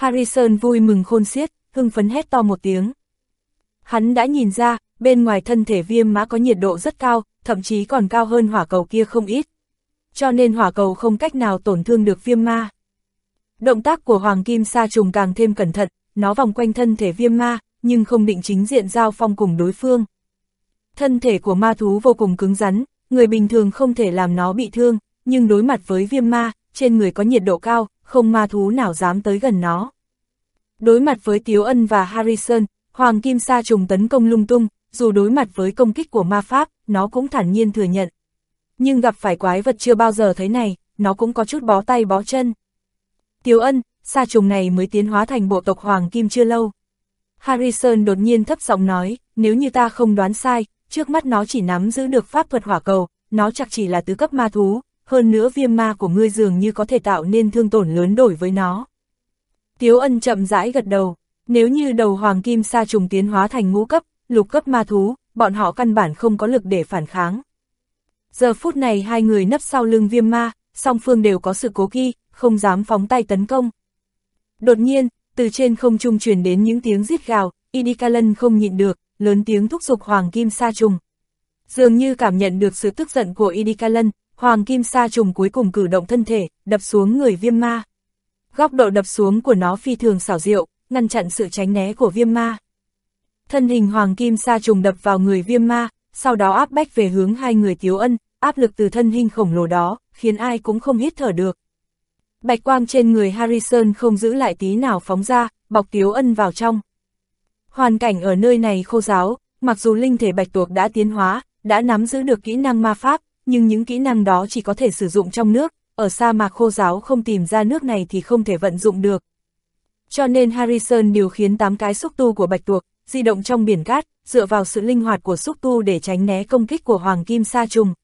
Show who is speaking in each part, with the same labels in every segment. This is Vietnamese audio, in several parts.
Speaker 1: Harrison vui mừng khôn xiết, hưng phấn hét to một tiếng. Hắn đã nhìn ra, bên ngoài thân thể viêm mã có nhiệt độ rất cao, thậm chí còn cao hơn hỏa cầu kia không ít. Cho nên hỏa cầu không cách nào tổn thương được viêm ma. Động tác của Hoàng Kim Sa trùng càng thêm cẩn thận, nó vòng quanh thân thể viêm ma, nhưng không định chính diện giao phong cùng đối phương. Thân thể của ma thú vô cùng cứng rắn, người bình thường không thể làm nó bị thương, nhưng đối mặt với viêm ma, trên người có nhiệt độ cao, không ma thú nào dám tới gần nó. Đối mặt với Tiếu Ân và Harrison, Hoàng Kim Sa trùng tấn công lung tung, dù đối mặt với công kích của ma pháp, nó cũng thản nhiên thừa nhận. Nhưng gặp phải quái vật chưa bao giờ thấy này, nó cũng có chút bó tay bó chân. Tiếu Ân, Sa trùng này mới tiến hóa thành bộ tộc Hoàng Kim chưa lâu. Harrison đột nhiên thấp giọng nói, nếu như ta không đoán sai, trước mắt nó chỉ nắm giữ được pháp thuật hỏa cầu, nó chắc chỉ là tứ cấp ma thú, hơn nữa viêm ma của ngươi dường như có thể tạo nên thương tổn lớn đổi với nó. Tiếu ân chậm rãi gật đầu, nếu như đầu hoàng kim sa trùng tiến hóa thành ngũ cấp, lục cấp ma thú, bọn họ căn bản không có lực để phản kháng. Giờ phút này hai người nấp sau lưng viêm ma, song phương đều có sự cố ghi, không dám phóng tay tấn công. Đột nhiên, từ trên không trung truyền đến những tiếng rít gào, Idikalan không nhịn được, lớn tiếng thúc giục Hoàng Kim Sa Trùng. Dường như cảm nhận được sự tức giận của Idikalan, Hoàng Kim Sa Trùng cuối cùng cử động thân thể, đập xuống người viêm ma. Góc độ đập xuống của nó phi thường xảo diệu, ngăn chặn sự tránh né của viêm ma. Thân hình Hoàng Kim Sa Trùng đập vào người viêm ma, sau đó áp bách về hướng hai người Tiếu Ân, áp lực từ thân hình khổng lồ đó, khiến ai cũng không hít thở được. Bạch quang trên người Harrison không giữ lại tí nào phóng ra, bọc Tiếu Ân vào trong. Hoàn cảnh ở nơi này khô giáo, mặc dù linh thể bạch tuộc đã tiến hóa, đã nắm giữ được kỹ năng ma pháp, nhưng những kỹ năng đó chỉ có thể sử dụng trong nước, ở sa mạc khô giáo không tìm ra nước này thì không thể vận dụng được. Cho nên Harrison điều khiến 8 cái xúc tu của bạch tuộc, di động trong biển cát, dựa vào sự linh hoạt của xúc tu để tránh né công kích của Hoàng Kim Sa Trùng.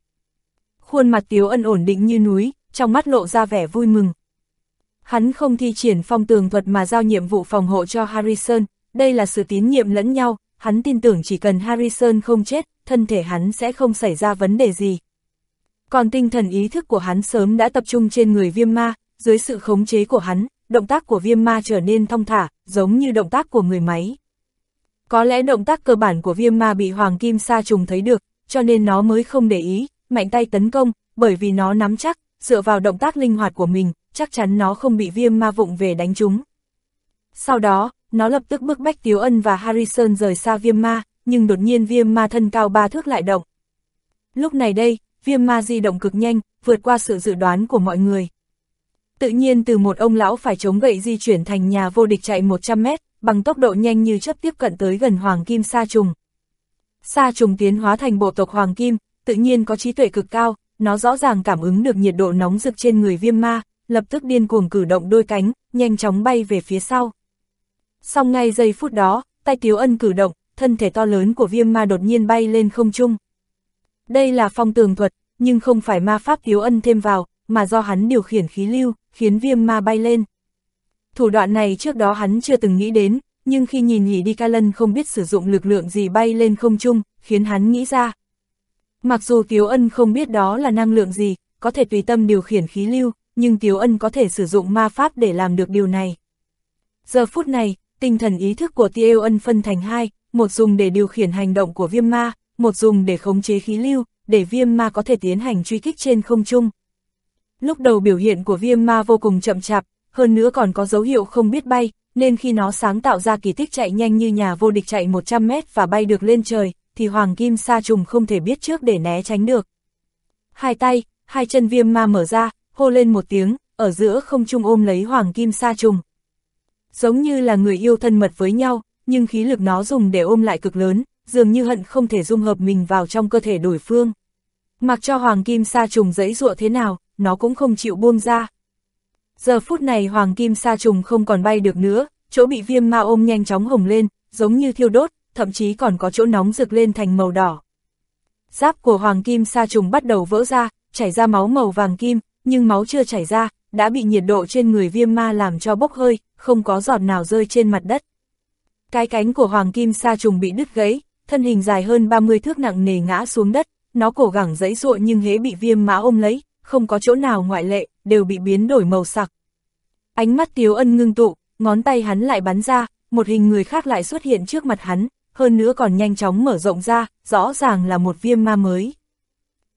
Speaker 1: Khuôn mặt Tiếu Ân ổn định như núi, trong mắt lộ ra vẻ vui mừng. Hắn không thi triển phong tường thuật mà giao nhiệm vụ phòng hộ cho Harrison, đây là sự tín nhiệm lẫn nhau, hắn tin tưởng chỉ cần Harrison không chết, thân thể hắn sẽ không xảy ra vấn đề gì. Còn tinh thần ý thức của hắn sớm đã tập trung trên người viêm ma, dưới sự khống chế của hắn, động tác của viêm ma trở nên thong thả, giống như động tác của người máy. Có lẽ động tác cơ bản của viêm ma bị Hoàng Kim Sa trùng thấy được, cho nên nó mới không để ý, mạnh tay tấn công, bởi vì nó nắm chắc, dựa vào động tác linh hoạt của mình, chắc chắn nó không bị viêm ma vụng về đánh chúng. Sau đó, nó lập tức bức bách Tiếu Ân và Harrison rời xa viêm ma, nhưng đột nhiên viêm ma thân cao ba thước lại động. Lúc này đây, viêm ma di động cực nhanh, vượt qua sự dự đoán của mọi người. Tự nhiên từ một ông lão phải chống gậy di chuyển thành nhà vô địch chạy 100 mét, bằng tốc độ nhanh như chấp tiếp cận tới gần Hoàng Kim Sa Trùng. Sa Trùng tiến hóa thành bộ tộc Hoàng Kim, tự nhiên có trí tuệ cực cao, nó rõ ràng cảm ứng được nhiệt độ nóng rực trên người viêm ma, lập tức điên cuồng cử động đôi cánh, nhanh chóng bay về phía sau. Xong ngay giây phút đó, tay Tiếu Ân cử động, thân thể to lớn của viêm ma đột nhiên bay lên không trung. Đây là phong tường thuật, nhưng không phải ma pháp Hiếu Ân thêm vào, mà do hắn điều khiển khí lưu, khiến viêm ma bay lên. Thủ đoạn này trước đó hắn chưa từng nghĩ đến, nhưng khi nhìn nhỉ đi ca lân không biết sử dụng lực lượng gì bay lên không trung, khiến hắn nghĩ ra. Mặc dù Tiếu Ân không biết đó là năng lượng gì, có thể tùy tâm điều khiển khí lưu, nhưng Tiếu Ân có thể sử dụng ma pháp để làm được điều này. Giờ phút này, tinh thần ý thức của Tiêu Ân phân thành hai, một dùng để điều khiển hành động của viêm ma, một dùng để khống chế khí lưu, để viêm ma có thể tiến hành truy kích trên không trung. Lúc đầu biểu hiện của viêm ma vô cùng chậm chạp, hơn nữa còn có dấu hiệu không biết bay, nên khi nó sáng tạo ra kỳ tích chạy nhanh như nhà vô địch chạy 100 mét và bay được lên trời, thì Hoàng Kim Sa Trùng không thể biết trước để né tránh được. Hai tay, hai chân viêm ma mở ra, hô lên một tiếng, ở giữa không trung ôm lấy Hoàng Kim Sa Trùng. Giống như là người yêu thân mật với nhau, nhưng khí lực nó dùng để ôm lại cực lớn, dường như hận không thể dung hợp mình vào trong cơ thể đối phương. Mặc cho Hoàng Kim Sa Trùng dẫy dụa thế nào, nó cũng không chịu buông ra. Giờ phút này Hoàng Kim Sa Trùng không còn bay được nữa, chỗ bị viêm ma ôm nhanh chóng hồng lên, giống như thiêu đốt, thậm chí còn có chỗ nóng rực lên thành màu đỏ. Giáp của Hoàng Kim Sa Trùng bắt đầu vỡ ra, chảy ra máu màu vàng kim, nhưng máu chưa chảy ra, đã bị nhiệt độ trên người viêm ma làm cho bốc hơi, không có giọt nào rơi trên mặt đất. Cái cánh của Hoàng Kim Sa Trùng bị đứt gãy, thân hình dài hơn 30 thước nặng nề ngã xuống đất, nó cổ gẳng dãy ruộng nhưng hế bị viêm mã ôm lấy, không có chỗ nào ngoại lệ, đều bị biến đổi màu sắc. Ánh mắt Tiếu Ân ngưng tụ, ngón tay hắn lại bắn ra, một hình người khác lại xuất hiện trước mặt hắn, hơn nữa còn nhanh chóng mở rộng ra, rõ ràng là một viêm ma mới.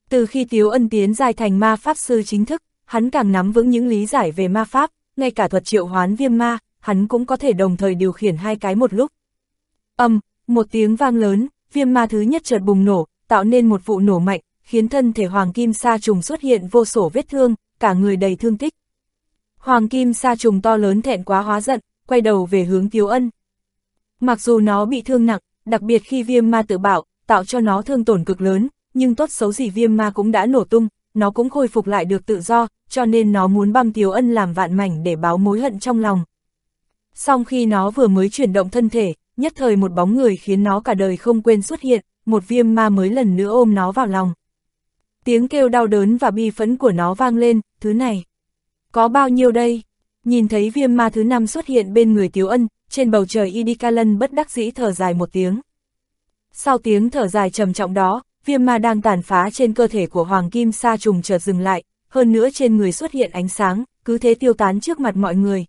Speaker 1: Từ khi Tiếu Ân tiến dài thành ma pháp sư chính thức, hắn càng nắm vững những lý giải về ma pháp, ngay cả thuật triệu hoán viêm ma, hắn cũng có thể đồng thời điều khiển hai cái một lúc. Âm, một tiếng vang lớn, viêm ma thứ nhất chợt bùng nổ, tạo nên một vụ nổ mạnh, khiến thân thể Hoàng Kim Sa Trùng xuất hiện vô sổ vết thương, cả người đầy thương tích. Hoàng Kim Sa Trùng to lớn thẹn quá hóa giận, quay đầu về hướng Tiếu Ân. Mặc dù nó bị thương nặng, đặc biệt khi viêm ma tự bảo, tạo cho nó thương tổn cực lớn, nhưng tốt xấu gì viêm ma cũng đã nổ tung, nó cũng khôi phục lại được tự do, cho nên nó muốn băm Tiếu Ân làm vạn mảnh để báo mối hận trong lòng. Song khi nó vừa mới chuyển động thân thể, nhất thời một bóng người khiến nó cả đời không quên xuất hiện, một viêm ma mới lần nữa ôm nó vào lòng. Tiếng kêu đau đớn và bi phẫn của nó vang lên, thứ này. Có bao nhiêu đây? Nhìn thấy viêm ma thứ năm xuất hiện bên người Tiếu Ân, trên bầu trời Idikalan bất đắc dĩ thở dài một tiếng. Sau tiếng thở dài trầm trọng đó, viêm ma đang tàn phá trên cơ thể của Hoàng Kim Sa trùng chợt dừng lại, hơn nữa trên người xuất hiện ánh sáng, cứ thế tiêu tán trước mặt mọi người.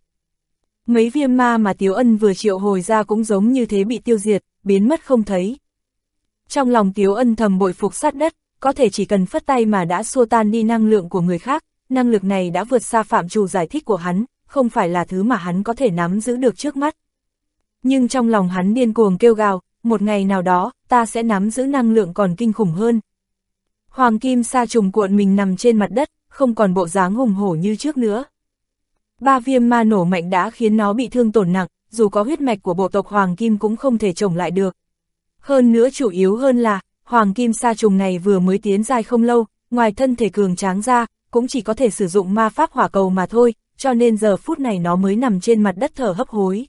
Speaker 1: Mấy viêm ma mà Tiếu Ân vừa triệu hồi ra cũng giống như thế bị tiêu diệt, biến mất không thấy. Trong lòng Tiếu Ân thầm bội phục sát đất, có thể chỉ cần phất tay mà đã xua tan đi năng lượng của người khác, năng lực này đã vượt xa phạm trù giải thích của hắn, không phải là thứ mà hắn có thể nắm giữ được trước mắt. Nhưng trong lòng hắn điên cuồng kêu gào, một ngày nào đó, ta sẽ nắm giữ năng lượng còn kinh khủng hơn. Hoàng kim sa trùng cuộn mình nằm trên mặt đất, không còn bộ dáng hùng hổ như trước nữa. Ba viêm ma nổ mạnh đã khiến nó bị thương tổn nặng, dù có huyết mạch của bộ tộc Hoàng Kim cũng không thể trồng lại được. Hơn nữa chủ yếu hơn là, Hoàng Kim sa trùng này vừa mới tiến dài không lâu, ngoài thân thể cường tráng ra, cũng chỉ có thể sử dụng ma pháp hỏa cầu mà thôi, cho nên giờ phút này nó mới nằm trên mặt đất thở hấp hối.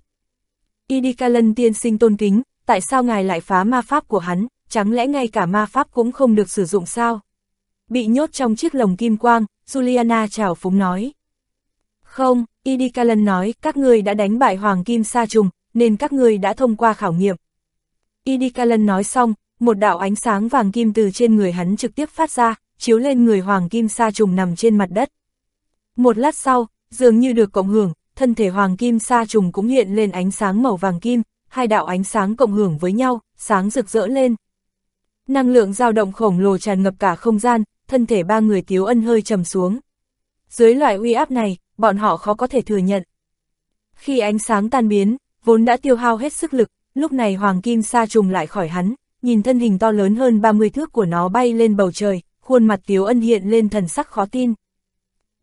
Speaker 1: Idikalan tiên sinh tôn kính, tại sao ngài lại phá ma pháp của hắn, chẳng lẽ ngay cả ma pháp cũng không được sử dụng sao? Bị nhốt trong chiếc lồng kim quang, Juliana chào phúng nói. Không, Idikalan nói, các người đã đánh bại Hoàng Kim Sa Trùng, nên các người đã thông qua khảo nghiệm. Idikalan nói xong, một đạo ánh sáng vàng kim từ trên người hắn trực tiếp phát ra, chiếu lên người Hoàng Kim Sa Trùng nằm trên mặt đất. Một lát sau, dường như được cộng hưởng, thân thể Hoàng Kim Sa Trùng cũng hiện lên ánh sáng màu vàng kim, hai đạo ánh sáng cộng hưởng với nhau, sáng rực rỡ lên. Năng lượng dao động khổng lồ tràn ngập cả không gian, thân thể ba người Tiếu Ân hơi trầm xuống. Dưới loại uy áp này, bọn họ khó có thể thừa nhận. Khi ánh sáng tan biến, vốn đã tiêu hao hết sức lực, lúc này Hoàng Kim Sa trùng lại khỏi hắn, nhìn thân hình to lớn hơn 30 thước của nó bay lên bầu trời, khuôn mặt Tiếu Ân hiện lên thần sắc khó tin.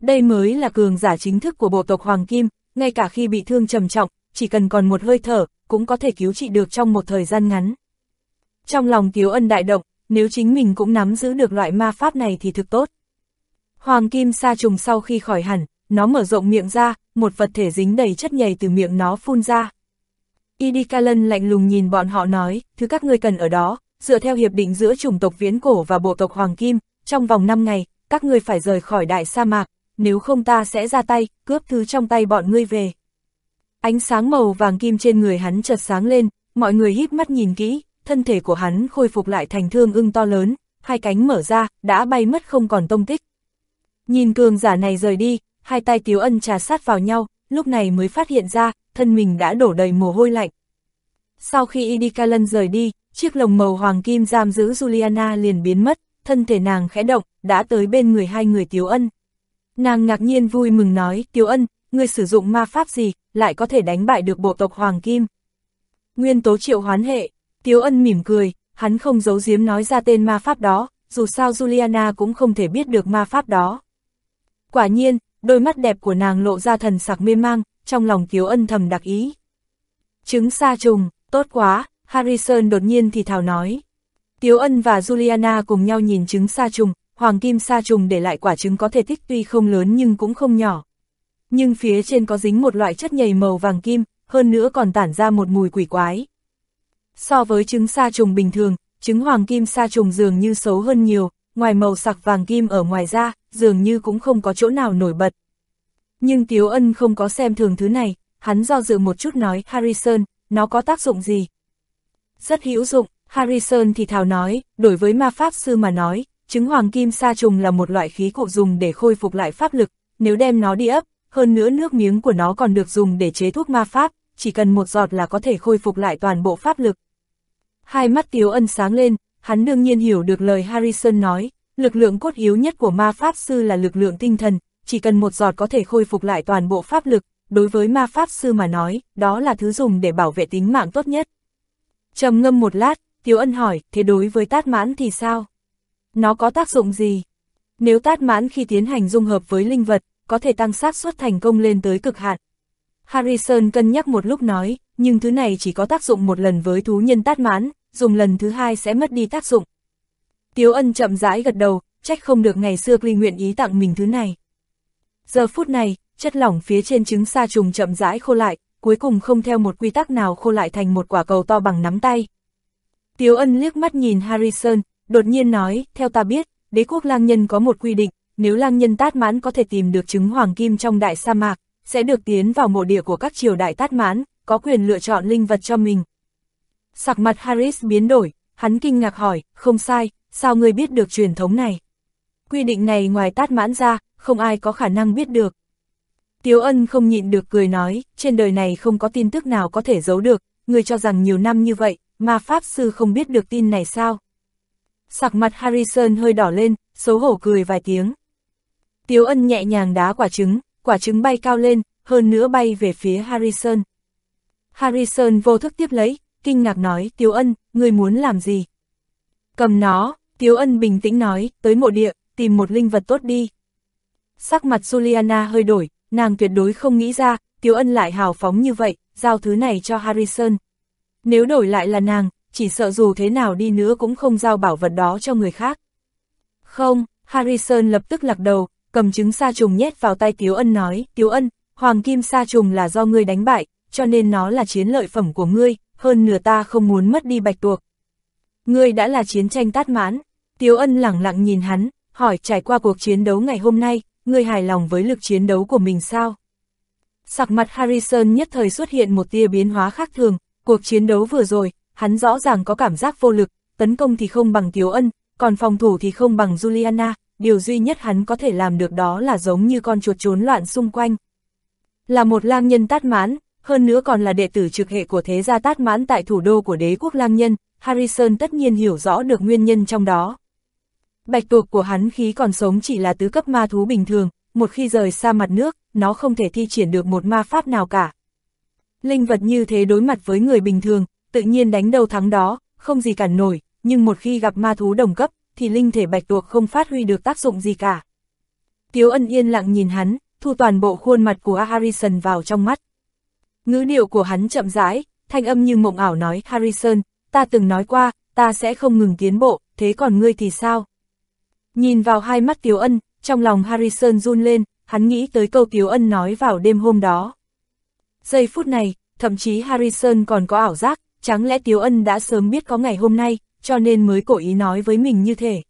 Speaker 1: Đây mới là cường giả chính thức của bộ tộc Hoàng Kim, ngay cả khi bị thương trầm trọng, chỉ cần còn một hơi thở, cũng có thể cứu trị được trong một thời gian ngắn. Trong lòng Tiếu Ân đại động, nếu chính mình cũng nắm giữ được loại ma pháp này thì thực tốt. Hoàng Kim Sa trùng sau khi khỏi hẳn, nó mở rộng miệng ra, một vật thể dính đầy chất nhầy từ miệng nó phun ra. Idikalan lạnh lùng nhìn bọn họ nói, thứ các ngươi cần ở đó, dựa theo hiệp định giữa chủng tộc viễn cổ và bộ tộc Hoàng Kim, trong vòng 5 ngày, các ngươi phải rời khỏi đại sa mạc, nếu không ta sẽ ra tay, cướp thứ trong tay bọn ngươi về. Ánh sáng màu vàng kim trên người hắn chợt sáng lên, mọi người híp mắt nhìn kỹ, thân thể của hắn khôi phục lại thành thương ưng to lớn, hai cánh mở ra, đã bay mất không còn tông tích. Nhìn cường giả này rời đi, hai tay Tiếu Ân trà sát vào nhau, lúc này mới phát hiện ra, thân mình đã đổ đầy mồ hôi lạnh. Sau khi Idikalan rời đi, chiếc lồng màu hoàng kim giam giữ Juliana liền biến mất, thân thể nàng khẽ động, đã tới bên người hai người Tiếu Ân. Nàng ngạc nhiên vui mừng nói, Tiếu Ân, ngươi sử dụng ma pháp gì, lại có thể đánh bại được bộ tộc Hoàng Kim. Nguyên tố triệu hoán hệ, Tiếu Ân mỉm cười, hắn không giấu giếm nói ra tên ma pháp đó, dù sao Juliana cũng không thể biết được ma pháp đó. Quả nhiên, đôi mắt đẹp của nàng lộ ra thần sặc mê mang, trong lòng Kiều Ân thầm đặc ý. Trứng sa trùng, tốt quá, Harrison đột nhiên thì thào nói. Tiếu Ân và Juliana cùng nhau nhìn trứng sa trùng, hoàng kim sa trùng để lại quả trứng có thể tích tuy không lớn nhưng cũng không nhỏ. Nhưng phía trên có dính một loại chất nhầy màu vàng kim, hơn nữa còn tản ra một mùi quỷ quái. So với trứng sa trùng bình thường, trứng hoàng kim sa trùng dường như xấu hơn nhiều, ngoài màu sặc vàng kim ở ngoài ra, dường như cũng không có chỗ nào nổi bật. Nhưng Tiếu Ân không có xem thường thứ này, hắn do dự một chút nói, Harrison, nó có tác dụng gì? Rất hữu dụng, Harrison thì thào nói, đối với ma pháp sư mà nói, trứng hoàng kim sa trùng là một loại khí cụ dùng để khôi phục lại pháp lực, nếu đem nó đi ấp, hơn nữa nước miếng của nó còn được dùng để chế thuốc ma pháp, chỉ cần một giọt là có thể khôi phục lại toàn bộ pháp lực. Hai mắt Tiếu Ân sáng lên, hắn đương nhiên hiểu được lời Harrison nói, lực lượng cốt yếu nhất của ma pháp sư là lực lượng tinh thần, chỉ cần một giọt có thể khôi phục lại toàn bộ pháp lực, đối với ma pháp sư mà nói, đó là thứ dùng để bảo vệ tính mạng tốt nhất. trầm ngâm một lát, Tiếu Ân hỏi, thế đối với tát mãn thì sao? Nó có tác dụng gì? Nếu tát mãn khi tiến hành dung hợp với linh vật, có thể tăng xác suất thành công lên tới cực hạn. Harrison cân nhắc một lúc nói, nhưng thứ này chỉ có tác dụng một lần với thú nhân tát mãn, dùng lần thứ hai sẽ mất đi tác dụng. Tiếu ân chậm rãi gật đầu, trách không được ngày xưa Ly nguyện ý tặng mình thứ này. Giờ phút này, chất lỏng phía trên trứng sa trùng chậm rãi khô lại, cuối cùng không theo một quy tắc nào khô lại thành một quả cầu to bằng nắm tay. Tiếu ân liếc mắt nhìn Harrison, đột nhiên nói, theo ta biết, đế quốc lang nhân có một quy định, nếu lang nhân tát mãn có thể tìm được trứng hoàng kim trong đại sa mạc, sẽ được tiến vào mộ địa của các triều đại tát mãn, có quyền lựa chọn linh vật cho mình. Sặc mặt Harris biến đổi, hắn kinh ngạc hỏi, không sai, sao ngươi biết được truyền thống này? Quy định này ngoài tát mãn ra, không ai có khả năng biết được. Tiếu ân không nhịn được cười nói, trên đời này không có tin tức nào có thể giấu được, người cho rằng nhiều năm như vậy, mà Pháp Sư không biết được tin này sao? Sặc mặt Harrison hơi đỏ lên, xấu hổ cười vài tiếng. Tiếu ân nhẹ nhàng đá quả trứng, quả trứng bay cao lên, hơn nữa bay về phía Harrison. Harrison vô thức tiếp lấy, kinh ngạc nói, Tiếu ân, người muốn làm gì? Cầm nó, Tiếu ân bình tĩnh nói, tới mộ địa, tìm một linh vật tốt đi. Sắc mặt Juliana hơi đổi, nàng tuyệt đối không nghĩ ra, Tiếu ân lại hào phóng như vậy, giao thứ này cho Harrison. Nếu đổi lại là nàng, chỉ sợ dù thế nào đi nữa cũng không giao bảo vật đó cho người khác. Không, Harrison lập tức lắc đầu, cầm trứng sa trùng nhét vào tay Tiếu Ân nói, Tiếu Ân, Hoàng Kim sa trùng là do ngươi đánh bại, cho nên nó là chiến lợi phẩm của ngươi, hơn nửa ta không muốn mất đi bạch tuộc. Ngươi đã là chiến tranh tát mãn, Tiếu Ân lẳng lặng nhìn hắn, hỏi trải qua cuộc chiến đấu ngày hôm nay, ngươi hài lòng với lực chiến đấu của mình sao? Sặc mặt Harrison nhất thời xuất hiện một tia biến hóa khác thường, cuộc chiến đấu vừa rồi, hắn rõ ràng có cảm giác vô lực, tấn công thì không bằng Tiếu Ân, còn phòng thủ thì không bằng Juliana, điều duy nhất hắn có thể làm được đó là giống như con chuột trốn loạn xung quanh. Là một lang nhân tát mãn, hơn nữa còn là đệ tử trực hệ của thế gia tát mãn tại thủ đô của đế quốc lang nhân, Harrison tất nhiên hiểu rõ được nguyên nhân trong đó. Bạch tuộc của hắn khí còn sống chỉ là tứ cấp ma thú bình thường, một khi rời xa mặt nước, nó không thể thi triển được một ma pháp nào cả. Linh vật như thế đối mặt với người bình thường, tự nhiên đánh đầu thắng đó, không gì cản nổi, nhưng một khi gặp ma thú đồng cấp, thì linh thể bạch tuộc không phát huy được tác dụng gì cả. Tiếu ân yên lặng nhìn hắn, thu toàn bộ khuôn mặt của Harrison vào trong mắt. Ngữ điệu của hắn chậm rãi, thanh âm như mộng ảo nói Harrison, ta từng nói qua, ta sẽ không ngừng tiến bộ, thế còn ngươi thì sao? Nhìn vào hai mắt Tiếu ân, trong lòng Harrison run lên, hắn nghĩ tới câu Tiếu ân nói vào đêm hôm đó. Giây phút này, thậm chí Harrison còn có ảo giác, chẳng lẽ Tiếu ân đã sớm biết có ngày hôm nay, cho nên mới cố ý nói với mình như thế.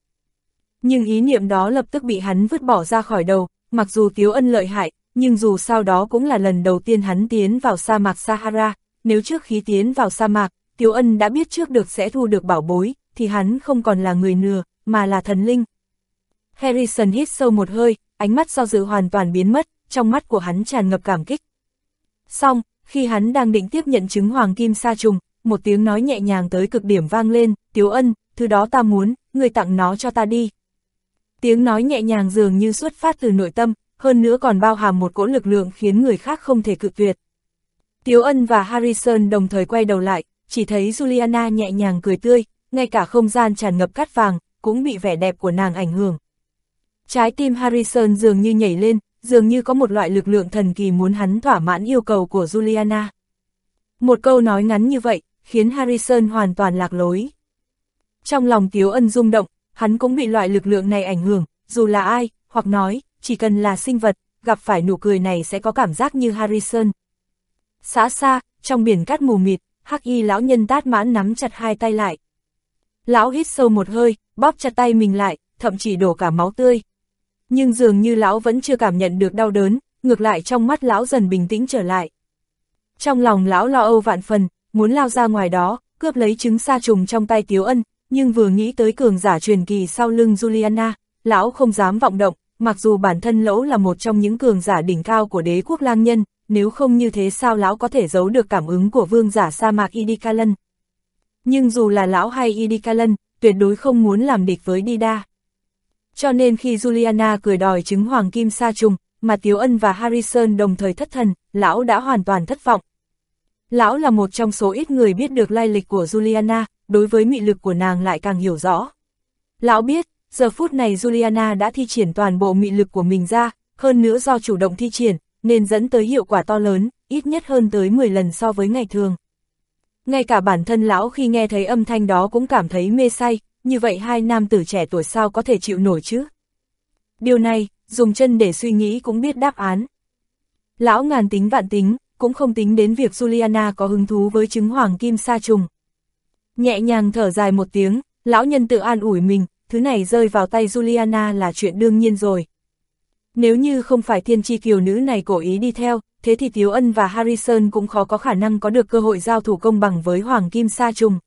Speaker 1: Nhưng ý niệm đó lập tức bị hắn vứt bỏ ra khỏi đầu, mặc dù Tiếu Ân lợi hại, nhưng dù sao đó cũng là lần đầu tiên hắn tiến vào sa mạc Sahara, nếu trước khi tiến vào sa mạc, Tiếu Ân đã biết trước được sẽ thu được bảo bối, thì hắn không còn là người nừa, mà là thần linh. Harrison hít sâu một hơi, ánh mắt do dự hoàn toàn biến mất, trong mắt của hắn tràn ngập cảm kích. Xong, khi hắn đang định tiếp nhận chứng hoàng kim sa trùng, một tiếng nói nhẹ nhàng tới cực điểm vang lên, Tiếu Ân, thứ đó ta muốn, người tặng nó cho ta đi. Tiếng nói nhẹ nhàng dường như xuất phát từ nội tâm, hơn nữa còn bao hàm một cỗ lực lượng khiến người khác không thể cự tuyệt. Tiếu Ân và Harrison đồng thời quay đầu lại, chỉ thấy Juliana nhẹ nhàng cười tươi, ngay cả không gian tràn ngập cát vàng, cũng bị vẻ đẹp của nàng ảnh hưởng. Trái tim Harrison dường như nhảy lên, dường như có một loại lực lượng thần kỳ muốn hắn thỏa mãn yêu cầu của Juliana. Một câu nói ngắn như vậy, khiến Harrison hoàn toàn lạc lối. Trong lòng Tiếu Ân rung động, hắn cũng bị loại lực lượng này ảnh hưởng, dù là ai, hoặc nói, chỉ cần là sinh vật, gặp phải nụ cười này sẽ có cảm giác như Harrison. Xã xa, trong biển cát mù mịt, hắc y lão nhân tát mãn nắm chặt hai tay lại. Lão hít sâu một hơi, bóp chặt tay mình lại, thậm chỉ đổ cả máu tươi. Nhưng dường như lão vẫn chưa cảm nhận được đau đớn, ngược lại trong mắt lão dần bình tĩnh trở lại. Trong lòng lão lo âu vạn phần, muốn lao ra ngoài đó, cướp lấy trứng sa trùng trong tay Tiếu Ân, nhưng vừa nghĩ tới cường giả truyền kỳ sau lưng Juliana, lão không dám vọng động, mặc dù bản thân lỗ là một trong những cường giả đỉnh cao của đế quốc lang nhân, nếu không như thế sao lão có thể giấu được cảm ứng của vương giả sa mạc Idikalan. Nhưng dù là lão hay Idikalan, tuyệt đối không muốn làm địch với Dida. Cho nên khi Juliana cười đòi trứng hoàng kim sa trùng, mà Tiếu Ân và Harrison đồng thời thất thần, lão đã hoàn toàn thất vọng. Lão là một trong số ít người biết được lai lịch của Juliana, đối với mị lực của nàng lại càng hiểu rõ. Lão biết, giờ phút này Juliana đã thi triển toàn bộ mị lực của mình ra, hơn nữa do chủ động thi triển, nên dẫn tới hiệu quả to lớn, ít nhất hơn tới 10 lần so với ngày thường. Ngay cả bản thân lão khi nghe thấy âm thanh đó cũng cảm thấy mê say, như vậy hai nam tử trẻ tuổi sao có thể chịu nổi chứ? Điều này, dùng chân để suy nghĩ cũng biết đáp án. Lão ngàn tính vạn tính, cũng không tính đến việc Juliana có hứng thú với trứng hoàng kim sa trùng. Nhẹ nhàng thở dài một tiếng, lão nhân tự an ủi mình, thứ này rơi vào tay Juliana là chuyện đương nhiên rồi. Nếu như không phải thiên chi kiều nữ này cố ý đi theo, thế thì Tiếu Ân và Harrison cũng khó có khả năng có được cơ hội giao thủ công bằng với Hoàng Kim Sa Trùng.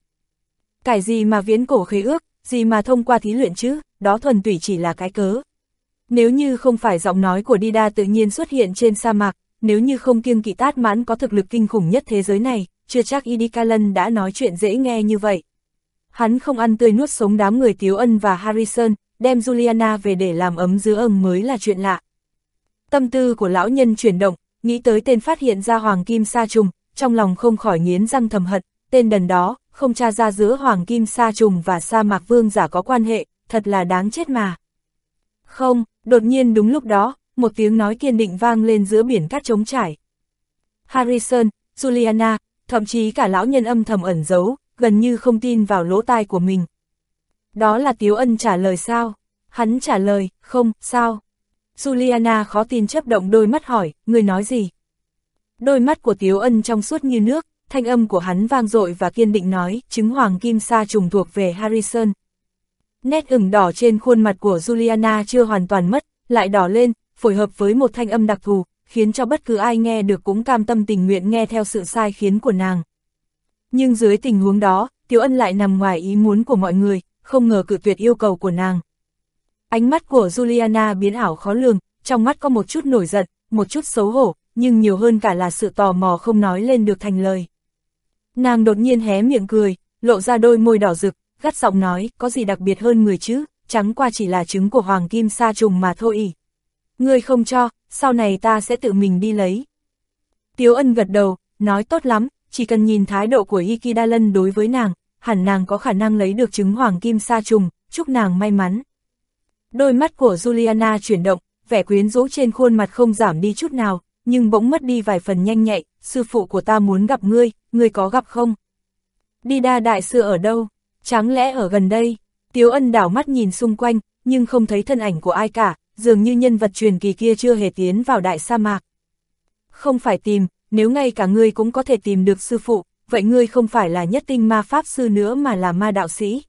Speaker 1: Cái gì mà viễn cổ khế ước, gì mà thông qua thí luyện chứ, đó thuần tủy chỉ là cái cớ. Nếu như không phải giọng nói của Dida tự nhiên xuất hiện trên sa mạc, nếu như không kiêng kỵ tát mãn có thực lực kinh khủng nhất thế giới này, chưa chắc Idikalan đã nói chuyện dễ nghe như vậy. Hắn không ăn tươi nuốt sống đám người Tiếu Ân và Harrison, đem Juliana về để làm ấm giữa âng mới là chuyện lạ. Tâm tư của lão nhân chuyển động, nghĩ tới tên phát hiện ra Hoàng Kim Sa Trùng, trong lòng không khỏi nghiến răng thầm hận, tên đần đó, không tra ra giữa Hoàng Kim Sa Trùng và Sa Mạc Vương giả có quan hệ, thật là đáng chết mà. Không, đột nhiên đúng lúc đó, một tiếng nói kiên định vang lên giữa biển cát trống trải. Harrison, Juliana, thậm chí cả lão nhân âm thầm ẩn giấu, gần như không tin vào lỗ tai của mình. Đó là Tiếu Ân trả lời sao? Hắn trả lời, không, sao? Juliana khó tin chấp động đôi mắt hỏi, người nói gì? Đôi mắt của Tiếu Ân trong suốt như nước, thanh âm của hắn vang dội và kiên định nói, chứng hoàng kim sa trùng thuộc về Harrison. Nét ửng đỏ trên khuôn mặt của Juliana chưa hoàn toàn mất, lại đỏ lên, phối hợp với một thanh âm đặc thù, khiến cho bất cứ ai nghe được cũng cam tâm tình nguyện nghe theo sự sai khiến của nàng. Nhưng dưới tình huống đó, Tiểu Ân lại nằm ngoài ý muốn của mọi người, không ngờ cự tuyệt yêu cầu của nàng. Ánh mắt của Juliana biến ảo khó lường, trong mắt có một chút nổi giận, một chút xấu hổ, nhưng nhiều hơn cả là sự tò mò không nói lên được thành lời. Nàng đột nhiên hé miệng cười, lộ ra đôi môi đỏ rực, gắt giọng nói, có gì đặc biệt hơn người chứ, Chẳng qua chỉ là trứng của Hoàng Kim Sa Trùng mà thôi ỉ. Ngươi không cho, sau này ta sẽ tự mình đi lấy. Tiếu ân gật đầu, nói tốt lắm, chỉ cần nhìn thái độ của Ikidalan đối với nàng, hẳn nàng có khả năng lấy được trứng Hoàng Kim Sa Trùng, chúc nàng may mắn. Đôi mắt của Juliana chuyển động, vẻ quyến rũ trên khuôn mặt không giảm đi chút nào, nhưng bỗng mất đi vài phần nhanh nhạy, sư phụ của ta muốn gặp ngươi, ngươi có gặp không? Đi đa đại sư ở đâu? Chẳng lẽ ở gần đây? Tiếu ân đảo mắt nhìn xung quanh, nhưng không thấy thân ảnh của ai cả, dường như nhân vật truyền kỳ kia chưa hề tiến vào đại sa mạc. Không phải tìm, nếu ngay cả ngươi cũng có thể tìm được sư phụ, vậy ngươi không phải là nhất tinh ma pháp sư nữa mà là ma đạo sĩ.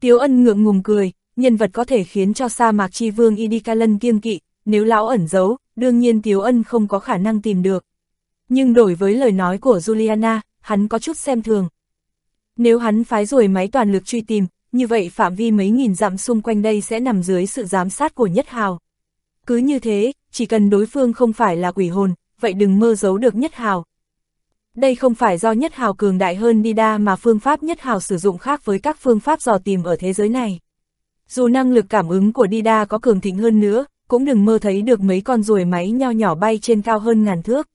Speaker 1: Tiếu ân ngượng ngùng cười, nhân vật có thể khiến cho sa mạc chi vương Idikalan kiêng kỵ, nếu lão ẩn giấu, đương nhiên Tiếu ân không có khả năng tìm được. Nhưng đổi với lời nói của Juliana, hắn có chút xem thường. Nếu hắn phái rồi máy toàn lực truy tìm, như vậy phạm vi mấy nghìn dặm xung quanh đây sẽ nằm dưới sự giám sát của Nhất Hào. Cứ như thế, chỉ cần đối phương không phải là quỷ hồn, vậy đừng mơ giấu được Nhất Hào. Đây không phải do Nhất Hào cường đại hơn Dida mà phương pháp Nhất Hào sử dụng khác với các phương pháp dò tìm ở thế giới này. Dù năng lực cảm ứng của Dida có cường thịnh hơn nữa, cũng đừng mơ thấy được mấy con ruồi máy nho nhỏ bay trên cao hơn ngàn thước.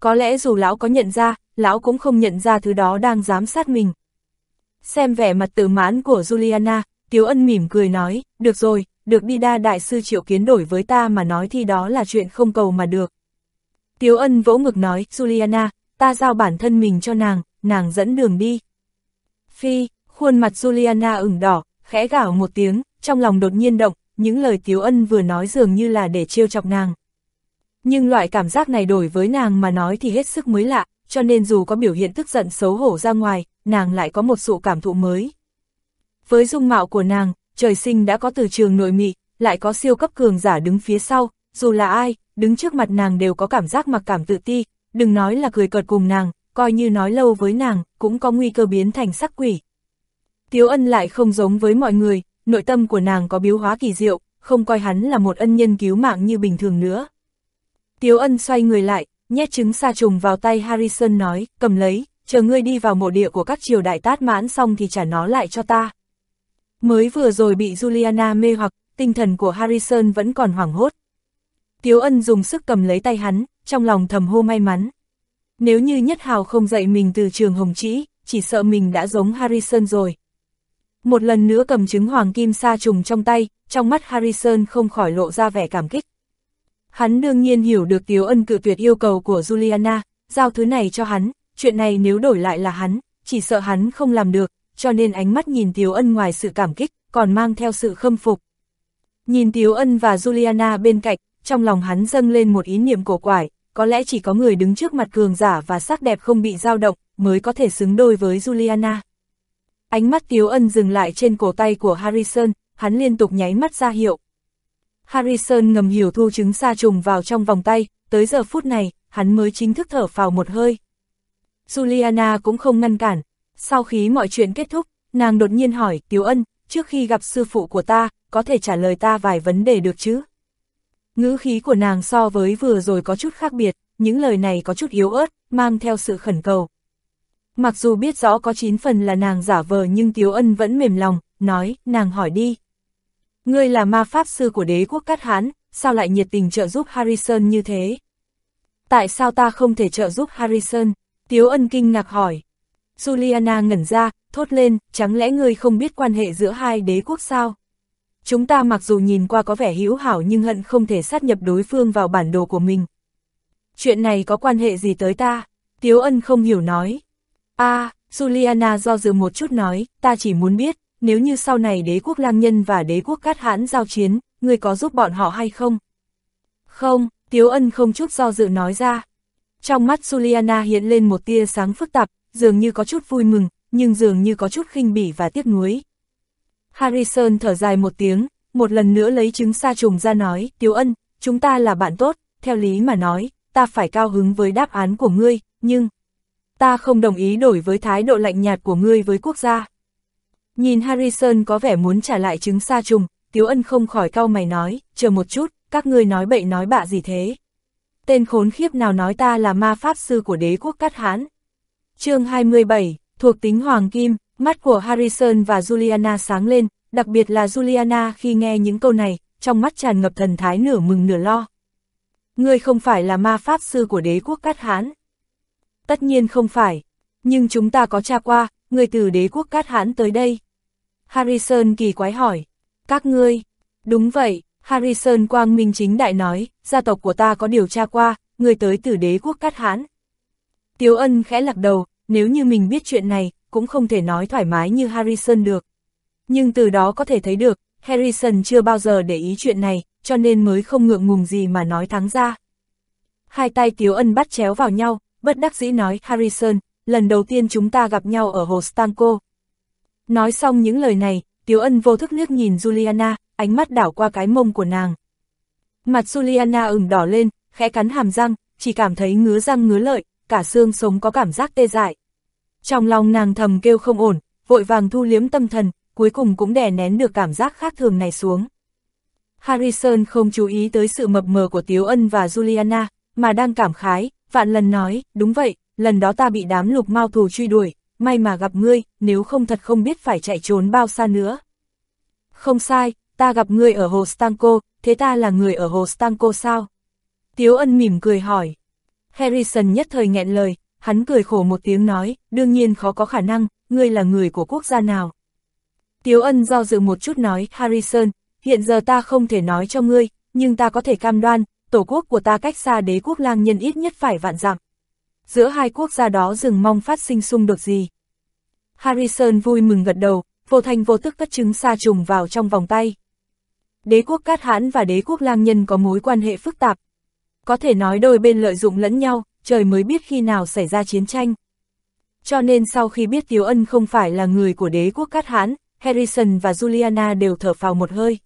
Speaker 1: Có lẽ dù lão có nhận ra, lão cũng không nhận ra thứ đó đang giám sát mình. Xem vẻ mặt tự mãn của Juliana, Tiếu Ân mỉm cười nói, được rồi, được đi đa đại sư triệu kiến đổi với ta mà nói thì đó là chuyện không cầu mà được. Tiếu Ân vỗ ngực nói, Juliana, ta giao bản thân mình cho nàng, nàng dẫn đường đi. Phi, khuôn mặt Juliana ửng đỏ, khẽ gào một tiếng, trong lòng đột nhiên động, những lời Tiếu Ân vừa nói dường như là để trêu chọc nàng. Nhưng loại cảm giác này đổi với nàng mà nói thì hết sức mới lạ, cho nên dù có biểu hiện tức giận xấu hổ ra ngoài, nàng lại có một sự cảm thụ mới. Với dung mạo của nàng, trời sinh đã có từ trường nội mị, lại có siêu cấp cường giả đứng phía sau, dù là ai, đứng trước mặt nàng đều có cảm giác mặc cảm tự ti, đừng nói là cười cợt cùng nàng, coi như nói lâu với nàng, cũng có nguy cơ biến thành sắc quỷ. Tiếu ân lại không giống với mọi người, nội tâm của nàng có biếu hóa kỳ diệu, không coi hắn là một ân nhân cứu mạng như bình thường nữa. Tiếu ân xoay người lại, nhét trứng sa trùng vào tay Harrison nói, cầm lấy, chờ ngươi đi vào mộ địa của các triều đại tát mãn xong thì trả nó lại cho ta. Mới vừa rồi bị Juliana mê hoặc, tinh thần của Harrison vẫn còn hoảng hốt. Tiếu ân dùng sức cầm lấy tay hắn, trong lòng thầm hô may mắn. Nếu như Nhất Hào không dạy mình từ trường Hồng Trĩ, chỉ sợ mình đã giống Harrison rồi. Một lần nữa cầm trứng hoàng kim sa trùng trong tay, trong mắt Harrison không khỏi lộ ra vẻ cảm kích. Hắn đương nhiên hiểu được Tiếu Ân cự tuyệt yêu cầu của Juliana, giao thứ này cho hắn, chuyện này nếu đổi lại là hắn, chỉ sợ hắn không làm được, cho nên ánh mắt nhìn Tiếu Ân ngoài sự cảm kích, còn mang theo sự khâm phục. Nhìn Tiếu Ân và Juliana bên cạnh, trong lòng hắn dâng lên một ý niệm cổ quải, có lẽ chỉ có người đứng trước mặt cường giả và sắc đẹp không bị dao động, mới có thể xứng đôi với Juliana. Ánh mắt Tiếu Ân dừng lại trên cổ tay của Harrison, hắn liên tục nháy mắt ra hiệu. Harrison ngầm hiểu thu trứng sa trùng vào trong vòng tay, tới giờ phút này, hắn mới chính thức thở phào một hơi. Juliana cũng không ngăn cản. Sau khi mọi chuyện kết thúc, nàng đột nhiên hỏi, Tiếu Ân, trước khi gặp sư phụ của ta, có thể trả lời ta vài vấn đề được chứ? Ngữ khí của nàng so với vừa rồi có chút khác biệt, những lời này có chút yếu ớt, mang theo sự khẩn cầu. Mặc dù biết rõ có 9 phần là nàng giả vờ nhưng Tiếu Ân vẫn mềm lòng, nói, nàng hỏi đi. Ngươi là ma pháp sư của đế quốc Cát Hán, sao lại nhiệt tình trợ giúp Harrison như thế? Tại sao ta không thể trợ giúp Harrison? Tiếu Ân kinh ngạc hỏi. Juliana ngẩn ra, thốt lên, chẳng lẽ ngươi không biết quan hệ giữa hai đế quốc sao? Chúng ta mặc dù nhìn qua có vẻ hữu hảo nhưng hận không thể sát nhập đối phương vào bản đồ của mình. Chuyện này có quan hệ gì tới ta? Tiếu ân không hiểu nói. a à, Juliana do dự một chút nói, ta chỉ muốn biết, nếu như sau này đế quốc lang nhân và đế quốc cát hãn giao chiến, người có giúp bọn họ hay không? Không, Tiếu ân không chút do dự nói ra. Trong mắt Juliana hiện lên một tia sáng phức tạp, dường như có chút vui mừng, nhưng dường như có chút khinh bỉ và tiếc nuối. Harrison thở dài một tiếng, một lần nữa lấy trứng sa trùng ra nói, Tiếu ân, chúng ta là bạn tốt, theo lý mà nói, ta phải cao hứng với đáp án của ngươi, nhưng ta không đồng ý đổi với thái độ lạnh nhạt của ngươi với quốc gia. Nhìn Harrison có vẻ muốn trả lại trứng sa trùng, Tiếu ân không khỏi cau mày nói, chờ một chút, các ngươi nói bậy nói bạ gì thế? Tên khốn khiếp nào nói ta là ma pháp sư của đế quốc Cát Hán? chương 27, thuộc tính Hoàng Kim, mắt của Harrison và Juliana sáng lên, đặc biệt là Juliana khi nghe những câu này, trong mắt tràn ngập thần thái nửa mừng nửa lo. Ngươi không phải là ma pháp sư của đế quốc Cát Hán. Tất nhiên không phải, nhưng chúng ta có tra qua, người từ đế quốc Cát Hán tới đây. Harrison kỳ quái hỏi, các ngươi, đúng vậy, Harrison quang minh chính đại nói, gia tộc của ta có điều tra qua, người tới từ đế quốc Cát Hán. Tiếu ân khẽ lắc đầu, nếu như mình biết chuyện này, cũng không thể nói thoải mái như Harrison được. Nhưng từ đó có thể thấy được, Harrison chưa bao giờ để ý chuyện này, cho nên mới không ngượng ngùng gì mà nói thắng ra. Hai tay Tiếu Ân bắt chéo vào nhau, bất đắc dĩ nói Harrison, lần đầu tiên chúng ta gặp nhau ở hồ Stanko. Nói xong những lời này, Tiếu Ân vô thức liếc nhìn Juliana, ánh mắt đảo qua cái mông của nàng. Mặt Juliana ửng đỏ lên, khẽ cắn hàm răng, chỉ cảm thấy ngứa răng ngứa lợi, cả xương sống có cảm giác tê dại. Trong lòng nàng thầm kêu không ổn, vội vàng thu liếm tâm thần, cuối cùng cũng đè nén được cảm giác khác thường này xuống. Harrison không chú ý tới sự mập mờ của Tiếu Ân và Juliana, mà đang cảm khái, vạn lần nói, đúng vậy, lần đó ta bị đám lục mau thù truy đuổi, may mà gặp ngươi, nếu không thật không biết phải chạy trốn bao xa nữa. Không sai, ta gặp ngươi ở Hồ Stanko, thế ta là người ở Hồ Stanko sao? Tiếu Ân mỉm cười hỏi. Harrison nhất thời nghẹn lời, hắn cười khổ một tiếng nói, đương nhiên khó có khả năng, ngươi là người của quốc gia nào. Tiếu ân do dự một chút nói, Harrison, hiện giờ ta không thể nói cho ngươi, nhưng ta có thể cam đoan, tổ quốc của ta cách xa đế quốc lang nhân ít nhất phải vạn dặm. Giữa hai quốc gia đó dừng mong phát sinh xung đột gì. Harrison vui mừng gật đầu, vô thành vô tức cất trứng sa trùng vào trong vòng tay. Đế quốc Cát Hãn và đế quốc lang nhân có mối quan hệ phức tạp. Có thể nói đôi bên lợi dụng lẫn nhau, trời mới biết khi nào xảy ra chiến tranh. Cho nên sau khi biết Tiếu Ân không phải là người của đế quốc Cát Hán, Harrison và Juliana đều thở phào một hơi.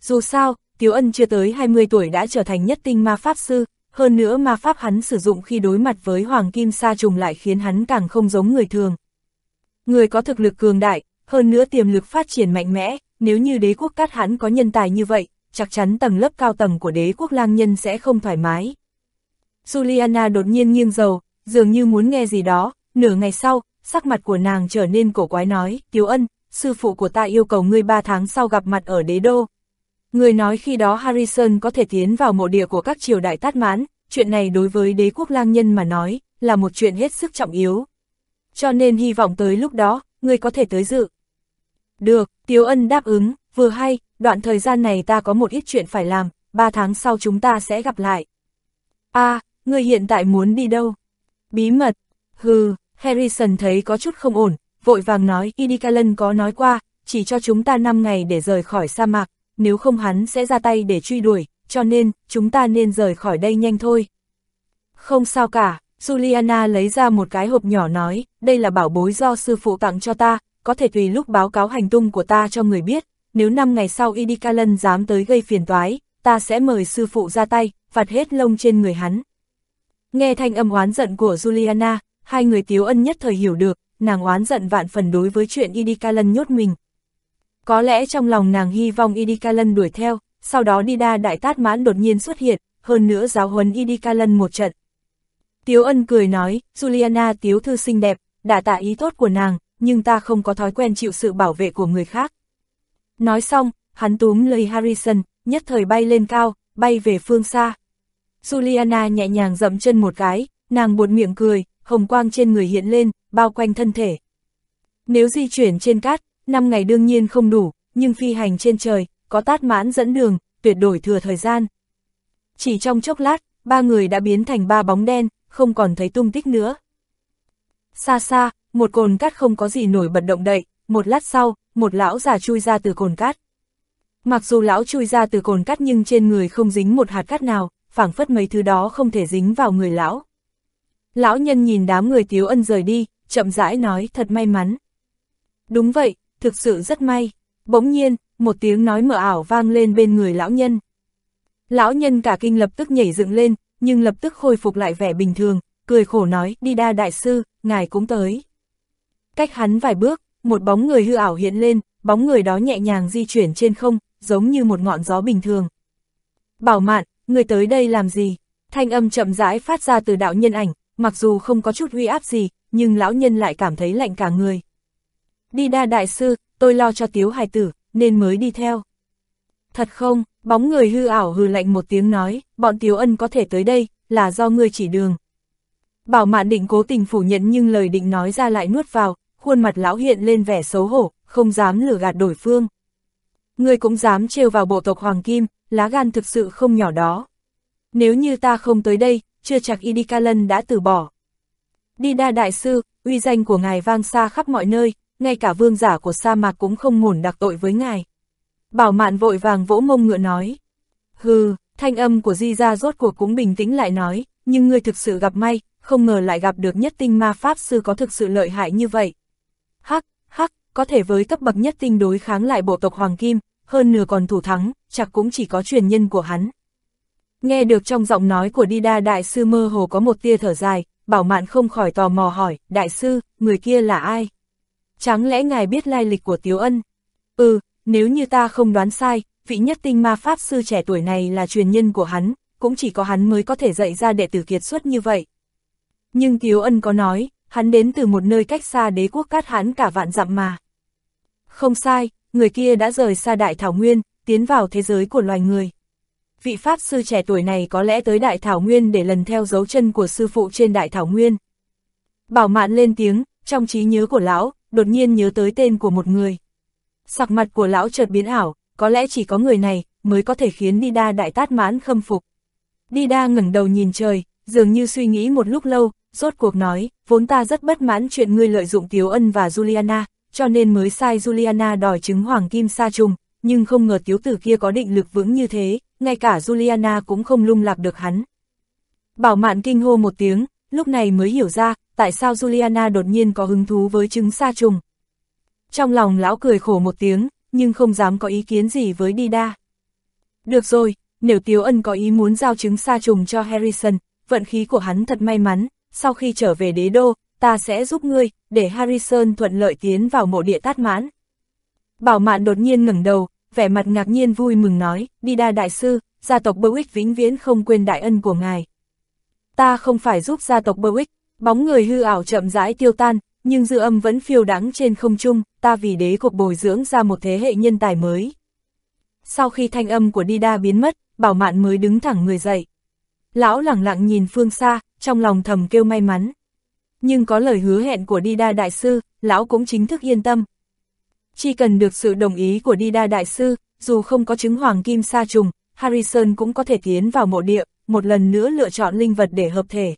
Speaker 1: Dù sao, Tiếu Ân chưa tới 20 tuổi đã trở thành nhất tinh ma pháp sư, hơn nữa ma pháp hắn sử dụng khi đối mặt với Hoàng Kim Sa Trùng lại khiến hắn càng không giống người thường. Người có thực lực cường đại, hơn nữa tiềm lực phát triển mạnh mẽ, nếu như đế quốc cát hãn có nhân tài như vậy, chắc chắn tầng lớp cao tầng của đế quốc lang nhân sẽ không thoải mái. Juliana đột nhiên nghiêng dầu, dường như muốn nghe gì đó, nửa ngày sau, sắc mặt của nàng trở nên cổ quái nói, Tiếu Ân, sư phụ của ta yêu cầu ngươi ba tháng sau gặp mặt ở đế đô. Người nói khi đó Harrison có thể tiến vào mộ địa của các triều đại tát mãn, chuyện này đối với đế quốc lang nhân mà nói, là một chuyện hết sức trọng yếu. Cho nên hy vọng tới lúc đó, ngươi có thể tới dự. Được, Tiếu Ân đáp ứng, vừa hay, đoạn thời gian này ta có một ít chuyện phải làm, ba tháng sau chúng ta sẽ gặp lại. a à, ngươi hiện tại muốn đi đâu? Bí mật, hừ, Harrison thấy có chút không ổn, vội vàng nói Idikalan có nói qua, chỉ cho chúng ta 5 ngày để rời khỏi sa mạc, nếu không hắn sẽ ra tay để truy đuổi, cho nên, chúng ta nên rời khỏi đây nhanh thôi. Không sao cả, Juliana lấy ra một cái hộp nhỏ nói, đây là bảo bối do sư phụ tặng cho ta, có thể tùy lúc báo cáo hành tung của ta cho người biết, nếu 5 ngày sau Idikalan dám tới gây phiền toái, ta sẽ mời sư phụ ra tay, phạt hết lông trên người hắn. Nghe thanh âm oán giận của Juliana, hai người tiếu ân nhất thời hiểu được, nàng oán giận vạn phần đối với chuyện Idikalan nhốt mình. Có lẽ trong lòng nàng hy vọng Idikalan đuổi theo, sau đó Nida đại tát mãn đột nhiên xuất hiện, hơn nữa giáo huấn Idikalan một trận. Tiếu ân cười nói, Juliana tiếu thư xinh đẹp, đã tạ ý tốt của nàng, nhưng ta không có thói quen chịu sự bảo vệ của người khác. Nói xong, hắn túm lấy Harrison, nhất thời bay lên cao, bay về phương xa. Juliana nhẹ nhàng dậm chân một cái, nàng buột miệng cười, hồng quang trên người hiện lên, bao quanh thân thể. Nếu di chuyển trên cát, 5 ngày đương nhiên không đủ, nhưng phi hành trên trời, có tát mãn dẫn đường, tuyệt đổi thừa thời gian. Chỉ trong chốc lát, ba người đã biến thành ba bóng đen, không còn thấy tung tích nữa. Xa xa, một cồn cát không có gì nổi bật động đậy, một lát sau, một lão già chui ra từ cồn cát. Mặc dù lão chui ra từ cồn cát nhưng trên người không dính một hạt cát nào, phảng phất mấy thứ đó không thể dính vào người lão. Lão nhân nhìn đám người tiếu ân rời đi, chậm rãi nói thật may mắn. Đúng vậy, thực sự rất may. Bỗng nhiên, một tiếng nói mờ ảo vang lên bên người lão nhân. Lão nhân cả kinh lập tức nhảy dựng lên, nhưng lập tức khôi phục lại vẻ bình thường, cười khổ nói, đi đa đại sư, ngài cũng tới. Cách hắn vài bước, một bóng người hư ảo hiện lên, bóng người đó nhẹ nhàng di chuyển trên không, giống như một ngọn gió bình thường. Bảo mạn, người tới đây làm gì? Thanh âm chậm rãi phát ra từ đạo nhân ảnh, mặc dù không có chút uy áp gì, nhưng lão nhân lại cảm thấy lạnh cả người. Đi đa đại sư, tôi lo cho tiếu hài tử, nên mới đi theo. Thật không, bóng người hư ảo hừ lạnh một tiếng nói, bọn tiếu ân có thể tới đây, là do ngươi chỉ đường. Bảo mạn định cố tình phủ nhận nhưng lời định nói ra lại nuốt vào, khuôn mặt lão hiện lên vẻ xấu hổ, không dám lừa gạt đổi phương. Ngươi cũng dám trêu vào bộ tộc Hoàng Kim, lá gan thực sự không nhỏ đó. Nếu như ta không tới đây, chưa chắc Idikalan đã từ bỏ. Đi đa đại sư, uy danh của ngài vang xa khắp mọi nơi, ngay cả vương giả của sa mạc cũng không ngủn đặc tội với ngài. Bảo mạn vội vàng vỗ mông ngựa nói. Hừ, thanh âm của Di ra rốt cuộc cũng bình tĩnh lại nói, nhưng ngươi thực sự gặp may, không ngờ lại gặp được nhất tinh ma pháp sư có thực sự lợi hại như vậy. Hắc, có thể với cấp bậc nhất tinh đối kháng lại bộ tộc Hoàng Kim, hơn nửa còn thủ thắng, chắc cũng chỉ có truyền nhân của hắn. Nghe được trong giọng nói của Đa đại sư mơ hồ có một tia thở dài, bảo mạn không khỏi tò mò hỏi, đại sư, người kia là ai? Chẳng lẽ ngài biết lai lịch của Tiếu Ân? Ừ, nếu như ta không đoán sai, vị nhất tinh ma pháp sư trẻ tuổi này là truyền nhân của hắn, cũng chỉ có hắn mới có thể dạy ra đệ tử kiệt xuất như vậy. Nhưng Tiếu Ân có nói, hắn đến từ một nơi cách xa đế quốc cát hắn cả vạn dặm mà. Không sai, người kia đã rời xa Đại Thảo Nguyên, tiến vào thế giới của loài người. Vị Pháp sư trẻ tuổi này có lẽ tới Đại Thảo Nguyên để lần theo dấu chân của sư phụ trên Đại Thảo Nguyên. Bảo mạn lên tiếng, trong trí nhớ của lão, đột nhiên nhớ tới tên của một người. Sặc mặt của lão chợt biến ảo, có lẽ chỉ có người này mới có thể khiến Nida đại tát mãn khâm phục. Nida ngẩng đầu nhìn trời, dường như suy nghĩ một lúc lâu, rốt cuộc nói, vốn ta rất bất mãn chuyện ngươi lợi dụng Tiếu Ân và Juliana, cho nên mới sai Juliana đòi chứng hoàng kim sa trùng, nhưng không ngờ tiếu tử kia có định lực vững như thế, ngay cả Juliana cũng không lung lạc được hắn. Bảo mạn kinh hô một tiếng, lúc này mới hiểu ra, tại sao Juliana đột nhiên có hứng thú với trứng sa trùng. Trong lòng lão cười khổ một tiếng, nhưng không dám có ý kiến gì với Dida. Được rồi, nếu Tiếu Ân có ý muốn giao trứng sa trùng cho Harrison, vận khí của hắn thật may mắn, sau khi trở về đế đô, ta sẽ giúp ngươi, để Harrison thuận lợi tiến vào mộ địa tát mãn. Bảo mạn đột nhiên ngẩng đầu, vẻ mặt ngạc nhiên vui mừng nói, đi đa đại sư, gia tộc Berwick vĩnh viễn không quên đại ân của ngài. Ta không phải giúp gia tộc Berwick, bóng người hư ảo chậm rãi tiêu tan, nhưng dư âm vẫn phiêu đắng trên không trung, ta vì đế cuộc bồi dưỡng ra một thế hệ nhân tài mới. Sau khi thanh âm của Dida biến mất, bảo mạn mới đứng thẳng người dậy. Lão lẳng lặng nhìn phương xa, trong lòng thầm kêu may mắn. Nhưng có lời hứa hẹn của Dida đại sư, lão cũng chính thức yên tâm. Chỉ cần được sự đồng ý của Dida đại sư, dù không có chứng hoàng kim sa trùng, Harrison cũng có thể tiến vào mộ địa, một lần nữa lựa chọn linh vật để hợp thể.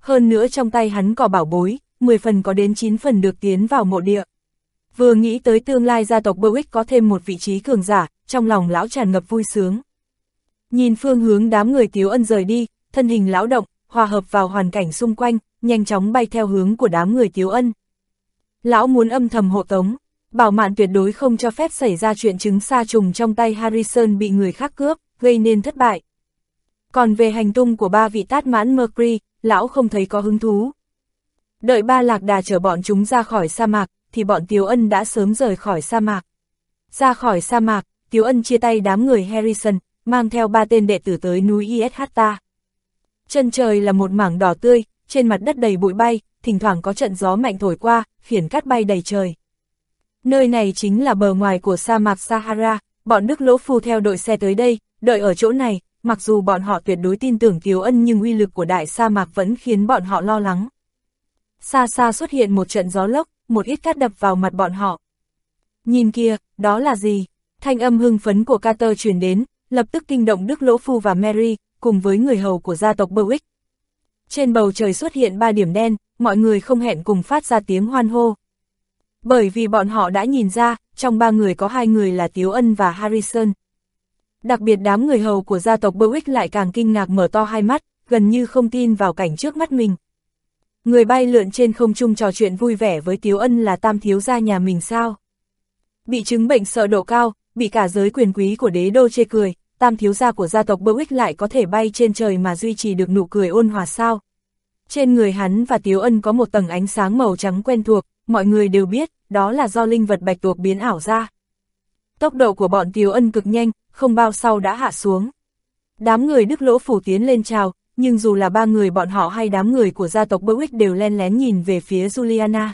Speaker 1: Hơn nữa trong tay hắn có bảo bối, 10 phần có đến 9 phần được tiến vào mộ địa. Vừa nghĩ tới tương lai gia tộc Berwick có thêm một vị trí cường giả, trong lòng lão tràn ngập vui sướng. Nhìn phương hướng đám người Tiếu Ân rời đi, thân hình lão động, hòa hợp vào hoàn cảnh xung quanh, nhanh chóng bay theo hướng của đám người Tiếu Ân. Lão muốn âm thầm hộ tống, bảo mạn tuyệt đối không cho phép xảy ra chuyện chứng sa trùng trong tay Harrison bị người khác cướp, gây nên thất bại. Còn về hành tung của ba vị tát mãn Mercury, lão không thấy có hứng thú. Đợi ba lạc đà chở bọn chúng ra khỏi sa mạc, thì bọn Tiếu Ân đã sớm rời khỏi sa mạc. Ra khỏi sa mạc, Tiếu Ân chia tay đám người Harrison, mang theo ba tên đệ tử tới núi ishta Chân trời là một mảng đỏ tươi, trên mặt đất đầy bụi bay, thỉnh thoảng có trận gió mạnh thổi qua, khiển cát bay đầy trời. Nơi này chính là bờ ngoài của sa mạc Sahara, bọn Đức Lỗ Phu theo đội xe tới đây, đợi ở chỗ này, mặc dù bọn họ tuyệt đối tin tưởng Kiều Ân nhưng uy lực của đại sa mạc vẫn khiến bọn họ lo lắng. Xa xa xuất hiện một trận gió lốc, một ít cát đập vào mặt bọn họ. Nhìn kia, đó là gì? Thanh âm hưng phấn của Carter truyền đến, lập tức kinh động Đức Lỗ Phu và Mary, cùng với người hầu của gia tộc Berwick. Trên bầu trời xuất hiện ba điểm đen, mọi người không hẹn cùng phát ra tiếng hoan hô. Bởi vì bọn họ đã nhìn ra, trong ba người có hai người là Tiếu Ân và Harrison. Đặc biệt đám người hầu của gia tộc Berwick lại càng kinh ngạc mở to hai mắt, gần như không tin vào cảnh trước mắt mình. Người bay lượn trên không trung trò chuyện vui vẻ với Tiếu Ân là tam thiếu gia nhà mình sao? Bị chứng bệnh sợ độ cao, bị cả giới quyền quý của đế đô chê cười, tam thiếu gia của gia tộc Berwick lại có thể bay trên trời mà duy trì được nụ cười ôn hòa sao? Trên người hắn và Tiếu Ân có một tầng ánh sáng màu trắng quen thuộc, mọi người đều biết, đó là do linh vật bạch tuộc biến ảo ra. Tốc độ của bọn Tiếu Ân cực nhanh, không bao sau đã hạ xuống. Đám người Đức Lỗ Phủ tiến lên chào, nhưng dù là ba người bọn họ hay đám người của gia tộc Berwick đều len lén nhìn về phía Juliana.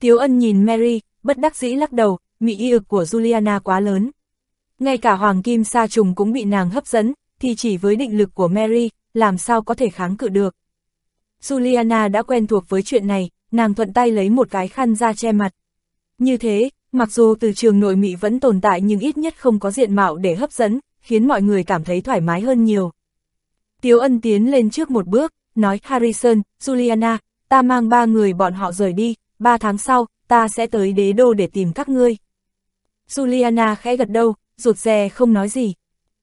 Speaker 1: Tiếu Ân nhìn Mary, bất đắc dĩ lắc đầu, mị y ực của Juliana quá lớn. Ngay cả Hoàng Kim Sa Trùng cũng bị nàng hấp dẫn, thì chỉ với định lực của Mary, làm sao có thể kháng cự được. Juliana đã quen thuộc với chuyện này, nàng thuận tay lấy một cái khăn ra che mặt. Như thế, mặc dù từ trường nội mỹ vẫn tồn tại nhưng ít nhất không có diện mạo để hấp dẫn, khiến mọi người cảm thấy thoải mái hơn nhiều. Tiếu ân tiến lên trước một bước, nói Harrison, Juliana, ta mang ba người bọn họ rời đi, ba tháng sau, ta sẽ tới đế đô để tìm các ngươi. Juliana khẽ gật đầu, rụt rè không nói gì.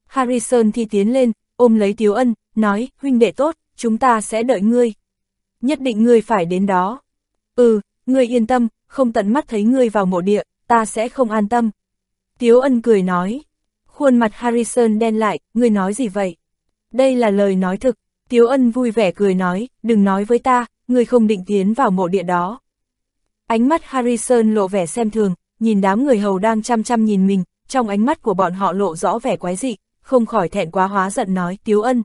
Speaker 1: Harrison thì tiến lên, ôm lấy Tiếu ân, nói, huynh đệ tốt, chúng ta sẽ đợi ngươi. Nhất định ngươi phải đến đó. Ừ, ngươi yên tâm, không tận mắt thấy ngươi vào mộ địa, ta sẽ không an tâm. Tiếu ân cười nói. Khuôn mặt Harrison đen lại, ngươi nói gì vậy? Đây là lời nói thực. Tiếu ân vui vẻ cười nói, đừng nói với ta, ngươi không định tiến vào mộ địa đó. Ánh mắt Harrison lộ vẻ xem thường, nhìn đám người hầu đang chăm chăm nhìn mình, trong ánh mắt của bọn họ lộ rõ vẻ quái dị, không khỏi thẹn quá hóa giận nói, Tiếu ân.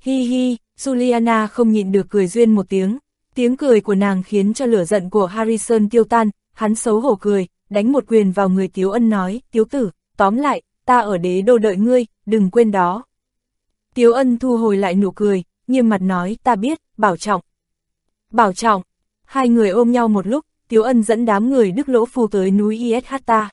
Speaker 1: Hi hi, Juliana không nhịn được cười duyên một tiếng, tiếng cười của nàng khiến cho lửa giận của Harrison tiêu tan, hắn xấu hổ cười, đánh một quyền vào người Tiếu ân nói, Tiếu tử, tóm lại, ta ở đế đô đợi ngươi, đừng quên đó. Tiếu ân thu hồi lại nụ cười, nghiêm mặt nói, ta biết, bảo trọng. Bảo trọng, hai người ôm nhau một lúc, Tiếu ân dẫn đám người Đức Lỗ Phu tới núi Ishata.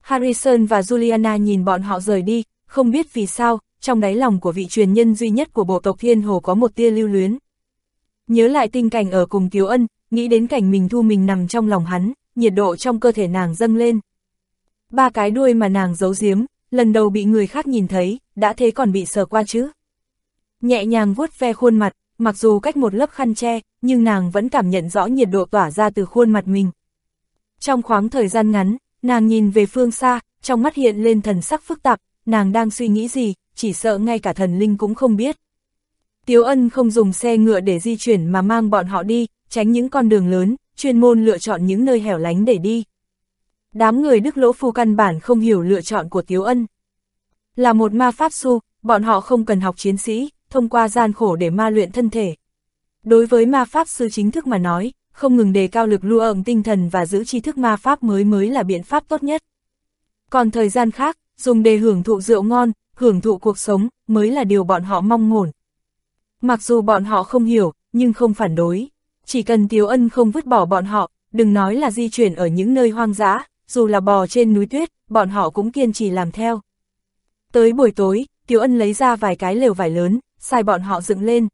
Speaker 1: Harrison và Juliana nhìn bọn họ rời đi, không biết vì sao, trong đáy lòng của vị truyền nhân duy nhất của bộ tộc Thiên Hồ có một tia lưu luyến. Nhớ lại tình cảnh ở cùng Kiều Ân, nghĩ đến cảnh mình thu mình nằm trong lòng hắn, nhiệt độ trong cơ thể nàng dâng lên. Ba cái đuôi mà nàng giấu giếm, lần đầu bị người khác nhìn thấy, đã thế còn bị sờ qua chứ. Nhẹ nhàng vuốt ve khuôn mặt, mặc dù cách một lớp khăn che, nhưng nàng vẫn cảm nhận rõ nhiệt độ tỏa ra từ khuôn mặt mình. Trong khoáng thời gian ngắn, nàng nhìn về phương xa, trong mắt hiện lên thần sắc phức tạp, nàng đang suy nghĩ gì, chỉ sợ ngay cả thần linh cũng không biết. Tiếu ân không dùng xe ngựa để di chuyển mà mang bọn họ đi, tránh những con đường lớn, chuyên môn lựa chọn những nơi hẻo lánh để đi. Đám người Đức Lỗ Phu căn bản không hiểu lựa chọn của Tiếu Ân. Là một ma pháp su, bọn họ không cần học chiến sĩ, thông qua gian khổ để ma luyện thân thể. Đối với ma pháp sư chính thức mà nói, không ngừng đề cao lực lưu ẩn tinh thần và giữ tri thức ma pháp mới mới là biện pháp tốt nhất. Còn thời gian khác, dùng để hưởng thụ rượu ngon, hưởng thụ cuộc sống, mới là điều bọn họ mong muốn. Mặc dù bọn họ không hiểu, nhưng không phản đối. Chỉ cần Tiếu Ân không vứt bỏ bọn họ, đừng nói là di chuyển ở những nơi hoang dã, dù là bò trên núi tuyết, bọn họ cũng kiên trì làm theo. Tới buổi tối, Tiếu Ân lấy ra vài cái lều vải lớn, sai bọn họ dựng lên.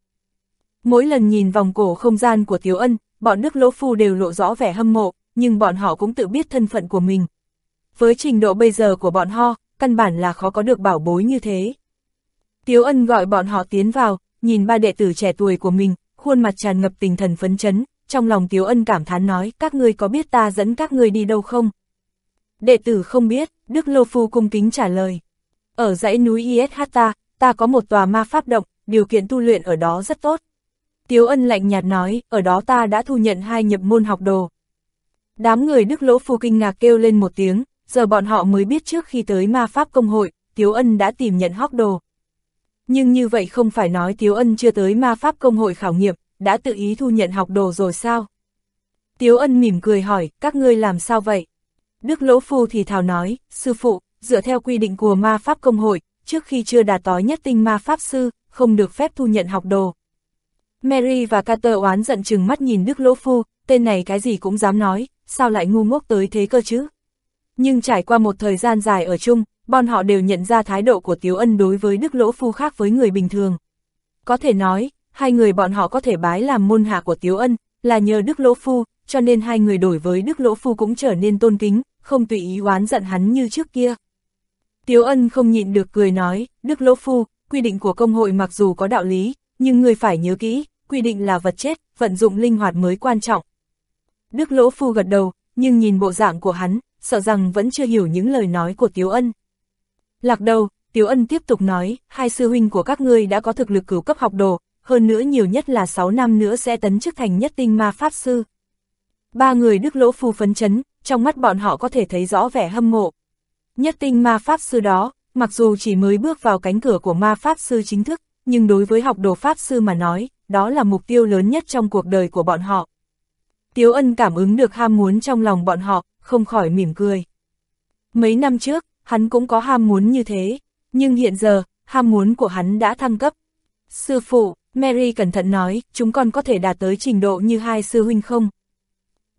Speaker 1: Mỗi lần nhìn vòng cổ không gian của Tiếu Ân, bọn Đức Lỗ Phu đều lộ rõ vẻ hâm mộ, nhưng bọn họ cũng tự biết thân phận của mình. Với trình độ bây giờ của bọn họ, căn bản là khó có được bảo bối như thế. Tiếu Ân gọi bọn họ tiến vào, nhìn ba đệ tử trẻ tuổi của mình, khuôn mặt tràn ngập tình thần phấn chấn, trong lòng Tiếu Ân cảm thán nói, các ngươi có biết ta dẫn các ngươi đi đâu không? Đệ tử không biết, Đức Lô Phu cung kính trả lời. Ở dãy núi Ishta, ta có một tòa ma pháp động, điều kiện tu luyện ở đó rất tốt. Tiếu Ân lạnh nhạt nói, ở đó ta đã thu nhận hai nhập môn học đồ. Đám người Đức Lỗ Phu kinh ngạc kêu lên một tiếng, giờ bọn họ mới biết trước khi tới ma pháp công hội, Tiếu Ân đã tìm nhận học đồ. Nhưng như vậy không phải nói Tiếu Ân chưa tới ma pháp công hội khảo nghiệm, đã tự ý thu nhận học đồ rồi sao? Tiếu Ân mỉm cười hỏi, các ngươi làm sao vậy? Đức Lỗ Phu thì thào nói, sư phụ, dựa theo quy định của ma pháp công hội, trước khi chưa đạt tối nhất tinh ma pháp sư, không được phép thu nhận học đồ. Mary và Carter oán giận chừng mắt nhìn Đức Lỗ Phu, tên này cái gì cũng dám nói, sao lại ngu ngốc tới thế cơ chứ? Nhưng trải qua một thời gian dài ở chung, bọn họ đều nhận ra thái độ của Tiếu Ân đối với Đức Lỗ Phu khác với người bình thường. Có thể nói, hai người bọn họ có thể bái làm môn hạ của Tiếu Ân, là nhờ Đức Lỗ Phu, cho nên hai người đổi với Đức Lỗ Phu cũng trở nên tôn kính, không tùy ý oán giận hắn như trước kia. Tiếu Ân không nhịn được cười nói, Đức Lỗ Phu, quy định của công hội mặc dù có đạo lý, nhưng người phải nhớ kỹ, quy định là vật chết, vận dụng linh hoạt mới quan trọng. Đức Lỗ Phu gật đầu, nhưng nhìn bộ dạng của hắn, sợ rằng vẫn chưa hiểu những lời nói của Tiếu Ân. Lạc đầu, Tiếu Ân tiếp tục nói, hai sư huynh của các ngươi đã có thực lực cứu cấp học đồ, hơn nữa nhiều nhất là 6 năm nữa sẽ tấn chức thành nhất tinh ma pháp sư. Ba người Đức Lỗ Phu phấn chấn, trong mắt bọn họ có thể thấy rõ vẻ hâm mộ. Nhất tinh ma pháp sư đó, mặc dù chỉ mới bước vào cánh cửa của ma pháp sư chính thức, nhưng đối với học đồ pháp sư mà nói, đó là mục tiêu lớn nhất trong cuộc đời của bọn họ. Tiếu ân cảm ứng được ham muốn trong lòng bọn họ, không khỏi mỉm cười. Mấy năm trước, hắn cũng có ham muốn như thế, nhưng hiện giờ, ham muốn của hắn đã thăng cấp. Sư phụ, Mary cẩn thận nói, chúng con có thể đạt tới trình độ như hai sư huynh không?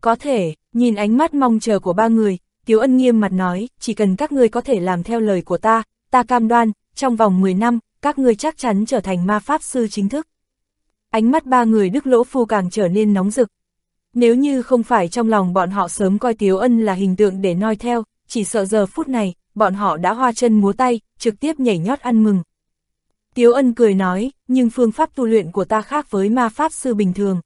Speaker 1: Có thể, nhìn ánh mắt mong chờ của ba người, Tiếu Ân nghiêm mặt nói, chỉ cần các ngươi có thể làm theo lời của ta, ta cam đoan, trong vòng 10 năm, các ngươi chắc chắn trở thành ma pháp sư chính thức. Ánh mắt ba người Đức Lỗ Phu càng trở nên nóng rực. Nếu như không phải trong lòng bọn họ sớm coi Tiếu Ân là hình tượng để noi theo, chỉ sợ giờ phút này, bọn họ đã hoa chân múa tay, trực tiếp nhảy nhót ăn mừng. Tiếu Ân cười nói, nhưng phương pháp tu luyện của ta khác với ma pháp sư bình thường.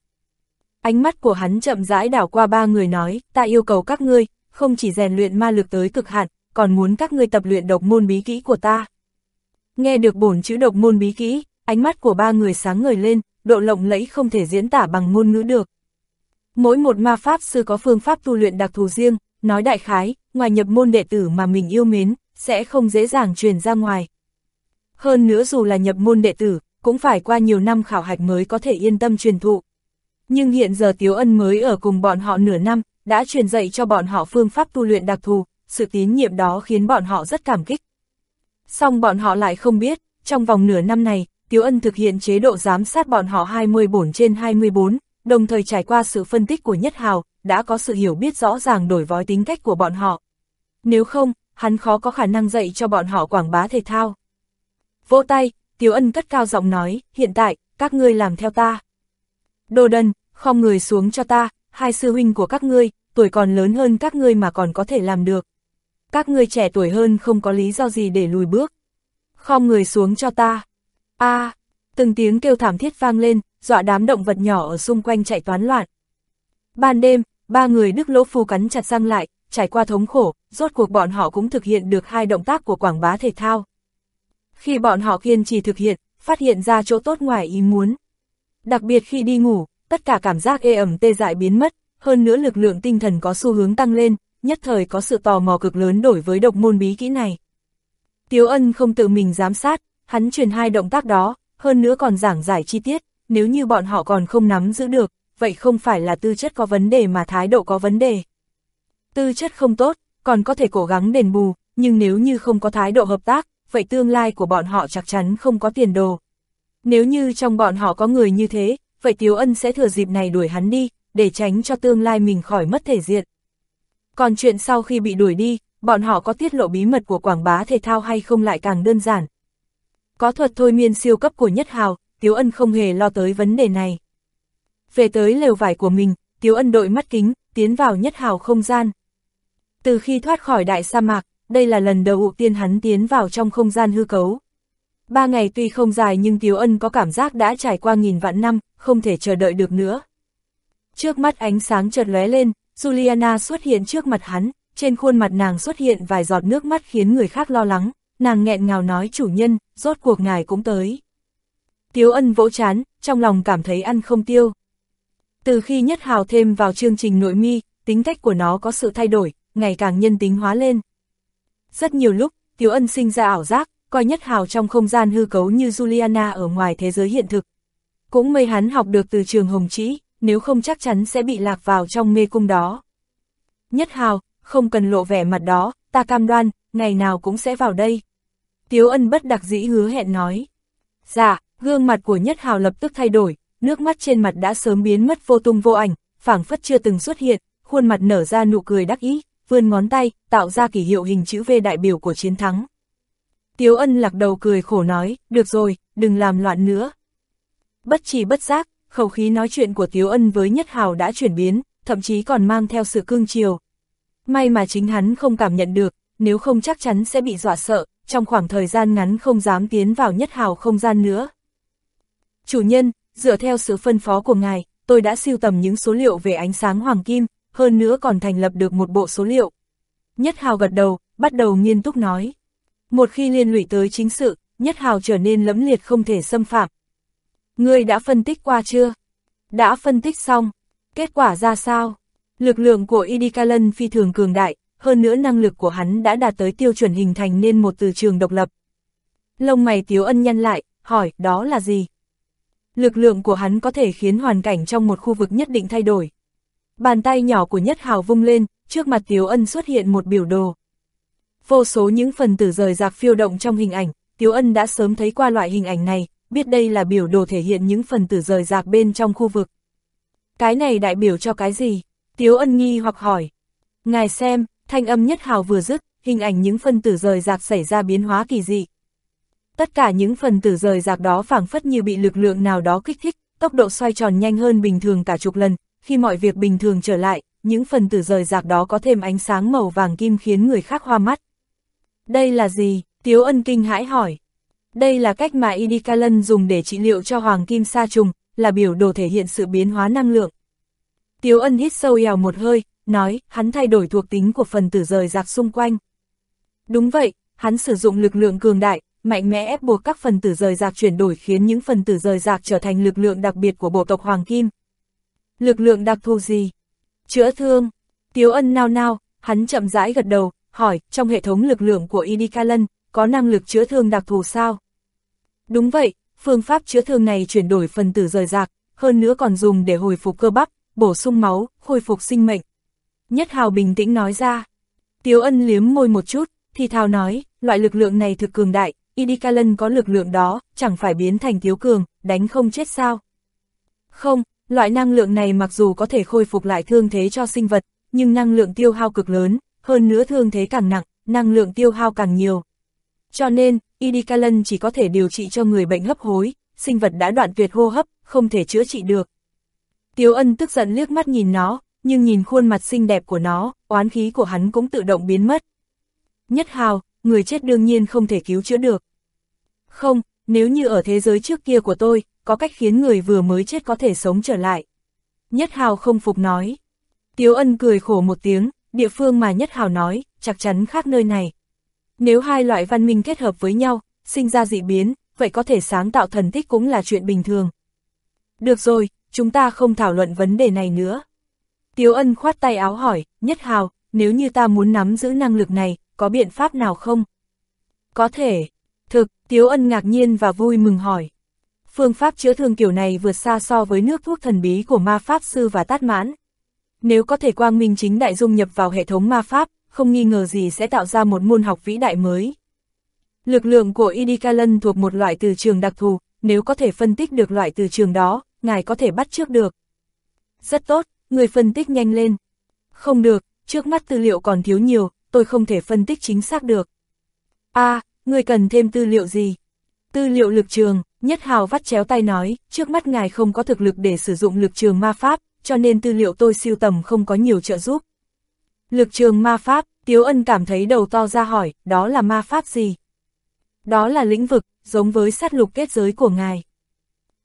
Speaker 1: Ánh mắt của hắn chậm rãi đảo qua ba người nói, ta yêu cầu các ngươi, không chỉ rèn luyện ma lực tới cực hạn, còn muốn các ngươi tập luyện độc môn bí kỹ của ta. Nghe được bổn chữ độc môn bí kỹ, ánh mắt của ba người sáng ngời lên, độ lộng lẫy không thể diễn tả bằng ngôn ngữ được. Mỗi một ma pháp sư có phương pháp tu luyện đặc thù riêng, nói đại khái, ngoài nhập môn đệ tử mà mình yêu mến, sẽ không dễ dàng truyền ra ngoài. Hơn nữa dù là nhập môn đệ tử, cũng phải qua nhiều năm khảo hạch mới có thể yên tâm truyền thụ. Nhưng hiện giờ Tiếu Ân mới ở cùng bọn họ nửa năm, đã truyền dạy cho bọn họ phương pháp tu luyện đặc thù, sự tín nhiệm đó khiến bọn họ rất cảm kích. Song bọn họ lại không biết, trong vòng nửa năm này, Tiếu Ân thực hiện chế độ giám sát bọn họ 24 trên 24, đồng thời trải qua sự phân tích của Nhất Hào, đã có sự hiểu biết rõ ràng đổi vói tính cách của bọn họ. Nếu không, hắn khó có khả năng dạy cho bọn họ quảng bá thể thao. Vỗ tay, Tiếu Ân cất cao giọng nói, hiện tại, các ngươi làm theo ta. Đồ đần, không người xuống cho ta, hai sư huynh của các ngươi, tuổi còn lớn hơn các ngươi mà còn có thể làm được. Các ngươi trẻ tuổi hơn không có lý do gì để lùi bước. Khom người xuống cho ta a từng tiếng kêu thảm thiết vang lên, dọa đám động vật nhỏ ở xung quanh chạy toán loạn. Ban đêm, ba người Đức Lỗ Phu cắn chặt răng lại, trải qua thống khổ, rốt cuộc bọn họ cũng thực hiện được hai động tác của quảng bá thể thao. Khi bọn họ kiên trì thực hiện, phát hiện ra chỗ tốt ngoài ý muốn. Đặc biệt khi đi ngủ, tất cả cảm giác ê ẩm tê dại biến mất, hơn nữa lực lượng tinh thần có xu hướng tăng lên, nhất thời có sự tò mò cực lớn đổi với độc môn bí kỹ này. Tiếu ân không tự mình giám sát, hắn truyền hai động tác đó, hơn nữa còn giảng giải chi tiết, nếu như bọn họ còn không nắm giữ được, vậy không phải là tư chất có vấn đề mà thái độ có vấn đề. Tư chất không tốt, còn có thể cố gắng đền bù, nhưng nếu như không có thái độ hợp tác, vậy tương lai của bọn họ chắc chắn không có tiền đồ. Nếu như trong bọn họ có người như thế, vậy Tiếu Ân sẽ thừa dịp này đuổi hắn đi, để tránh cho tương lai mình khỏi mất thể diện. Còn chuyện sau khi bị đuổi đi, bọn họ có tiết lộ bí mật của quảng bá thể thao hay không lại càng đơn giản. Có thuật thôi miên siêu cấp của Nhất Hào, Tiếu Ân không hề lo tới vấn đề này. Về tới lều vải của mình, Tiếu Ân đội mắt kính, tiến vào Nhất Hào không gian. Từ khi thoát khỏi đại sa mạc, đây là lần đầu tiên hắn tiến vào trong không gian hư cấu. Ba ngày tuy không dài nhưng Tiếu Ân có cảm giác đã trải qua nghìn vạn năm, không thể chờ đợi được nữa. Trước mắt ánh sáng chợt lóe lên, Juliana xuất hiện trước mặt hắn, trên khuôn mặt nàng xuất hiện vài giọt nước mắt khiến người khác lo lắng, nàng nghẹn ngào nói chủ nhân, rốt cuộc ngài cũng tới. Tiếu ân vỗ chán, trong lòng cảm thấy ăn không tiêu. Từ khi nhất hào thêm vào chương trình nội mi, tính cách của nó có sự thay đổi, ngày càng nhân tính hóa lên. Rất nhiều lúc, Tiếu ân sinh ra ảo giác, coi nhất hào trong không gian hư cấu như Juliana ở ngoài thế giới hiện thực. Cũng may hắn học được từ trường Hồng Trĩ, nếu không chắc chắn sẽ bị lạc vào trong mê cung đó. Nhất hào, không cần lộ vẻ mặt đó, ta cam đoan, ngày nào cũng sẽ vào đây. Tiếu ân bất đặc dĩ hứa hẹn nói. Dạ, gương mặt của Nhất hào lập tức thay đổi, nước mắt trên mặt đã sớm biến mất vô tung vô ảnh, phảng phất chưa từng xuất hiện, khuôn mặt nở ra nụ cười đắc ý, vươn ngón tay, tạo ra kỷ hiệu hình chữ V đại biểu của chiến thắng. Tiếu ân lạc đầu cười khổ nói, được rồi, đừng làm loạn nữa. Bất chỉ bất giác, khẩu khí nói chuyện của Tiếu ân với Nhất Hào đã chuyển biến, thậm chí còn mang theo sự cương chiều. May mà chính hắn không cảm nhận được, nếu không chắc chắn sẽ bị dọa sợ, trong khoảng thời gian ngắn không dám tiến vào Nhất Hào không gian nữa. Chủ nhân, dựa theo sự phân phó của ngài, tôi đã siêu tầm những số liệu về ánh sáng hoàng kim, hơn nữa còn thành lập được một bộ số liệu. Nhất Hào gật đầu, bắt đầu nghiêm túc nói. Một khi liên lụy tới chính sự, Nhất Hào trở nên lẫm liệt không thể xâm phạm. Ngươi đã phân tích qua chưa? Đã phân tích xong. Kết quả ra sao? Lực lượng của Idikalan phi thường cường đại, hơn nữa năng lực của hắn đã đạt tới tiêu chuẩn hình thành nên một từ trường độc lập. Lông mày Tiếu Ân nhăn lại, hỏi, đó là gì? Lực lượng của hắn có thể khiến hoàn cảnh trong một khu vực nhất định thay đổi. Bàn tay nhỏ của Nhất Hào vung lên, trước mặt Tiếu Ân xuất hiện một biểu đồ. Vô số những phần tử rời rạc phiêu động trong hình ảnh, Tiếu Ân đã sớm thấy qua loại hình ảnh này, biết đây là biểu đồ thể hiện những phần tử rời rạc bên trong khu vực. Cái này đại biểu cho cái gì? Tiếu Ân nghi hoặc hỏi. Ngài xem, thanh âm nhất hào vừa dứt, hình ảnh những phân tử rời rạc xảy ra biến hóa kỳ dị. Tất cả những phần tử rời rạc đó phảng phất như bị lực lượng nào đó kích thích, tốc độ xoay tròn nhanh hơn bình thường cả chục lần, khi mọi việc bình thường trở lại, những phần tử rời rạc đó có thêm ánh sáng màu vàng kim khiến người khác hoa mắt. Đây là gì? Tiếu ân kinh hãi hỏi. Đây là cách mà Idikalan dùng để trị liệu cho hoàng kim sa trùng, là biểu đồ thể hiện sự biến hóa năng lượng. Tiếu ân hít sâu eo một hơi, nói, hắn thay đổi thuộc tính của phần tử rời rạc xung quanh. Đúng vậy, hắn sử dụng lực lượng cường đại, mạnh mẽ ép buộc các phần tử rời rạc chuyển đổi khiến những phần tử rời rạc trở thành lực lượng đặc biệt của bộ tộc Hoàng Kim. Lực lượng đặc thù gì? Chữa thương. Tiếu ân nao nao, hắn chậm rãi gật đầu, hỏi, trong hệ thống lực lượng của Idikalan, có năng lực chữa thương đặc thù sao? Đúng vậy, phương pháp chữa thương này chuyển đổi phần tử rời rạc, hơn nữa còn dùng để hồi phục cơ bắp, bổ sung máu, khôi phục sinh mệnh. Nhất Hào bình tĩnh nói ra. Tiếu ân liếm môi một chút, thì thào nói, loại lực lượng này thực cường đại, Idikalan có lực lượng đó, chẳng phải biến thành Tiếu Cường, đánh không chết sao? Không, loại năng lượng này mặc dù có thể khôi phục lại thương thế cho sinh vật, nhưng năng lượng tiêu hao cực lớn, hơn nữa thương thế càng nặng, năng lượng tiêu hao càng nhiều. Cho nên, Idikalan chỉ có thể điều trị cho người bệnh hấp hối, sinh vật đã đoạn tuyệt hô hấp, không thể chữa trị được. Tiếu ân tức giận liếc mắt nhìn nó, nhưng nhìn khuôn mặt xinh đẹp của nó, oán khí của hắn cũng tự động biến mất. Nhất hào, người chết đương nhiên không thể cứu chữa được. Không, nếu như ở thế giới trước kia của tôi, có cách khiến người vừa mới chết có thể sống trở lại. Nhất hào không phục nói. Tiếu ân cười khổ một tiếng, địa phương mà Nhất hào nói, chắc chắn khác nơi này. Nếu hai loại văn minh kết hợp với nhau, sinh ra dị biến, vậy có thể sáng tạo thần tích cũng là chuyện bình thường. Được rồi, chúng ta không thảo luận vấn đề này nữa. Tiếu ân khoát tay áo hỏi, Nhất Hào, nếu như ta muốn nắm giữ năng lực này, có biện pháp nào không? Có thể. Thực, Tiếu Ân ngạc nhiên và vui mừng hỏi. Phương pháp chữa thương kiểu này vượt xa so với nước thuốc thần bí của ma pháp sư và tát mãn. Nếu có thể quang minh chính đại dung nhập vào hệ thống ma pháp, không nghi ngờ gì sẽ tạo ra một môn học vĩ đại mới. Lực lượng của Idikalan thuộc một loại từ trường đặc thù, nếu có thể phân tích được loại từ trường đó, ngài có thể bắt trước được. Rất tốt, người phân tích nhanh lên. Không được, trước mắt tư liệu còn thiếu nhiều, tôi không thể phân tích chính xác được. a à, người cần thêm tư liệu gì? Tư liệu lực trường, Nhất Hào vắt chéo tay nói, trước mắt ngài không có thực lực để sử dụng lực trường ma pháp, cho nên tư liệu tôi siêu tầm không có nhiều trợ giúp. Lực trường ma pháp, Tiếu Ân cảm thấy đầu to ra hỏi, đó là ma pháp gì? Đó là lĩnh vực, giống với sát lục kết giới của ngài.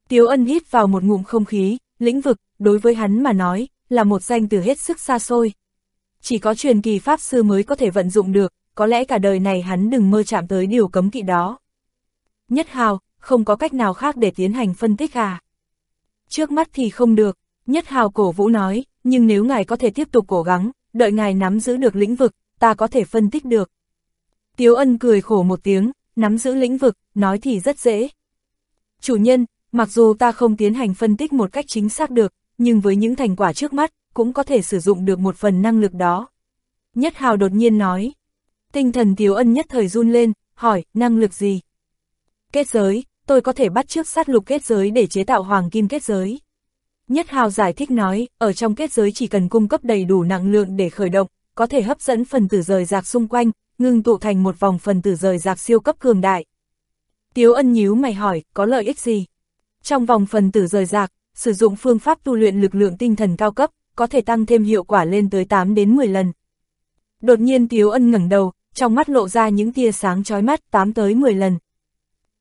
Speaker 1: Tiếu Ân hít vào một ngụm không khí, lĩnh vực, đối với hắn mà nói, là một danh từ hết sức xa xôi. Chỉ có truyền kỳ pháp sư mới có thể vận dụng được, có lẽ cả đời này hắn đừng mơ chạm tới điều cấm kỵ đó. Nhất hào, không có cách nào khác để tiến hành phân tích à? Trước mắt thì không được, Nhất hào cổ vũ nói, nhưng nếu ngài có thể tiếp tục cố gắng, đợi ngài nắm giữ được lĩnh vực, ta có thể phân tích được. Tiếu ân cười khổ một tiếng, nắm giữ lĩnh vực, nói thì rất dễ. Chủ nhân, mặc dù ta không tiến hành phân tích một cách chính xác được, nhưng với những thành quả trước mắt, cũng có thể sử dụng được một phần năng lực đó. Nhất hào đột nhiên nói. Tinh thần Tiếu ân nhất thời run lên, hỏi, năng lực gì? Kết giới, tôi có thể bắt trước sát lục kết giới để chế tạo hoàng kim kết giới. Nhất Hào giải thích nói, ở trong kết giới chỉ cần cung cấp đầy đủ năng lượng để khởi động, có thể hấp dẫn phần tử rời rạc xung quanh, ngưng tụ thành một vòng phần tử rời rạc siêu cấp cường đại. Tiếu ân nhíu mày hỏi, có lợi ích gì? Trong vòng phần tử rời rạc, sử dụng phương pháp tu luyện lực lượng tinh thần cao cấp, có thể tăng thêm hiệu quả lên tới 8 đến 10 lần. Đột nhiên Tiếu ân ngẩng đầu, trong mắt lộ ra những tia sáng chói mắt 8 tới 10 lần.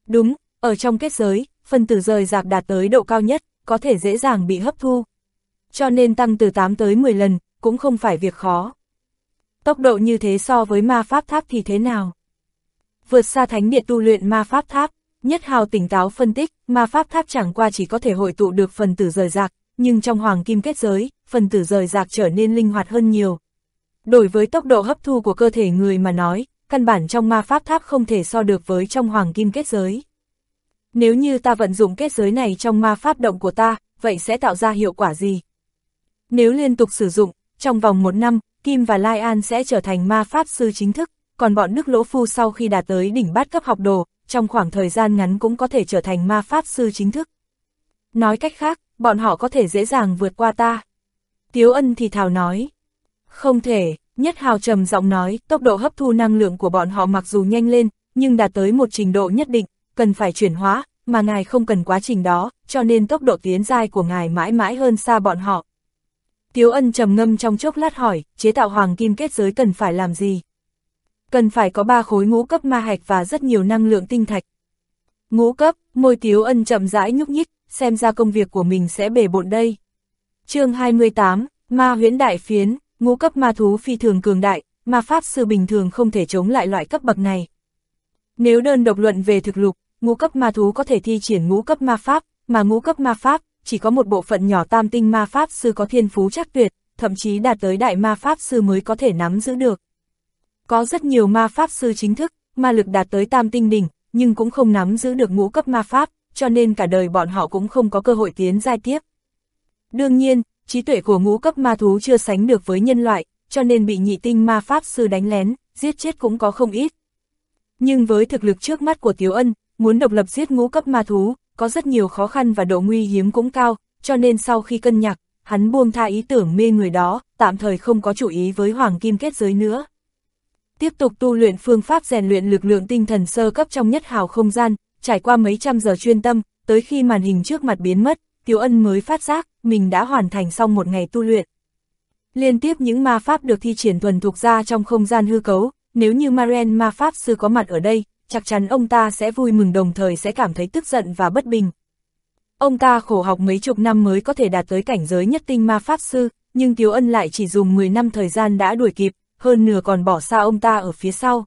Speaker 1: Đúng, ở trong kết giới, phân tử rời rạc đạt tới độ cao nhất, có thể dễ dàng bị hấp thu. Cho nên tăng từ 8 tới 10 lần, cũng không phải việc khó. Tốc độ như thế so với ma pháp tháp thì thế nào? Vượt xa thánh điện tu luyện ma pháp tháp, nhất hào tỉnh táo phân tích, ma pháp tháp chẳng qua chỉ có thể hội tụ được phần tử rời rạc, nhưng trong hoàng kim kết giới, phần tử rời rạc trở nên linh hoạt hơn nhiều. Đổi với tốc độ hấp thu của cơ thể người mà nói, căn bản trong ma pháp tháp không thể so được với trong hoàng kim kết giới. Nếu như ta vận dụng kết giới này trong ma pháp động của ta, vậy sẽ tạo ra hiệu quả gì? Nếu liên tục sử dụng, trong vòng một năm, Kim và Lai An sẽ trở thành ma pháp sư chính thức, còn bọn Đức Lỗ Phu sau khi đạt tới đỉnh bát cấp học đồ, trong khoảng thời gian ngắn cũng có thể trở thành ma pháp sư chính thức. Nói cách khác, bọn họ có thể dễ dàng vượt qua ta. Tiếu ân thì thào nói. Không thể, nhất hào trầm giọng nói, tốc độ hấp thu năng lượng của bọn họ mặc dù nhanh lên, nhưng đạt tới một trình độ nhất định, cần phải chuyển hóa, mà ngài không cần quá trình đó, cho nên tốc độ tiến giai của ngài mãi mãi hơn xa bọn họ. Tiếu ân trầm ngâm trong chốc lát hỏi, chế tạo hoàng kim kết giới cần phải làm gì? Cần phải có ba khối ngũ cấp ma hạch và rất nhiều năng lượng tinh thạch. Ngũ cấp, môi tiếu ân chậm rãi nhúc nhích, xem ra công việc của mình sẽ bể bộn đây. chương 28, ma huyễn đại phiến, ngũ cấp ma thú phi thường cường đại, ma pháp sư bình thường không thể chống lại loại cấp bậc này. Nếu đơn độc luận về thực lục, ngũ cấp ma thú có thể thi triển ngũ cấp ma pháp, mà ngũ cấp ma pháp, chỉ có một bộ phận nhỏ tam tinh ma pháp sư có thiên phú chắc tuyệt, thậm chí đạt tới đại ma pháp sư mới có thể nắm giữ được. Có rất nhiều ma pháp sư chính thức, ma lực đạt tới tam tinh đỉnh, nhưng cũng không nắm giữ được ngũ cấp ma pháp, cho nên cả đời bọn họ cũng không có cơ hội tiến giai tiếp. Đương nhiên, trí tuệ của ngũ cấp ma thú chưa sánh được với nhân loại, cho nên bị nhị tinh ma pháp sư đánh lén, giết chết cũng có không ít. Nhưng với thực lực trước mắt của Tiếu Ân, muốn độc lập giết ngũ cấp ma thú, có rất nhiều khó khăn và độ nguy hiếm cũng cao, cho nên sau khi cân nhắc, hắn buông tha ý tưởng mê người đó, tạm thời không có chủ ý với hoàng kim kết giới nữa. Tiếp tục tu luyện phương pháp rèn luyện lực lượng tinh thần sơ cấp trong nhất hào không gian, trải qua mấy trăm giờ chuyên tâm, tới khi màn hình trước mặt biến mất, Tiểu Ân mới phát giác, mình đã hoàn thành xong một ngày tu luyện. Liên tiếp những ma pháp được thi triển thuần thuộc ra trong không gian hư cấu, nếu như Maren ma pháp sư có mặt ở đây, chắc chắn ông ta sẽ vui mừng đồng thời sẽ cảm thấy tức giận và bất bình. Ông ta khổ học mấy chục năm mới có thể đạt tới cảnh giới nhất tinh ma pháp sư, nhưng Tiếu Ân lại chỉ dùng 10 năm thời gian đã đuổi kịp, hơn nửa còn bỏ xa ông ta ở phía sau.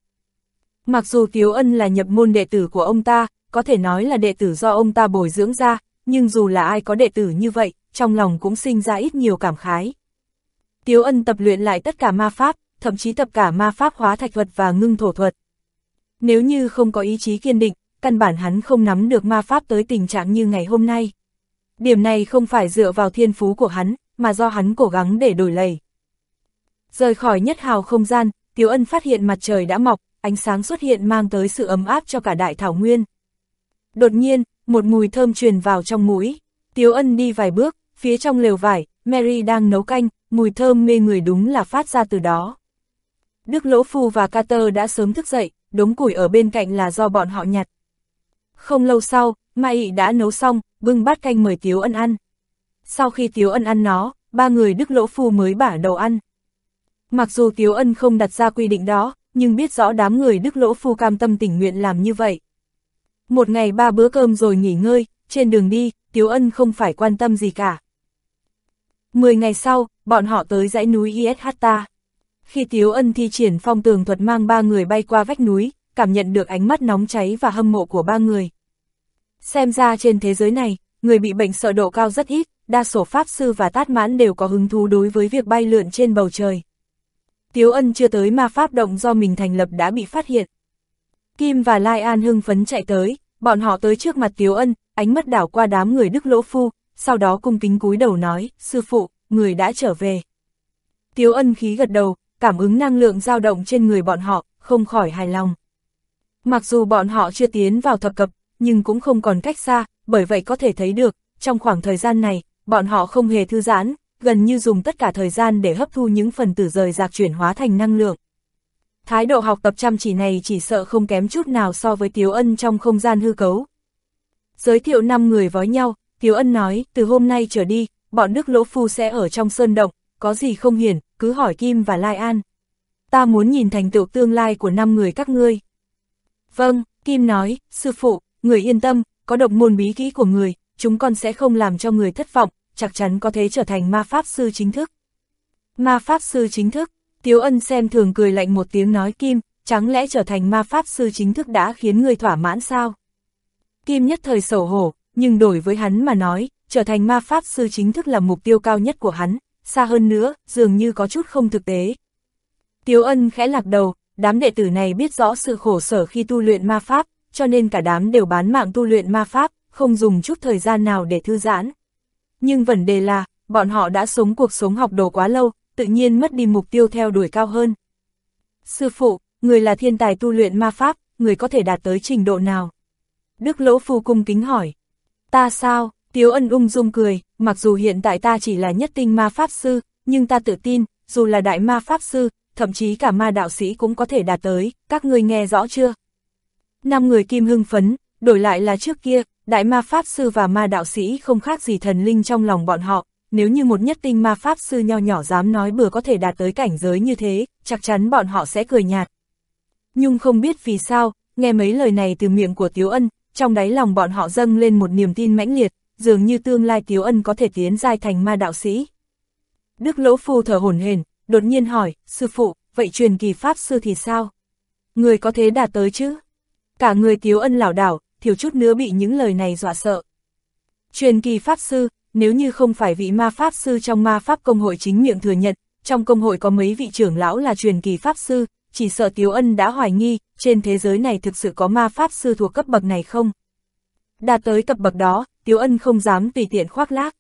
Speaker 1: Mặc dù Tiếu Ân là nhập môn đệ tử của ông ta, có thể nói là đệ tử do ông ta bồi dưỡng ra, nhưng dù là ai có đệ tử như vậy, trong lòng cũng sinh ra ít nhiều cảm khái. Tiếu Ân tập luyện lại tất cả ma pháp, thậm chí tập cả ma pháp hóa thạch thuật và ngưng thổ thuật. Nếu như không có ý chí kiên định, căn bản hắn không nắm được ma pháp tới tình trạng như ngày hôm nay. Điểm này không phải dựa vào thiên phú của hắn, mà do hắn cố gắng để đổi lầy. Rời khỏi nhất hào không gian, Tiếu Ân phát hiện mặt trời đã mọc, ánh sáng xuất hiện mang tới sự ấm áp cho cả đại thảo nguyên. Đột nhiên, một mùi thơm truyền vào trong mũi. Tiếu Ân đi vài bước, phía trong lều vải, Mary đang nấu canh, mùi thơm mê người đúng là phát ra từ đó. Đức Lỗ Phu và Carter đã sớm thức dậy, đống củi ở bên cạnh là do bọn họ nhặt. Không lâu sau, Mai đã nấu xong, bưng bát canh mời Tiếu Ân ăn. Sau khi Tiếu Ân ăn nó, ba người Đức Lỗ Phu mới bả đầu ăn. Mặc dù Tiếu Ân không đặt ra quy định đó, nhưng biết rõ đám người Đức Lỗ Phu cam tâm tình nguyện làm như vậy. Một ngày ba bữa cơm rồi nghỉ ngơi, trên đường đi, Tiếu Ân không phải quan tâm gì cả. Mười ngày sau, bọn họ tới dãy núi Ishata. Khi Tiếu Ân thi triển phong tường thuật mang ba người bay qua vách núi, cảm nhận được ánh mắt nóng cháy và hâm mộ của ba người. Xem ra trên thế giới này, người bị bệnh sợ độ cao rất ít, đa số Pháp Sư và Tát Mãn đều có hứng thú đối với việc bay lượn trên bầu trời. Tiếu Ân chưa tới ma pháp động do mình thành lập đã bị phát hiện. Kim và Lai An hưng phấn chạy tới, bọn họ tới trước mặt Tiếu Ân, ánh mắt đảo qua đám người Đức Lỗ Phu, sau đó cung kính cúi đầu nói, sư phụ, người đã trở về. Tiếu Ân khí gật đầu, cảm ứng năng lượng dao động trên người bọn họ, không khỏi hài lòng. Mặc dù bọn họ chưa tiến vào thập cập, nhưng cũng không còn cách xa, bởi vậy có thể thấy được, trong khoảng thời gian này, bọn họ không hề thư giãn, gần như dùng tất cả thời gian để hấp thu những phần tử rời rạc chuyển hóa thành năng lượng. Thái độ học tập chăm chỉ này chỉ sợ không kém chút nào so với Tiếu Ân trong không gian hư cấu. Giới thiệu 5 người với nhau, Tiếu Ân nói, từ hôm nay trở đi, bọn Đức Lỗ Phu sẽ ở trong sơn động, có gì không hiển, cứ hỏi Kim và Lai An. Ta muốn nhìn thành tựu tương lai của năm người các ngươi. Vâng, Kim nói, sư phụ, người yên tâm, có độc môn bí kỹ của người, chúng con sẽ không làm cho người thất vọng, chắc chắn có thể trở thành ma pháp sư chính thức. Ma pháp sư chính thức, Tiếu Ân xem thường cười lạnh một tiếng nói Kim, chẳng lẽ trở thành ma pháp sư chính thức đã khiến người thỏa mãn sao? Kim nhất thời sầu hổ, nhưng đổi với hắn mà nói, trở thành ma pháp sư chính thức là mục tiêu cao nhất của hắn, xa hơn nữa, dường như có chút không thực tế. Tiếu ân khẽ lạc đầu, đám đệ tử này biết rõ sự khổ sở khi tu luyện ma pháp, cho nên cả đám đều bán mạng tu luyện ma pháp, không dùng chút thời gian nào để thư giãn. Nhưng vấn đề là, bọn họ đã sống cuộc sống học đồ quá lâu, tự nhiên mất đi mục tiêu theo đuổi cao hơn. Sư phụ, người là thiên tài tu luyện ma pháp, người có thể đạt tới trình độ nào? Đức Lỗ Phu cung kính hỏi. Ta sao? Tiếu ân ung dung cười, mặc dù hiện tại ta chỉ là nhất tinh ma pháp sư, nhưng ta tự tin, dù là đại ma pháp sư, thậm chí cả ma đạo sĩ cũng có thể đạt tới, các người nghe rõ chưa? Năm người kim hưng phấn, đổi lại là trước kia, đại ma pháp sư và ma đạo sĩ không khác gì thần linh trong lòng bọn họ, nếu như một nhất tinh ma pháp sư nho nhỏ dám nói bừa có thể đạt tới cảnh giới như thế, chắc chắn bọn họ sẽ cười nhạt. Nhưng không biết vì sao, nghe mấy lời này từ miệng của Tiếu Ân, trong đáy lòng bọn họ dâng lên một niềm tin mãnh liệt, dường như tương lai Tiếu Ân có thể tiến giai thành ma đạo sĩ. Đức Lỗ Phu thở hổn hển, đột nhiên hỏi, sư phụ, vậy truyền kỳ pháp sư thì sao? Người có thế đạt tới chứ? Cả người Tiếu Ân lảo đảo, thiếu chút nữa bị những lời này dọa sợ. Truyền kỳ pháp sư, nếu như không phải vị ma pháp sư trong ma pháp công hội chính miệng thừa nhận, trong công hội có mấy vị trưởng lão là truyền kỳ pháp sư, chỉ sợ Tiếu Ân đã hoài nghi, trên thế giới này thực sự có ma pháp sư thuộc cấp bậc này không? Đạt tới cấp bậc đó, Tiếu Ân không dám tùy tiện khoác lác.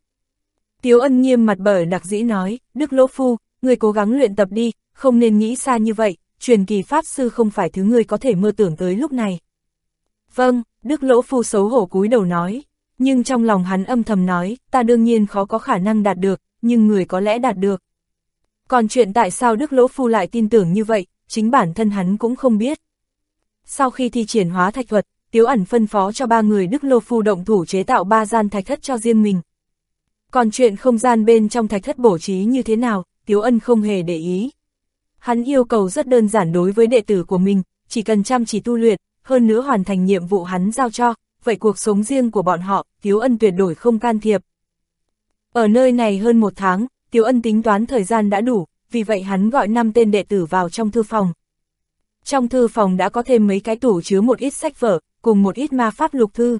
Speaker 1: Tiếu Ân nghiêm mặt bởi đặc dĩ nói, Đức Lỗ Phu, người cố gắng luyện tập đi, không nên nghĩ xa như vậy, truyền kỳ pháp sư không phải thứ người có thể mơ tưởng tới lúc này. Vâng, Đức Lỗ Phu xấu hổ cúi đầu nói, nhưng trong lòng hắn âm thầm nói, ta đương nhiên khó có khả năng đạt được, nhưng người có lẽ đạt được. Còn chuyện tại sao Đức Lỗ Phu lại tin tưởng như vậy, chính bản thân hắn cũng không biết. Sau khi thi triển hóa thạch thuật, Tiếu ẩn phân phó cho ba người Đức Lô Phu động thủ chế tạo ba gian thạch thất cho riêng mình. Còn chuyện không gian bên trong thạch thất bổ trí như thế nào, Tiếu Ân không hề để ý. Hắn yêu cầu rất đơn giản đối với đệ tử của mình, chỉ cần chăm chỉ tu luyện, hơn nữa hoàn thành nhiệm vụ hắn giao cho, vậy cuộc sống riêng của bọn họ, Tiếu Ân tuyệt đối không can thiệp. Ở nơi này hơn một tháng, Tiếu Ân tính toán thời gian đã đủ, vì vậy hắn gọi năm tên đệ tử vào trong thư phòng. Trong thư phòng đã có thêm mấy cái tủ chứa một ít sách vở, cùng một ít ma pháp lục thư.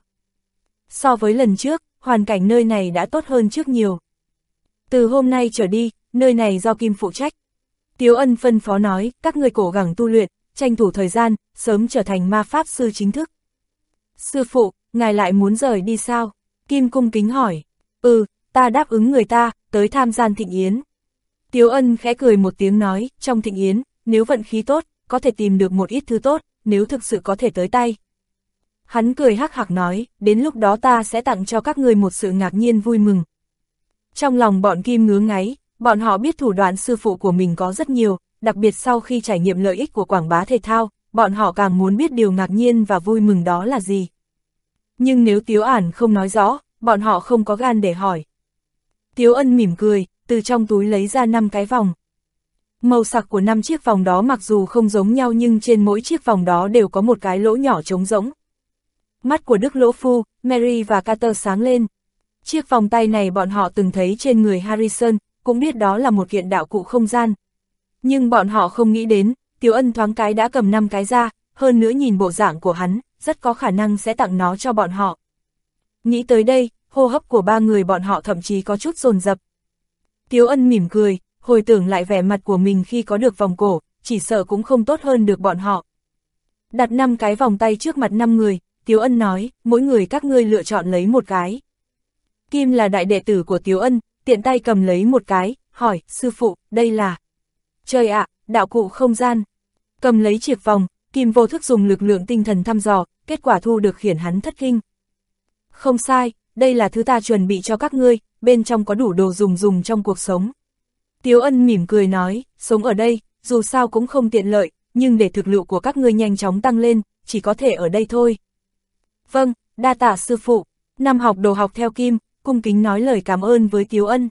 Speaker 1: So với lần trước, hoàn cảnh nơi này đã tốt hơn trước nhiều. Từ hôm nay trở đi, nơi này do Kim phụ trách. Tiếu ân phân phó nói, các người cố gắng tu luyện, tranh thủ thời gian, sớm trở thành ma pháp sư chính thức. Sư phụ, ngài lại muốn rời đi sao? Kim cung kính hỏi. Ừ, ta đáp ứng người ta, tới tham gian thịnh yến. Tiếu ân khẽ cười một tiếng nói, trong thịnh yến, nếu vận khí tốt, có thể tìm được một ít thứ tốt, nếu thực sự có thể tới tay. Hắn cười hắc hạc nói, đến lúc đó ta sẽ tặng cho các người một sự ngạc nhiên vui mừng. Trong lòng bọn Kim ngứa ngáy, bọn họ biết thủ đoạn sư phụ của mình có rất nhiều, đặc biệt sau khi trải nghiệm lợi ích của quảng bá thể thao, bọn họ càng muốn biết điều ngạc nhiên và vui mừng đó là gì. Nhưng nếu Tiếu Ản không nói rõ, bọn họ không có gan để hỏi. Tiếu Ân mỉm cười, từ trong túi lấy ra 5 cái vòng. Màu sặc của năm chiếc vòng đó mặc dù không giống nhau nhưng trên mỗi chiếc vòng đó đều có một cái lỗ nhỏ trống rỗng. Mắt của Đức Lỗ Phu, Mary và Carter sáng lên. Chiếc vòng tay này bọn họ từng thấy trên người Harrison, cũng biết đó là một kiện đạo cụ không gian. Nhưng bọn họ không nghĩ đến, Tiểu Ân thoáng cái đã cầm 5 cái ra, hơn nữa nhìn bộ dạng của hắn, rất có khả năng sẽ tặng nó cho bọn họ. Nghĩ tới đây, hô hấp của ba người bọn họ thậm chí có chút dồn dập. Tiếu ân mỉm cười, hồi tưởng lại vẻ mặt của mình khi có được vòng cổ, chỉ sợ cũng không tốt hơn được bọn họ. Đặt 5 cái vòng tay trước mặt 5 người, Tiếu ân nói, mỗi người các ngươi lựa chọn lấy một cái. Kim là đại đệ tử của Tiếu ân, tiện tay cầm lấy một cái, hỏi, sư phụ, đây là... Trời ạ, đạo cụ không gian. Cầm lấy chiếc vòng, Kim vô thức dùng lực lượng tinh thần thăm dò, kết quả thu được khiển hắn thất kinh. Không sai, đây là thứ ta chuẩn bị cho các ngươi, bên trong có đủ đồ dùng dùng trong cuộc sống. Tiếu ân mỉm cười nói, sống ở đây, dù sao cũng không tiện lợi, nhưng để thực lực của các ngươi nhanh chóng tăng lên, chỉ có thể ở đây thôi. Vâng, đa tạ sư phụ, năm học đồ học theo Kim, cung kính nói lời cảm ơn với Tiếu ân.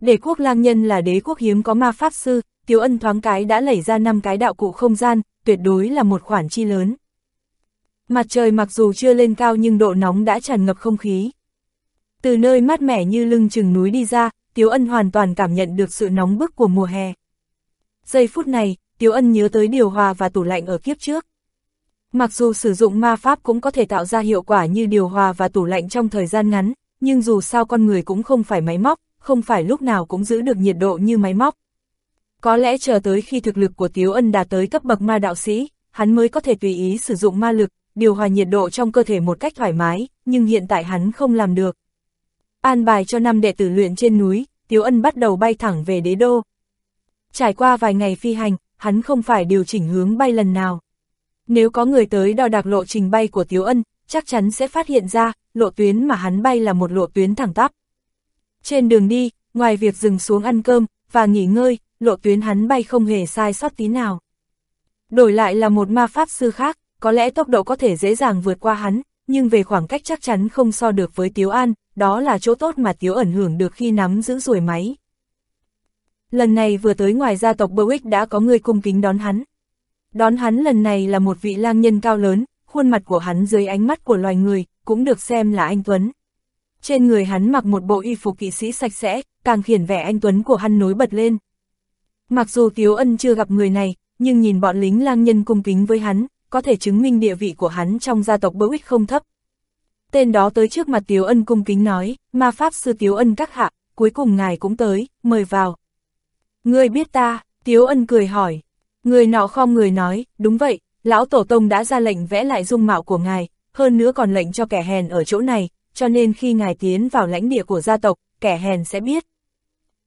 Speaker 1: Đế quốc lang nhân là đế quốc hiếm có ma pháp sư, Tiếu ân thoáng cái đã lẩy ra năm cái đạo cụ không gian, tuyệt đối là một khoản chi lớn. Mặt trời mặc dù chưa lên cao nhưng độ nóng đã tràn ngập không khí. Từ nơi mát mẻ như lưng chừng núi đi ra, Tiếu Ân hoàn toàn cảm nhận được sự nóng bức của mùa hè. Giây phút này, Tiếu Ân nhớ tới điều hòa và tủ lạnh ở kiếp trước. Mặc dù sử dụng ma pháp cũng có thể tạo ra hiệu quả như điều hòa và tủ lạnh trong thời gian ngắn, nhưng dù sao con người cũng không phải máy móc, không phải lúc nào cũng giữ được nhiệt độ như máy móc. Có lẽ chờ tới khi thực lực của Tiếu Ân đạt tới cấp bậc ma đạo sĩ, hắn mới có thể tùy ý sử dụng ma lực, điều hòa nhiệt độ trong cơ thể một cách thoải mái, nhưng hiện tại hắn không làm được. An bài cho năm đệ tử luyện trên núi, Tiếu Ân bắt đầu bay thẳng về đế đô. Trải qua vài ngày phi hành, hắn không phải điều chỉnh hướng bay lần nào. Nếu có người tới đo đạc lộ trình bay của Tiếu Ân, chắc chắn sẽ phát hiện ra, lộ tuyến mà hắn bay là một lộ tuyến thẳng tắp. Trên đường đi, ngoài việc dừng xuống ăn cơm, và nghỉ ngơi, lộ tuyến hắn bay không hề sai sót tí nào. Đổi lại là một ma pháp sư khác, có lẽ tốc độ có thể dễ dàng vượt qua hắn, nhưng về khoảng cách chắc chắn không so được với Tiếu An, đó là chỗ tốt mà Tiếu ẩn hưởng được khi nắm giữ ruồi máy. Lần này vừa tới ngoài gia tộc Berwick đã có người cung kính đón hắn. Đón hắn lần này là một vị lang nhân cao lớn, khuôn mặt của hắn dưới ánh mắt của loài người, cũng được xem là anh Tuấn. Trên người hắn mặc một bộ y phục kỵ sĩ sạch sẽ, càng khiển vẻ anh Tuấn của hắn nối bật lên. Mặc dù Tiếu Ân chưa gặp người này, nhưng nhìn bọn lính lang nhân cung kính với hắn, có thể chứng minh địa vị của hắn trong gia tộc Berwick không thấp. Tên đó tới trước mặt Tiếu Ân cung kính nói, ma pháp sư Tiếu Ân các hạ, cuối cùng ngài cũng tới, mời vào. Ngươi biết ta, Tiếu Ân cười hỏi. Người nọ khom người nói, đúng vậy, lão tổ tông đã ra lệnh vẽ lại dung mạo của ngài, hơn nữa còn lệnh cho kẻ hèn ở chỗ này, cho nên khi ngài tiến vào lãnh địa của gia tộc, kẻ hèn sẽ biết.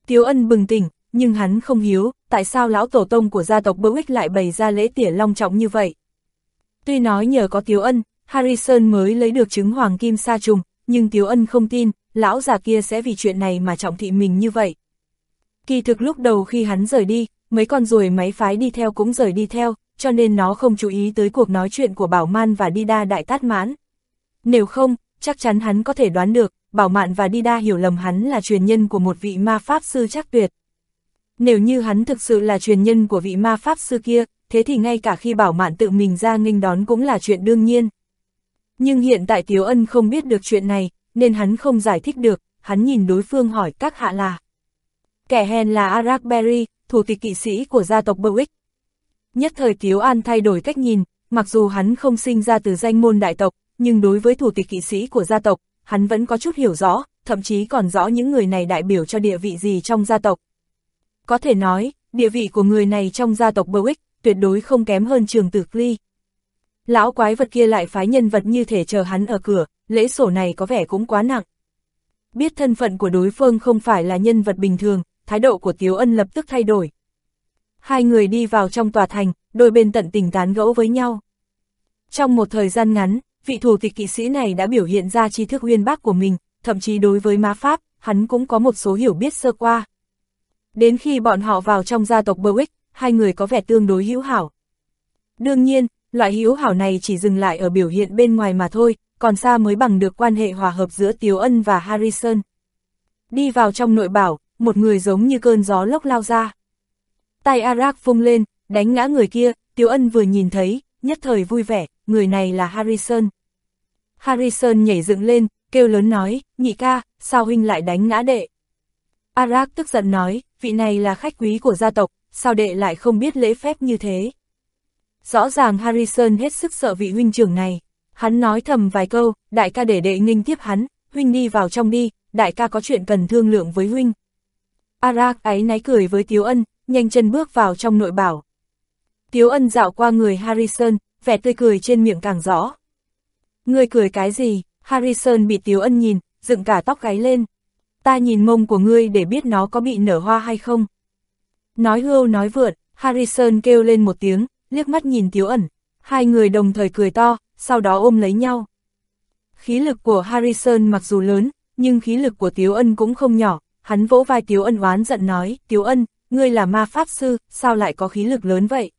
Speaker 1: Tiếu Ân bừng tỉnh, nhưng hắn không hiếu, tại sao lão tổ tông của gia tộc Berwick lại bày ra lễ tỉa long trọng như vậy. Tuy nói nhờ có Tiếu Ân, Harrison mới lấy được chứng hoàng kim sa trùng, nhưng Tiếu Ân không tin, lão già kia sẽ vì chuyện này mà trọng thị mình như vậy. Kỳ thực lúc đầu khi hắn rời đi, mấy con ruồi máy phái đi theo cũng rời đi theo, cho nên nó không chú ý tới cuộc nói chuyện của Bảo Man và Đi Đa đại tát mãn. Nếu không, chắc chắn hắn có thể đoán được, Bảo Mạn và Đi Đa hiểu lầm hắn là truyền nhân của một vị ma pháp sư chắc tuyệt. Nếu như hắn thực sự là truyền nhân của vị ma pháp sư kia, thế thì ngay cả khi Bảo Mạn tự mình ra nghênh đón cũng là chuyện đương nhiên. Nhưng hiện tại Tiếu Ân không biết được chuyện này, nên hắn không giải thích được, hắn nhìn đối phương hỏi các hạ là. Kẻ hèn là Arak Berry, thủ tịch kỵ sĩ của gia tộc Berwick. Nhất thời Tiếu An thay đổi cách nhìn, mặc dù hắn không sinh ra từ danh môn đại tộc, nhưng đối với thủ tịch kỵ sĩ của gia tộc, hắn vẫn có chút hiểu rõ, thậm chí còn rõ những người này đại biểu cho địa vị gì trong gia tộc. Có thể nói, địa vị của người này trong gia tộc Berwick tuyệt đối không kém hơn trường tử Clee. Lão quái vật kia lại phái nhân vật như thể chờ hắn ở cửa, lễ sổ này có vẻ cũng quá nặng. Biết thân phận của đối phương không phải là nhân vật bình thường, thái độ của Tiếu Ân lập tức thay đổi. Hai người đi vào trong tòa thành, đôi bên tận tình tán gẫu với nhau. Trong một thời gian ngắn, vị thủ tịch kỵ sĩ này đã biểu hiện ra tri thức uyên bác của mình, thậm chí đối với ma pháp, hắn cũng có một số hiểu biết sơ qua. Đến khi bọn họ vào trong gia tộc Berwick, hai người có vẻ tương đối hữu hảo. Đương nhiên, loại hữu hảo này chỉ dừng lại ở biểu hiện bên ngoài mà thôi, còn xa mới bằng được quan hệ hòa hợp giữa Tiếu Ân và Harrison. Đi vào trong nội bảo, một người giống như cơn gió lốc lao ra. Tay Arak phung lên, đánh ngã người kia, Tiếu Ân vừa nhìn thấy, nhất thời vui vẻ, người này là Harrison. Harrison nhảy dựng lên, kêu lớn nói, nhị ca, sao huynh lại đánh ngã đệ? Arak tức giận nói, vị này là khách quý của gia tộc, sao đệ lại không biết lễ phép như thế? Rõ ràng Harrison hết sức sợ vị huynh trưởng này. Hắn nói thầm vài câu, đại ca để đệ ninh tiếp hắn, huynh đi vào trong đi, đại ca có chuyện cần thương lượng với huynh. Arak ấy náy cười với Tiếu Ân, nhanh chân bước vào trong nội bảo. Tiếu Ân dạo qua người Harrison, vẻ tươi cười trên miệng càng rõ. Ngươi cười cái gì? Harrison bị Tiếu Ân nhìn, dựng cả tóc gáy lên. Ta nhìn mông của ngươi để biết nó có bị nở hoa hay không. Nói hưu nói vượn, Harrison kêu lên một tiếng, liếc mắt nhìn Tiếu Ân. Hai người đồng thời cười to, sau đó ôm lấy nhau. Khí lực của Harrison mặc dù lớn, nhưng khí lực của Tiếu Ân cũng không nhỏ, hắn vỗ vai Tiếu Ân oán giận nói, Tiếu Ân, ngươi là ma pháp sư, sao lại có khí lực lớn vậy?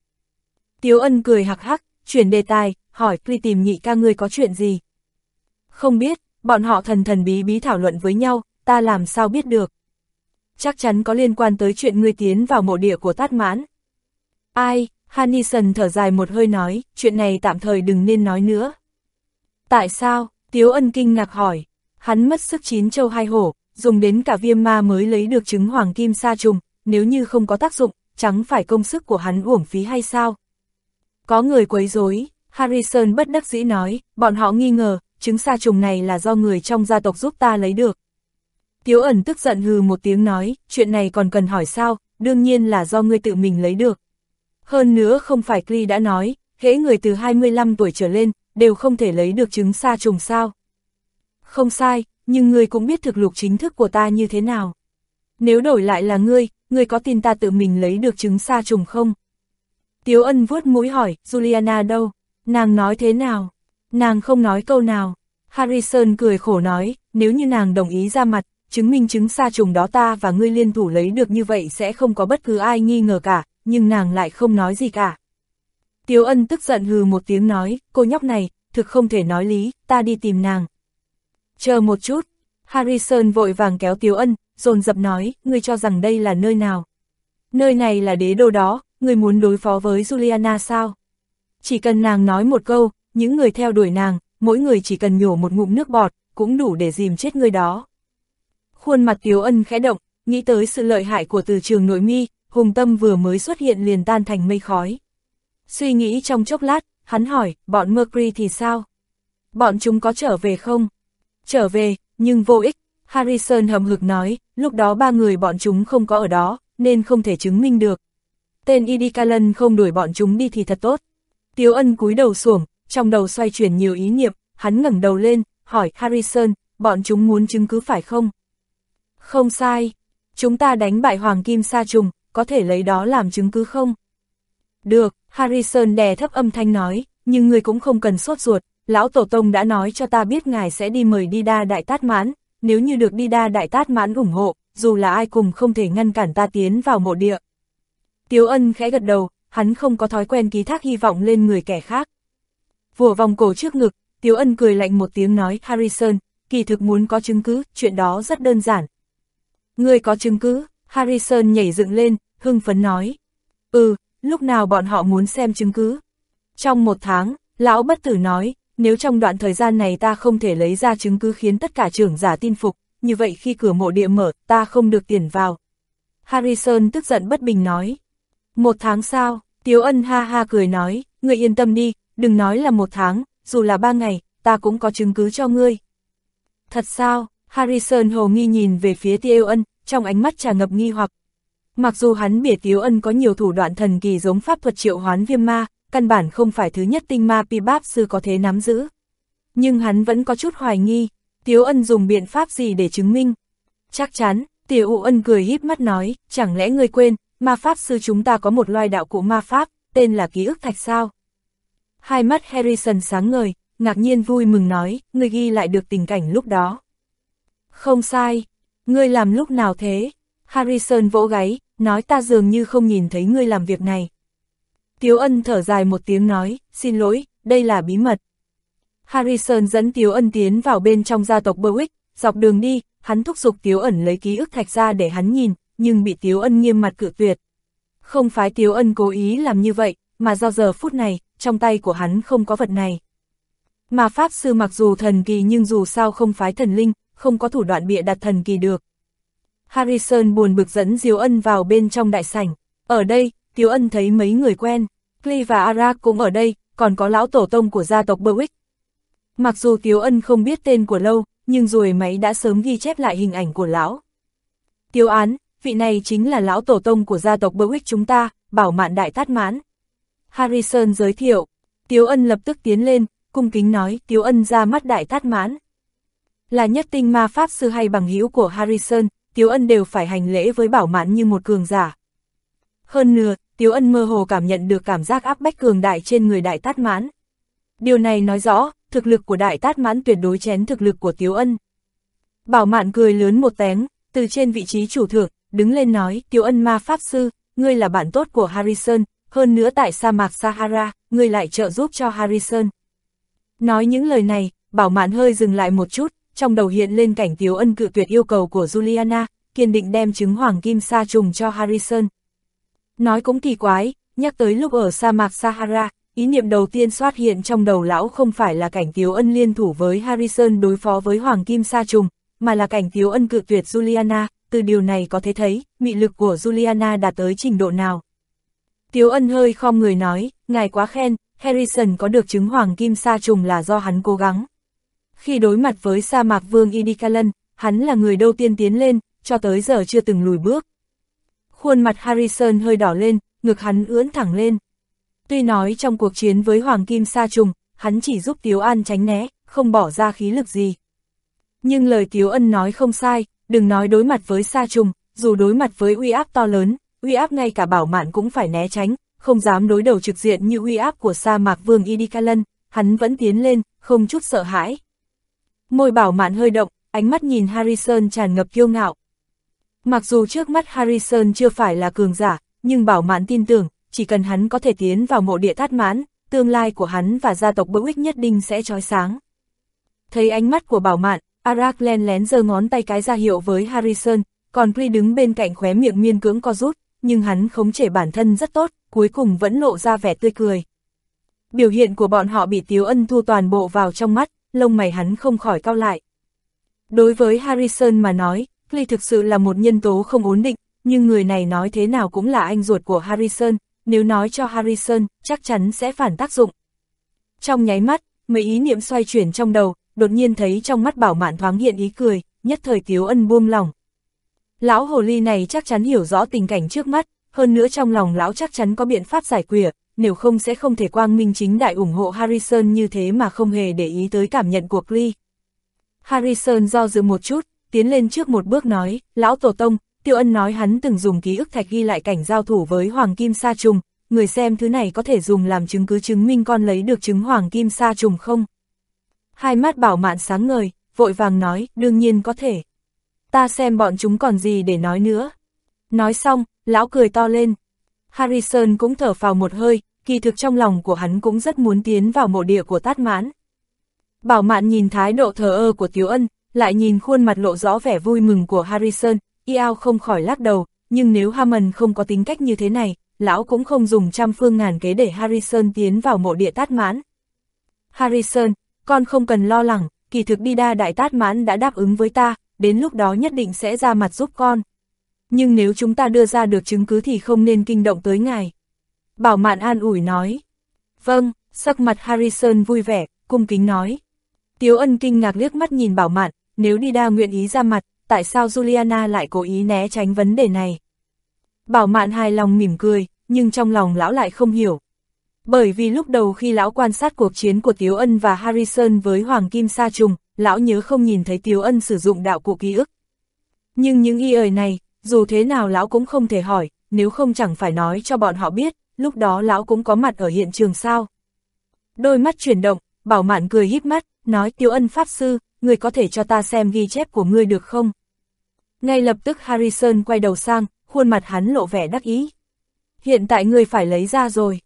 Speaker 1: Tiếu Ân cười hạc hắc, chuyển đề tài, hỏi Cli tìm nhị ca ngươi có chuyện gì? Không biết, bọn họ thần thần bí bí thảo luận với nhau, ta làm sao biết được? Chắc chắn có liên quan tới chuyện ngươi tiến vào mộ địa của Tát Mãn. Ai, Hannison thở dài một hơi nói, chuyện này tạm thời đừng nên nói nữa. Tại sao? Tiếu ân kinh ngạc hỏi. Hắn mất sức chín châu hai hổ, dùng đến cả viêm ma mới lấy được trứng hoàng kim sa trùng, nếu như không có tác dụng, chẳng phải công sức của hắn uổng phí hay sao? Có người quấy rối, Harrison bất đắc dĩ nói, bọn họ nghi ngờ, trứng sa trùng này là do người trong gia tộc giúp ta lấy được. Tiếu ẩn tức giận hừ một tiếng nói, chuyện này còn cần hỏi sao, đương nhiên là do ngươi tự mình lấy được. Hơn nữa không phải Cli đã nói, hễ người từ 25 tuổi trở lên, đều không thể lấy được trứng sa trùng sao. Không sai, nhưng ngươi cũng biết thực lục chính thức của ta như thế nào. Nếu đổi lại là ngươi, ngươi có tin ta tự mình lấy được trứng sa trùng không? Tiếu ân vuốt mũi hỏi, Juliana đâu? Nàng nói thế nào? Nàng không nói câu nào. Harrison cười khổ nói, nếu như nàng đồng ý ra mặt, chứng minh chứng sa trùng đó ta và ngươi liên thủ lấy được như vậy sẽ không có bất cứ ai nghi ngờ cả, nhưng nàng lại không nói gì cả. Tiếu ân tức giận hừ một tiếng nói, cô nhóc này, thực không thể nói lý, ta đi tìm nàng. Chờ một chút, Harrison vội vàng kéo Tiếu ân, dồn dập nói, ngươi cho rằng đây là nơi nào. Nơi này là đế đô đó, ngươi muốn đối phó với Juliana sao? Chỉ cần nàng nói một câu, những người theo đuổi nàng, mỗi người chỉ cần nhổ một ngụm nước bọt, cũng đủ để dìm chết người đó. Khuôn mặt Tiếu Ân khẽ động, nghĩ tới sự lợi hại của từ trường nội mi, hùng tâm vừa mới xuất hiện liền tan thành mây khói. Suy nghĩ trong chốc lát, hắn hỏi, bọn Mercury thì sao? Bọn chúng có trở về không? Trở về, nhưng vô ích, Harrison hầm hực nói, lúc đó ba người bọn chúng không có ở đó, nên không thể chứng minh được. Tên Idikalan không đuổi bọn chúng đi thì thật tốt. Tiếu ân cúi đầu xuồng, trong đầu xoay chuyển nhiều ý niệm, hắn ngẩng đầu lên, hỏi Harrison, bọn chúng muốn chứng cứ phải không? Không sai, chúng ta đánh bại Hoàng Kim Sa Trùng, có thể lấy đó làm chứng cứ không? Được, Harrison đè thấp âm thanh nói, nhưng người cũng không cần sốt ruột, lão tổ tông đã nói cho ta biết ngài sẽ đi mời đi đa đại tát mãn, nếu như được đi đa đại tát mãn ủng hộ, dù là ai cùng không thể ngăn cản ta tiến vào mộ địa. Tiếu ân khẽ gật đầu, hắn không có thói quen ký thác hy vọng lên người kẻ khác. Vùa vòng cổ trước ngực, Tiếu ân cười lạnh một tiếng nói Harrison, kỳ thực muốn có chứng cứ, chuyện đó rất đơn giản. Ngươi có chứng cứ, Harrison nhảy dựng lên, hưng phấn nói. Ừ, lúc nào bọn họ muốn xem chứng cứ? Trong một tháng, lão bất tử nói, nếu trong đoạn thời gian này ta không thể lấy ra chứng cứ khiến tất cả trưởng giả tin phục, như vậy khi cửa mộ địa mở, ta không được tiền vào. Harrison tức giận bất bình nói. Một tháng sau, Tiếu Ân ha ha cười nói, người yên tâm đi, đừng nói là một tháng, dù là ba ngày, ta cũng có chứng cứ cho ngươi. Thật sao? Harrison hồ nghi nhìn về phía Tiêu Ân, trong ánh mắt tràn ngập nghi hoặc. Mặc dù hắn biết Tiêu Ân có nhiều thủ đoạn thần kỳ giống pháp thuật triệu hoán viêm ma, căn bản không phải thứ nhất tinh ma pi báp sư có thể nắm giữ. Nhưng hắn vẫn có chút hoài nghi, Tiêu Ân dùng biện pháp gì để chứng minh. Chắc chắn, Tiểu U Ân cười híp mắt nói, chẳng lẽ ngươi quên, ma pháp sư chúng ta có một loài đạo cụ ma pháp, tên là ký ức thạch sao? Hai mắt Harrison sáng ngời, ngạc nhiên vui mừng nói, ngươi ghi lại được tình cảnh lúc đó. Không sai, ngươi làm lúc nào thế? Harrison vỗ gáy, nói ta dường như không nhìn thấy ngươi làm việc này. Tiếu ân thở dài một tiếng nói, xin lỗi, đây là bí mật. Harrison dẫn Tiếu ân tiến vào bên trong gia tộc Berwick, dọc đường đi, hắn thúc giục Tiếu ẩn lấy ký ức thạch ra để hắn nhìn, nhưng bị Tiếu ân nghiêm mặt cự tuyệt. Không phải Tiếu ân cố ý làm như vậy, mà do giờ phút này, trong tay của hắn không có vật này. Mà Pháp Sư mặc dù thần kỳ nhưng dù sao không phái thần linh, không có thủ đoạn bịa đặt thần kỳ được. Harrison buồn bực dẫn Diếu Ân vào bên trong đại sảnh. Ở đây, Tiếu Ân thấy mấy người quen, Clee và Arak cũng ở đây, còn có lão tổ tông của gia tộc Berwick. Mặc dù Tiếu Ân không biết tên của lâu, nhưng rồi máy đã sớm ghi chép lại hình ảnh của lão. Tiếu án, vị này chính là lão tổ tông của gia tộc Berwick chúng ta, bảo mạn đại tát mãn. Harrison giới thiệu, Tiếu Ân lập tức tiến lên, cung kính nói, Tiếu Ân ra mắt đại tát mãn. Là nhất tinh ma pháp sư hay bằng hữu của Harrison, Tiếu Ân đều phải hành lễ với bảo mãn như một cường giả. Hơn nữa, Tiếu Ân mơ hồ cảm nhận được cảm giác áp bách cường đại trên người đại tát mãn. Điều này nói rõ, thực lực của đại tát mãn tuyệt đối chén thực lực của Tiếu Ân. Bảo mạn cười lớn một tén, từ trên vị trí chủ thượng, đứng lên nói, Tiếu Ân ma pháp sư, ngươi là bạn tốt của Harrison, hơn nữa tại sa mạc Sahara, ngươi lại trợ giúp cho Harrison. Nói những lời này, bảo mạn hơi dừng lại một chút, trong đầu hiện lên cảnh Tiếu Ân cự tuyệt yêu cầu của Juliana, kiên định đem trứng hoàng kim sa trùng cho Harrison. Nói cũng kỳ quái, nhắc tới lúc ở sa mạc Sahara, ý niệm đầu tiên xuất hiện trong đầu lão không phải là cảnh Tiếu Ân liên thủ với Harrison đối phó với hoàng kim sa trùng, mà là cảnh Tiếu Ân cự tuyệt Juliana, từ điều này có thể thấy, mị lực của Juliana đạt tới trình độ nào. Tiếu Ân hơi khom người nói, ngài quá khen, Harrison có được chứng hoàng kim sa trùng là do hắn cố gắng. Khi đối mặt với sa mạc vương Idikalan, hắn là người đầu tiên tiến lên, cho tới giờ chưa từng lùi bước. Khuôn mặt Harrison hơi đỏ lên, ngực hắn ưỡn thẳng lên. Tuy nói trong cuộc chiến với Hoàng Kim Sa Trùng, hắn chỉ giúp Tiếu An tránh né, không bỏ ra khí lực gì. Nhưng lời Tiếu Ân nói không sai, đừng nói đối mặt với Sa Trùng, dù đối mặt với uy áp to lớn, uy áp ngay cả bảo mạn cũng phải né tránh, không dám đối đầu trực diện như uy áp của sa mạc vương Idikalan, hắn vẫn tiến lên, không chút sợ hãi. Môi bảo mạn hơi động, ánh mắt nhìn Harrison tràn ngập kiêu ngạo. Mặc dù trước mắt Harrison chưa phải là cường giả, nhưng bảo mạn tin tưởng, chỉ cần hắn có thể tiến vào mộ địa thát mãn, tương lai của hắn và gia tộc bữu ích nhất định sẽ trói sáng. Thấy ánh mắt của bảo mạn, Arak len lén giơ ngón tay cái ra hiệu với Harrison, còn Pri đứng bên cạnh khóe miệng miên cưỡng co rút, nhưng hắn khống chế bản thân rất tốt, cuối cùng vẫn lộ ra vẻ tươi cười. Biểu hiện của bọn họ bị Tiếu Ân thu toàn bộ vào trong mắt, lông mày hắn không khỏi cao lại. Đối với Harrison mà nói, Clay thực sự là một nhân tố không ổn định, nhưng người này nói thế nào cũng là anh ruột của Harrison, nếu nói cho Harrison, chắc chắn sẽ phản tác dụng. Trong nháy mắt, mấy ý niệm xoay chuyển trong đầu, đột nhiên thấy trong mắt bảo mạn thoáng hiện ý cười, nhất thời Tiếu Ân buông lòng. Lão hồ ly này chắc chắn hiểu rõ tình cảnh trước mắt, hơn nữa trong lòng lão chắc chắn có biện pháp giải quyết, nếu không sẽ không thể quang minh chính đại ủng hộ Harrison như thế mà không hề để ý tới cảm nhận của Lee. Harrison do dự một chút, tiến lên trước một bước nói, lão tổ tông, Tiêu Ân nói hắn từng dùng ký ức thạch ghi lại cảnh giao thủ với Hoàng Kim Sa Trùng, người xem thứ này có thể dùng làm chứng cứ chứng minh con lấy được chứng Hoàng Kim Sa Trùng không? Hai mắt bảo mạn sáng ngời, vội vàng nói, đương nhiên có thể. Ta xem bọn chúng còn gì để nói nữa. Nói xong, lão cười to lên. Harrison cũng thở phào một hơi, kỳ thực trong lòng của hắn cũng rất muốn tiến vào mộ địa của tát mãn. Bảo mạn nhìn thái độ thờ ơ của Tiếu Ân, lại nhìn khuôn mặt lộ rõ vẻ vui mừng của Harrison, Iao không khỏi lắc đầu, nhưng nếu Hammond không có tính cách như thế này, lão cũng không dùng trăm phương ngàn kế để Harrison tiến vào mộ địa tát mãn. Harrison, con không cần lo lắng, kỳ thực đi đa đại tát mãn đã đáp ứng với ta, đến lúc đó nhất định sẽ ra mặt giúp con. Nhưng nếu chúng ta đưa ra được chứng cứ thì không nên kinh động tới ngài. Bảo mạn an ủi nói. Vâng, sắc mặt Harrison vui vẻ, cung kính nói. Tiếu ân kinh ngạc liếc mắt nhìn bảo mạn, nếu đi đa nguyện ý ra mặt, tại sao Juliana lại cố ý né tránh vấn đề này? Bảo mạn hài lòng mỉm cười, nhưng trong lòng lão lại không hiểu. Bởi vì lúc đầu khi lão quan sát cuộc chiến của Tiếu Ân và Harrison với Hoàng Kim Sa Trùng, lão nhớ không nhìn thấy Tiếu Ân sử dụng đạo cụ ký ức. Nhưng những y ời này, dù thế nào lão cũng không thể hỏi, nếu không chẳng phải nói cho bọn họ biết, lúc đó lão cũng có mặt ở hiện trường sao. Đôi mắt chuyển động, bảo mạn cười híp mắt, nói tiêu Ân Pháp Sư, người có thể cho ta xem ghi chép của ngươi được không? Ngay lập tức Harrison quay đầu sang, khuôn mặt hắn lộ vẻ đắc ý. Hiện tại ngươi phải lấy ra rồi.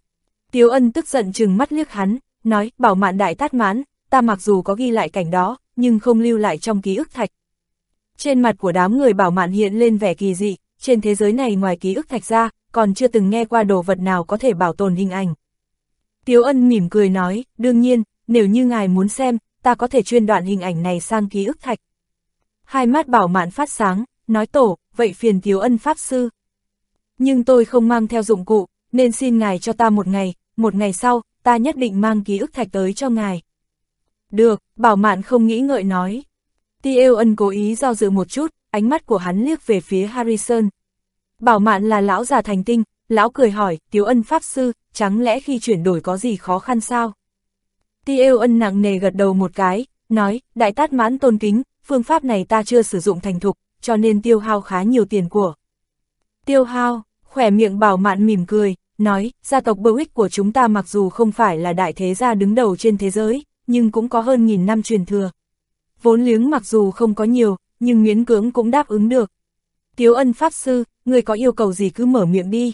Speaker 1: Tiếu ân tức giận chừng mắt liếc hắn, nói, bảo mạn đại tát mãn, ta mặc dù có ghi lại cảnh đó, nhưng không lưu lại trong ký ức thạch. Trên mặt của đám người bảo mạn hiện lên vẻ kỳ dị, trên thế giới này ngoài ký ức thạch ra, còn chưa từng nghe qua đồ vật nào có thể bảo tồn hình ảnh. Tiếu ân mỉm cười nói, đương nhiên, nếu như ngài muốn xem, ta có thể chuyên đoạn hình ảnh này sang ký ức thạch. Hai mắt bảo mạn phát sáng, nói tổ, vậy phiền Tiếu ân pháp sư. Nhưng tôi không mang theo dụng cụ, nên xin ngài cho ta một ngày, một ngày sau, ta nhất định mang ký ức thạch tới cho ngài. Được, bảo mạn không nghĩ ngợi nói. Tiêu ân cố ý do dự một chút, ánh mắt của hắn liếc về phía Harrison. Bảo mạn là lão già thành tinh, lão cười hỏi, Tiếu ân pháp sư, chẳng lẽ khi chuyển đổi có gì khó khăn sao? Tiêu ân nặng nề gật đầu một cái, nói, đại tát mãn tôn kính, phương pháp này ta chưa sử dụng thành thục, cho nên tiêu hao khá nhiều tiền của. Tiêu hao, khỏe miệng bảo mạn mỉm cười, nói, gia tộc Berwick của chúng ta mặc dù không phải là đại thế gia đứng đầu trên thế giới, nhưng cũng có hơn nghìn năm truyền thừa. Vốn liếng mặc dù không có nhiều, nhưng miễn cưỡng cũng đáp ứng được. Tiếu ân pháp sư, người có yêu cầu gì cứ mở miệng đi.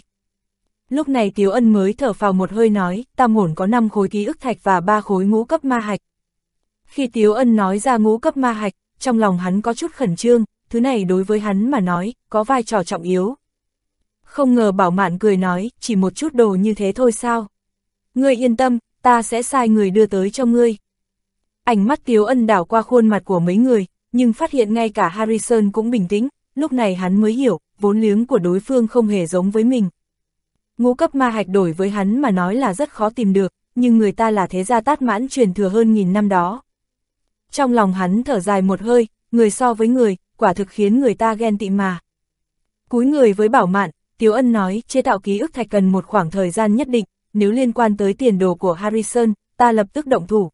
Speaker 1: Lúc này Tiếu ân mới thở vào một hơi nói, tam hồn có 5 khối ký ức thạch và 3 khối ngũ cấp ma hạch. Khi Tiếu ân nói ra ngũ cấp ma hạch, trong lòng hắn có chút khẩn trương, thứ này đối với hắn mà nói, có vai trò trọng yếu. Không ngờ bảo mạn cười nói, chỉ một chút đồ như thế thôi sao? Ngươi yên tâm, ta sẽ sai người đưa tới cho ngươi. Ánh mắt Tiếu Ân đảo qua khuôn mặt của mấy người, nhưng phát hiện ngay cả Harrison cũng bình tĩnh, lúc này hắn mới hiểu, vốn liếng của đối phương không hề giống với mình. Ngũ cấp ma hạch đổi với hắn mà nói là rất khó tìm được, nhưng người ta là thế gia tát mãn truyền thừa hơn nghìn năm đó. Trong lòng hắn thở dài một hơi, người so với người, quả thực khiến người ta ghen tị mà. Cúi người với bảo mạn, Tiếu Ân nói, chế tạo ký ức thạch cần một khoảng thời gian nhất định, nếu liên quan tới tiền đồ của Harrison, ta lập tức động thủ.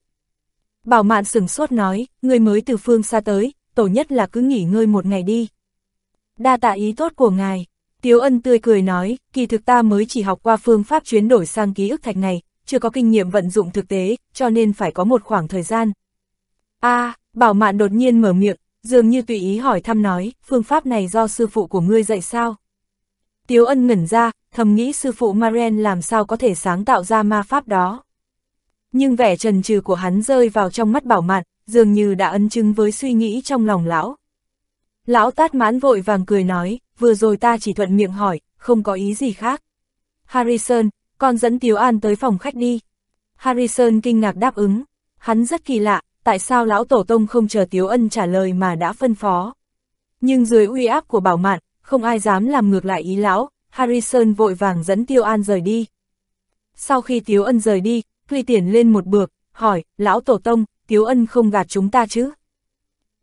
Speaker 1: Bảo mạn sừng sốt nói, người mới từ phương xa tới, tổ nhất là cứ nghỉ ngơi một ngày đi. Đa tạ ý tốt của ngài, Tiếu Ân tươi cười nói, kỳ thực ta mới chỉ học qua phương pháp chuyển đổi sang ký ức thạch này, chưa có kinh nghiệm vận dụng thực tế, cho nên phải có một khoảng thời gian. a Bảo mạn đột nhiên mở miệng, dường như tùy ý hỏi thăm nói, phương pháp này do sư phụ của ngươi dạy sao? Tiếu ân ngẩn ra, thầm nghĩ sư phụ Maren làm sao có thể sáng tạo ra ma pháp đó. Nhưng vẻ trần trừ của hắn rơi vào trong mắt bảo mạn, dường như đã ấn chứng với suy nghĩ trong lòng lão. Lão tát mãn vội vàng cười nói, vừa rồi ta chỉ thuận miệng hỏi, không có ý gì khác. Harrison, con dẫn Tiếu An tới phòng khách đi. Harrison kinh ngạc đáp ứng, hắn rất kỳ lạ, tại sao lão tổ tông không chờ Tiếu Ân trả lời mà đã phân phó. Nhưng dưới uy áp của bảo mạn, không ai dám làm ngược lại ý lão, Harrison vội vàng dẫn Tiêu An rời đi. Sau khi Tiếu Ân rời đi, Thuy Tiền lên một bược, hỏi, lão tổ tông, Tiếu Ân không gạt chúng ta chứ?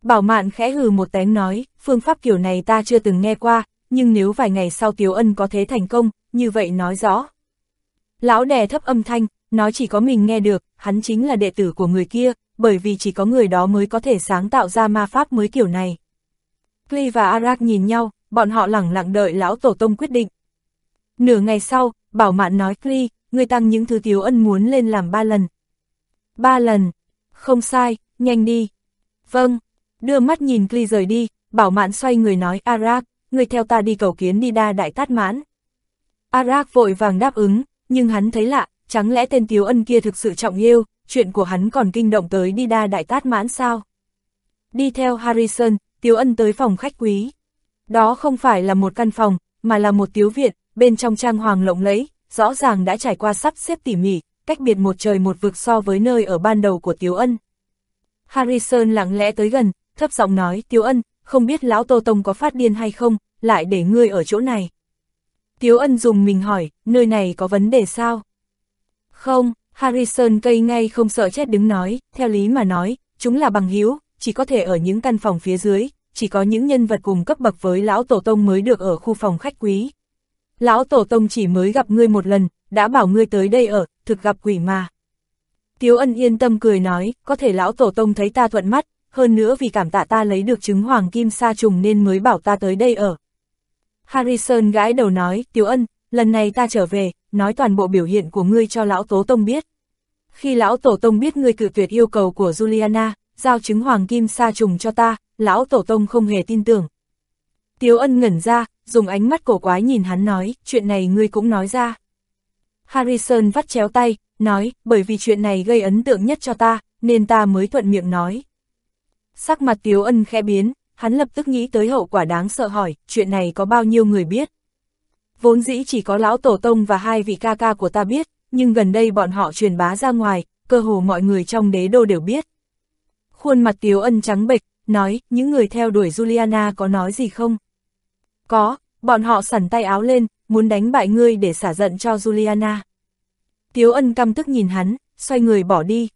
Speaker 1: Bảo mạn khẽ hừ một tiếng nói, phương pháp kiểu này ta chưa từng nghe qua, nhưng nếu vài ngày sau Tiếu Ân có thế thành công, như vậy nói rõ. Lão đè thấp âm thanh, nói chỉ có mình nghe được, hắn chính là đệ tử của người kia, bởi vì chỉ có người đó mới có thể sáng tạo ra ma pháp mới kiểu này. Clee và Arak nhìn nhau, bọn họ lẳng lặng đợi lão tổ tông quyết định. Nửa ngày sau, bảo mạn nói Clee, người tăng những thứ thiếu ân muốn lên làm ba lần. Ba lần, không sai, nhanh đi. Vâng, đưa mắt nhìn Kli rời đi, bảo mạn xoay người nói Arak, người theo ta đi cầu kiến đi đa đại tát mãn. Arak vội vàng đáp ứng, nhưng hắn thấy lạ, chẳng lẽ tên thiếu ân kia thực sự trọng yêu, chuyện của hắn còn kinh động tới đi đa đại tát mãn sao? Đi theo Harrison, Tiếu Ân tới phòng khách quý. Đó không phải là một căn phòng, mà là một tiếu viện, bên trong trang hoàng lộng lẫy, rõ ràng đã trải qua sắp xếp tỉ mỉ, cách biệt một trời một vực so với nơi ở ban đầu của Tiếu Ân. Harrison lặng lẽ tới gần, thấp giọng nói, Tiếu Ân, không biết lão Tô Tông có phát điên hay không, lại để ngươi ở chỗ này. Tiếu Ân dùng mình hỏi, nơi này có vấn đề sao? Không, Harrison cây ngay không sợ chết đứng nói, theo lý mà nói, chúng là bằng hữu chỉ có thể ở những căn phòng phía dưới, chỉ có những nhân vật cùng cấp bậc với lão tổ tông mới được ở khu phòng khách quý lão tổ tông chỉ mới gặp ngươi một lần, đã bảo ngươi tới đây ở, thực gặp quỷ mà. Tiếu ân yên tâm cười nói, có thể lão tổ tông thấy ta thuận mắt, hơn nữa vì cảm tạ ta lấy được trứng hoàng kim sa trùng nên mới bảo ta tới đây ở. Harrison gãi đầu nói, Tiếu ân, lần này ta trở về, nói toàn bộ biểu hiện của ngươi cho lão tổ tông biết. Khi lão tổ tông biết ngươi cự tuyệt yêu cầu của Juliana, giao trứng hoàng kim sa trùng cho ta, lão tổ tông không hề tin tưởng. Tiếu ân ngẩn ra, dùng ánh mắt cổ quái nhìn hắn nói, chuyện này ngươi cũng nói ra. Harrison vắt chéo tay, nói, bởi vì chuyện này gây ấn tượng nhất cho ta, nên ta mới thuận miệng nói. Sắc mặt Tiếu ân khẽ biến, hắn lập tức nghĩ tới hậu quả đáng sợ hỏi, chuyện này có bao nhiêu người biết. Vốn dĩ chỉ có lão tổ tông và hai vị ca ca của ta biết, nhưng gần đây bọn họ truyền bá ra ngoài, cơ hồ mọi người trong đế đô đều biết. Khuôn mặt Tiếu ân trắng bệch, nói, những người theo đuổi Juliana có nói gì không? Có, bọn họ sẵn tay áo lên, muốn đánh bại ngươi để xả giận cho Juliana. Tiếu ân căm tức nhìn hắn, xoay người bỏ đi.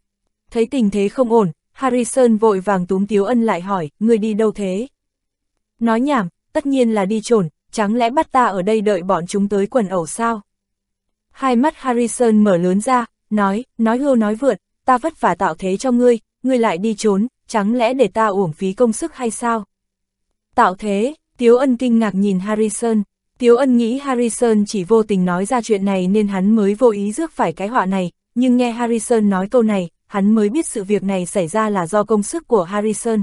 Speaker 1: Thấy tình thế không ổn, Harrison vội vàng túm Tiếu ân lại hỏi, ngươi đi đâu thế? Nói nhảm, tất nhiên là đi trồn, chẳng lẽ bắt ta ở đây đợi bọn chúng tới quần ẩu sao? Hai mắt Harrison mở lớn ra, nói, nói hưu nói vượt, ta vất vả tạo thế cho ngươi, ngươi lại đi trốn, chẳng lẽ để ta uổng phí công sức hay sao? Tạo thế, Tiếu ân kinh ngạc nhìn Harrison, Tiếu ân nghĩ Harrison chỉ vô tình nói ra chuyện này nên hắn mới vô ý rước phải cái họa này, nhưng nghe Harrison nói câu này, hắn mới biết sự việc này xảy ra là do công sức của Harrison.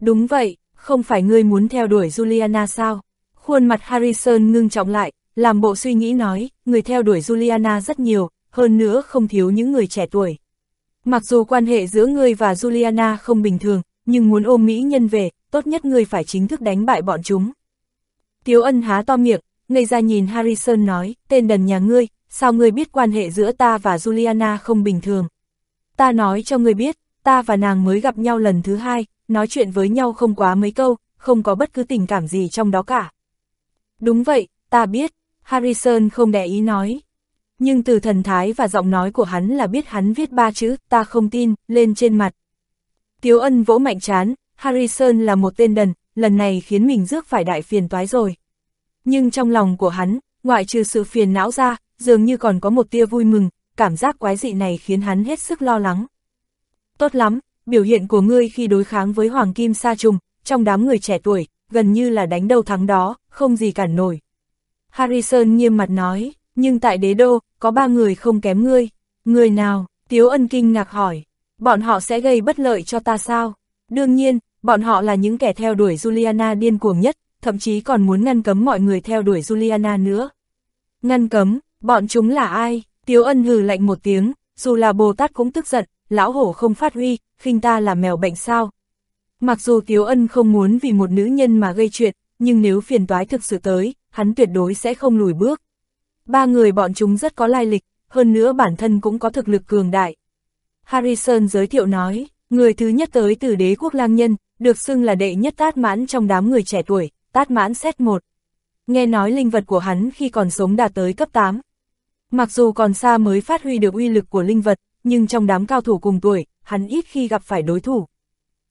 Speaker 1: Đúng vậy, không phải ngươi muốn theo đuổi Juliana sao? Khuôn mặt Harrison ngưng trọng lại, làm bộ suy nghĩ nói, người theo đuổi Juliana rất nhiều, hơn nữa không thiếu những người trẻ tuổi. Mặc dù quan hệ giữa ngươi và Juliana không bình thường, nhưng muốn ôm mỹ nhân về, tốt nhất người phải chính thức đánh bại bọn chúng. Tiếu ân há to miệng, ngây ra nhìn Harrison nói, tên đần nhà ngươi, sao ngươi biết quan hệ giữa ta và Juliana không bình thường. Ta nói cho ngươi biết, ta và nàng mới gặp nhau lần thứ hai, nói chuyện với nhau không quá mấy câu, không có bất cứ tình cảm gì trong đó cả. Đúng vậy, ta biết, Harrison không để ý nói. Nhưng từ thần thái và giọng nói của hắn là biết hắn viết ba chữ, ta không tin, lên trên mặt. Tiếu ân vỗ mạnh chán, Harrison là một tên đần, lần này khiến mình rước phải đại phiền toái rồi. Nhưng trong lòng của hắn, ngoại trừ sự phiền não ra, dường như còn có một tia vui mừng, cảm giác quái dị này khiến hắn hết sức lo lắng. Tốt lắm, biểu hiện của ngươi khi đối kháng với Hoàng Kim Sa Trùng, trong đám người trẻ tuổi, gần như là đánh đầu thắng đó, không gì cản nổi. Harrison nghiêm mặt nói, nhưng tại đế đô, có ba người không kém ngươi. Người nào? Tiếu ân kinh ngạc hỏi. Bọn họ sẽ gây bất lợi cho ta sao? Đương nhiên, bọn họ là những kẻ theo đuổi Juliana điên cuồng nhất, thậm chí còn muốn ngăn cấm mọi người theo đuổi Juliana nữa. Ngăn cấm, bọn chúng là ai? Tiếu ân hừ lạnh một tiếng, dù là Bồ Tát cũng tức giận, lão hổ không phát huy, khinh ta là mèo bệnh sao. Mặc dù Tiếu ân không muốn vì một nữ nhân mà gây chuyện, nhưng nếu phiền toái thực sự tới, hắn tuyệt đối sẽ không lùi bước. Ba người bọn chúng rất có lai lịch, hơn nữa bản thân cũng có thực lực cường đại. Harrison giới thiệu nói, người thứ nhất tới từ đế quốc lang nhân, được xưng là đệ nhất tát mãn trong đám người trẻ tuổi, tát mãn xét một. Nghe nói linh vật của hắn khi còn sống đạt tới cấp 8. Mặc dù còn xa mới phát huy được uy lực của linh vật, nhưng trong đám cao thủ cùng tuổi, hắn ít khi gặp phải đối thủ.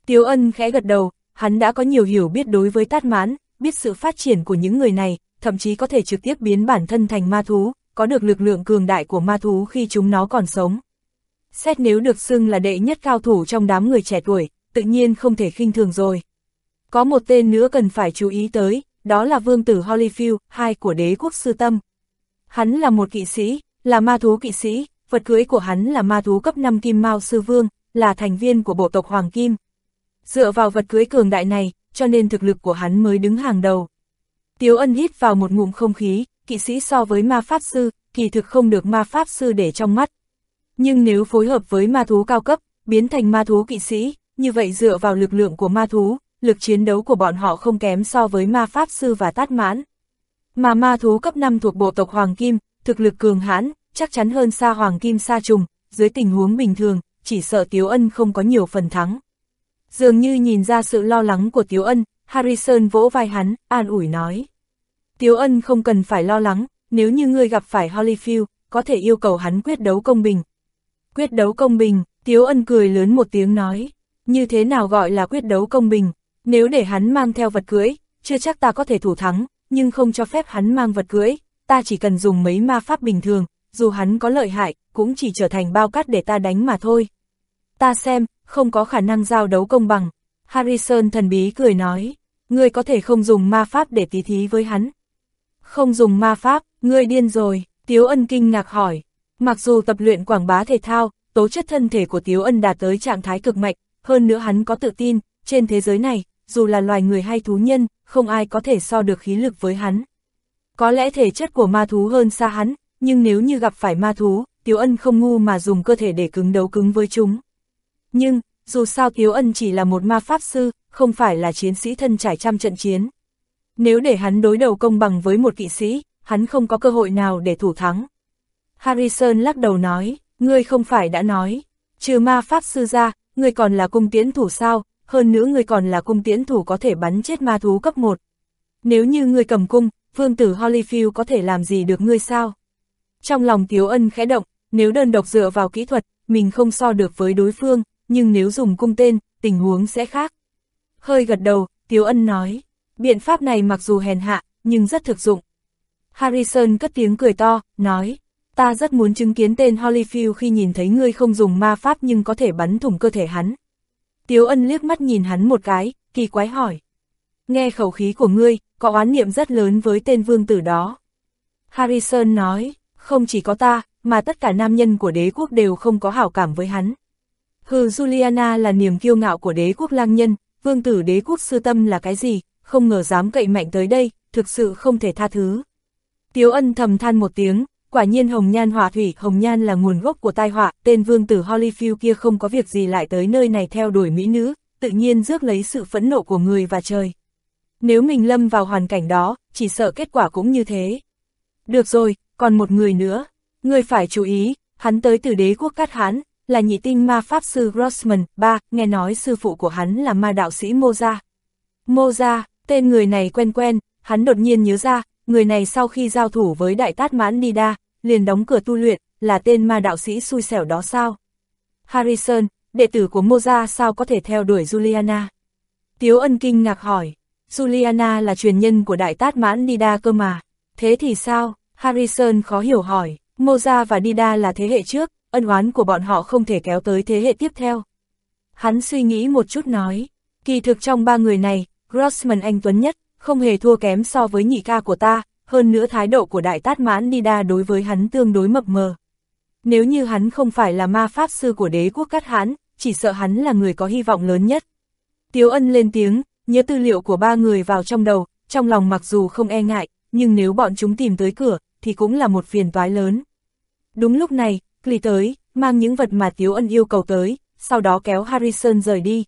Speaker 1: Tiếu ân khẽ gật đầu, hắn đã có nhiều hiểu biết đối với tát mãn, biết sự phát triển của những người này, thậm chí có thể trực tiếp biến bản thân thành ma thú, có được lực lượng cường đại của ma thú khi chúng nó còn sống. Xét nếu được xưng là đệ nhất cao thủ trong đám người trẻ tuổi, tự nhiên không thể khinh thường rồi. Có một tên nữa cần phải chú ý tới, đó là vương tử Holyfield, hai của đế quốc sư tâm. Hắn là một kỵ sĩ, là ma thú kỵ sĩ, vật cưới của hắn là ma thú cấp 5 kim mao sư vương, là thành viên của bộ tộc Hoàng Kim. Dựa vào vật cưới cường đại này, cho nên thực lực của hắn mới đứng hàng đầu. Tiếu ân hít vào một ngụm không khí, kỵ sĩ so với ma pháp sư, kỳ thực không được ma pháp sư để trong mắt. Nhưng nếu phối hợp với ma thú cao cấp, biến thành ma thú kỵ sĩ, như vậy dựa vào lực lượng của ma thú, lực chiến đấu của bọn họ không kém so với ma pháp sư và tát mãn. Mà ma thú cấp 5 thuộc bộ tộc Hoàng Kim, thực lực cường hãn, chắc chắn hơn xa Hoàng Kim xa trùng, dưới tình huống bình thường, chỉ sợ Tiếu Ân không có nhiều phần thắng. Dường như nhìn ra sự lo lắng của Tiếu Ân, Harrison vỗ vai hắn, an ủi nói. Tiếu Ân không cần phải lo lắng, nếu như ngươi gặp phải Holyfield, có thể yêu cầu hắn quyết đấu công bình. Quyết đấu công bình, Tiếu Ân cười lớn một tiếng nói, như thế nào gọi là quyết đấu công bình, nếu để hắn mang theo vật cưới, chưa chắc ta có thể thủ thắng, nhưng không cho phép hắn mang vật cưới, ta chỉ cần dùng mấy ma pháp bình thường, dù hắn có lợi hại, cũng chỉ trở thành bao cát để ta đánh mà thôi. Ta xem, không có khả năng giao đấu công bằng. Harrison thần bí cười nói, ngươi có thể không dùng ma pháp để tí thí với hắn. Không dùng ma pháp, ngươi điên rồi, Tiếu Ân kinh ngạc hỏi. Mặc dù tập luyện quảng bá thể thao, tố chất thân thể của Tiếu Ân đạt tới trạng thái cực mạnh, hơn nữa hắn có tự tin, trên thế giới này, dù là loài người hay thú nhân, không ai có thể so được khí lực với hắn. Có lẽ thể chất của ma thú hơn xa hắn, nhưng nếu như gặp phải ma thú, Tiếu Ân không ngu mà dùng cơ thể để cứng đấu cứng với chúng. Nhưng, dù sao Tiếu Ân chỉ là một ma pháp sư, không phải là chiến sĩ thân trải trăm trận chiến. Nếu để hắn đối đầu công bằng với một kỵ sĩ, hắn không có cơ hội nào để thủ thắng. Harrison lắc đầu nói, ngươi không phải đã nói, trừ ma pháp sư ra, ngươi còn là cung tiễn thủ sao, hơn nữa ngươi còn là cung tiễn thủ có thể bắn chết ma thú cấp 1. Nếu như người cầm cung, vương tử Holyfield có thể làm gì được ngươi sao? Trong lòng Tiếu Ân khẽ động, nếu đơn độc dựa vào kỹ thuật, mình không so được với đối phương, nhưng nếu dùng cung tên, tình huống sẽ khác. Hơi gật đầu, Tiếu Ân nói, biện pháp này mặc dù hèn hạ, nhưng rất thực dụng. Harrison cất tiếng cười to, nói, ta rất muốn chứng kiến tên Holyfield khi nhìn thấy ngươi không dùng ma pháp nhưng có thể bắn thủng cơ thể hắn. Tiếu ân liếc mắt nhìn hắn một cái, kỳ quái hỏi. Nghe khẩu khí của ngươi, có oán niệm rất lớn với tên vương tử đó. Harrison nói, không chỉ có ta, mà tất cả nam nhân của đế quốc đều không có hảo cảm với hắn. Hừ Juliana là niềm kiêu ngạo của đế quốc lang nhân, vương tử đế quốc sư tâm là cái gì, không ngờ dám cậy mạnh tới đây, thực sự không thể tha thứ. Tiếu ân thầm than một tiếng, quả nhiên hồng nhan hỏa thủy, hồng nhan là nguồn gốc của tai họa, tên vương tử Holyfield kia không có việc gì lại tới nơi này theo đuổi mỹ nữ, tự nhiên rước lấy sự phẫn nộ của người và trời. Nếu mình lâm vào hoàn cảnh đó, chỉ sợ kết quả cũng như thế. Được rồi, còn một người nữa, người phải chú ý, hắn tới từ đế quốc Cát Hán, là nhị tinh ma pháp sư Grossman, ba, nghe nói sư phụ của hắn là ma đạo sĩ Moza. Moza, tên người này quen quen, hắn đột nhiên nhớ ra, người này sau khi giao thủ với đại tát mãn Nida, liền đóng cửa tu luyện, là tên ma đạo sĩ xui xẻo đó sao? Harrison, đệ tử của Moza sao có thể theo đuổi Juliana? Tiếu ân kinh ngạc hỏi, Juliana là truyền nhân của đại tát mãn Nida cơ mà, thế thì sao? Harrison khó hiểu hỏi, Moza và Nida là thế hệ trước, ân oán của bọn họ không thể kéo tới thế hệ tiếp theo. Hắn suy nghĩ một chút nói, kỳ thực trong ba người này, Grossman anh Tuấn nhất, không hề thua kém so với nhị ca của ta, hơn nữa thái độ của đại tát mãn Nida đối với hắn tương đối mập mờ. Nếu như hắn không phải là ma pháp sư của đế quốc cắt hãn, chỉ sợ hắn là người có hy vọng lớn nhất. Tiếu ân lên tiếng, nhớ tư liệu của ba người vào trong đầu, trong lòng mặc dù không e ngại, nhưng nếu bọn chúng tìm tới cửa, thì cũng là một phiền toái lớn. Đúng lúc này, Cli tới, mang những vật mà Tiếu ân yêu cầu tới, sau đó kéo Harrison rời đi.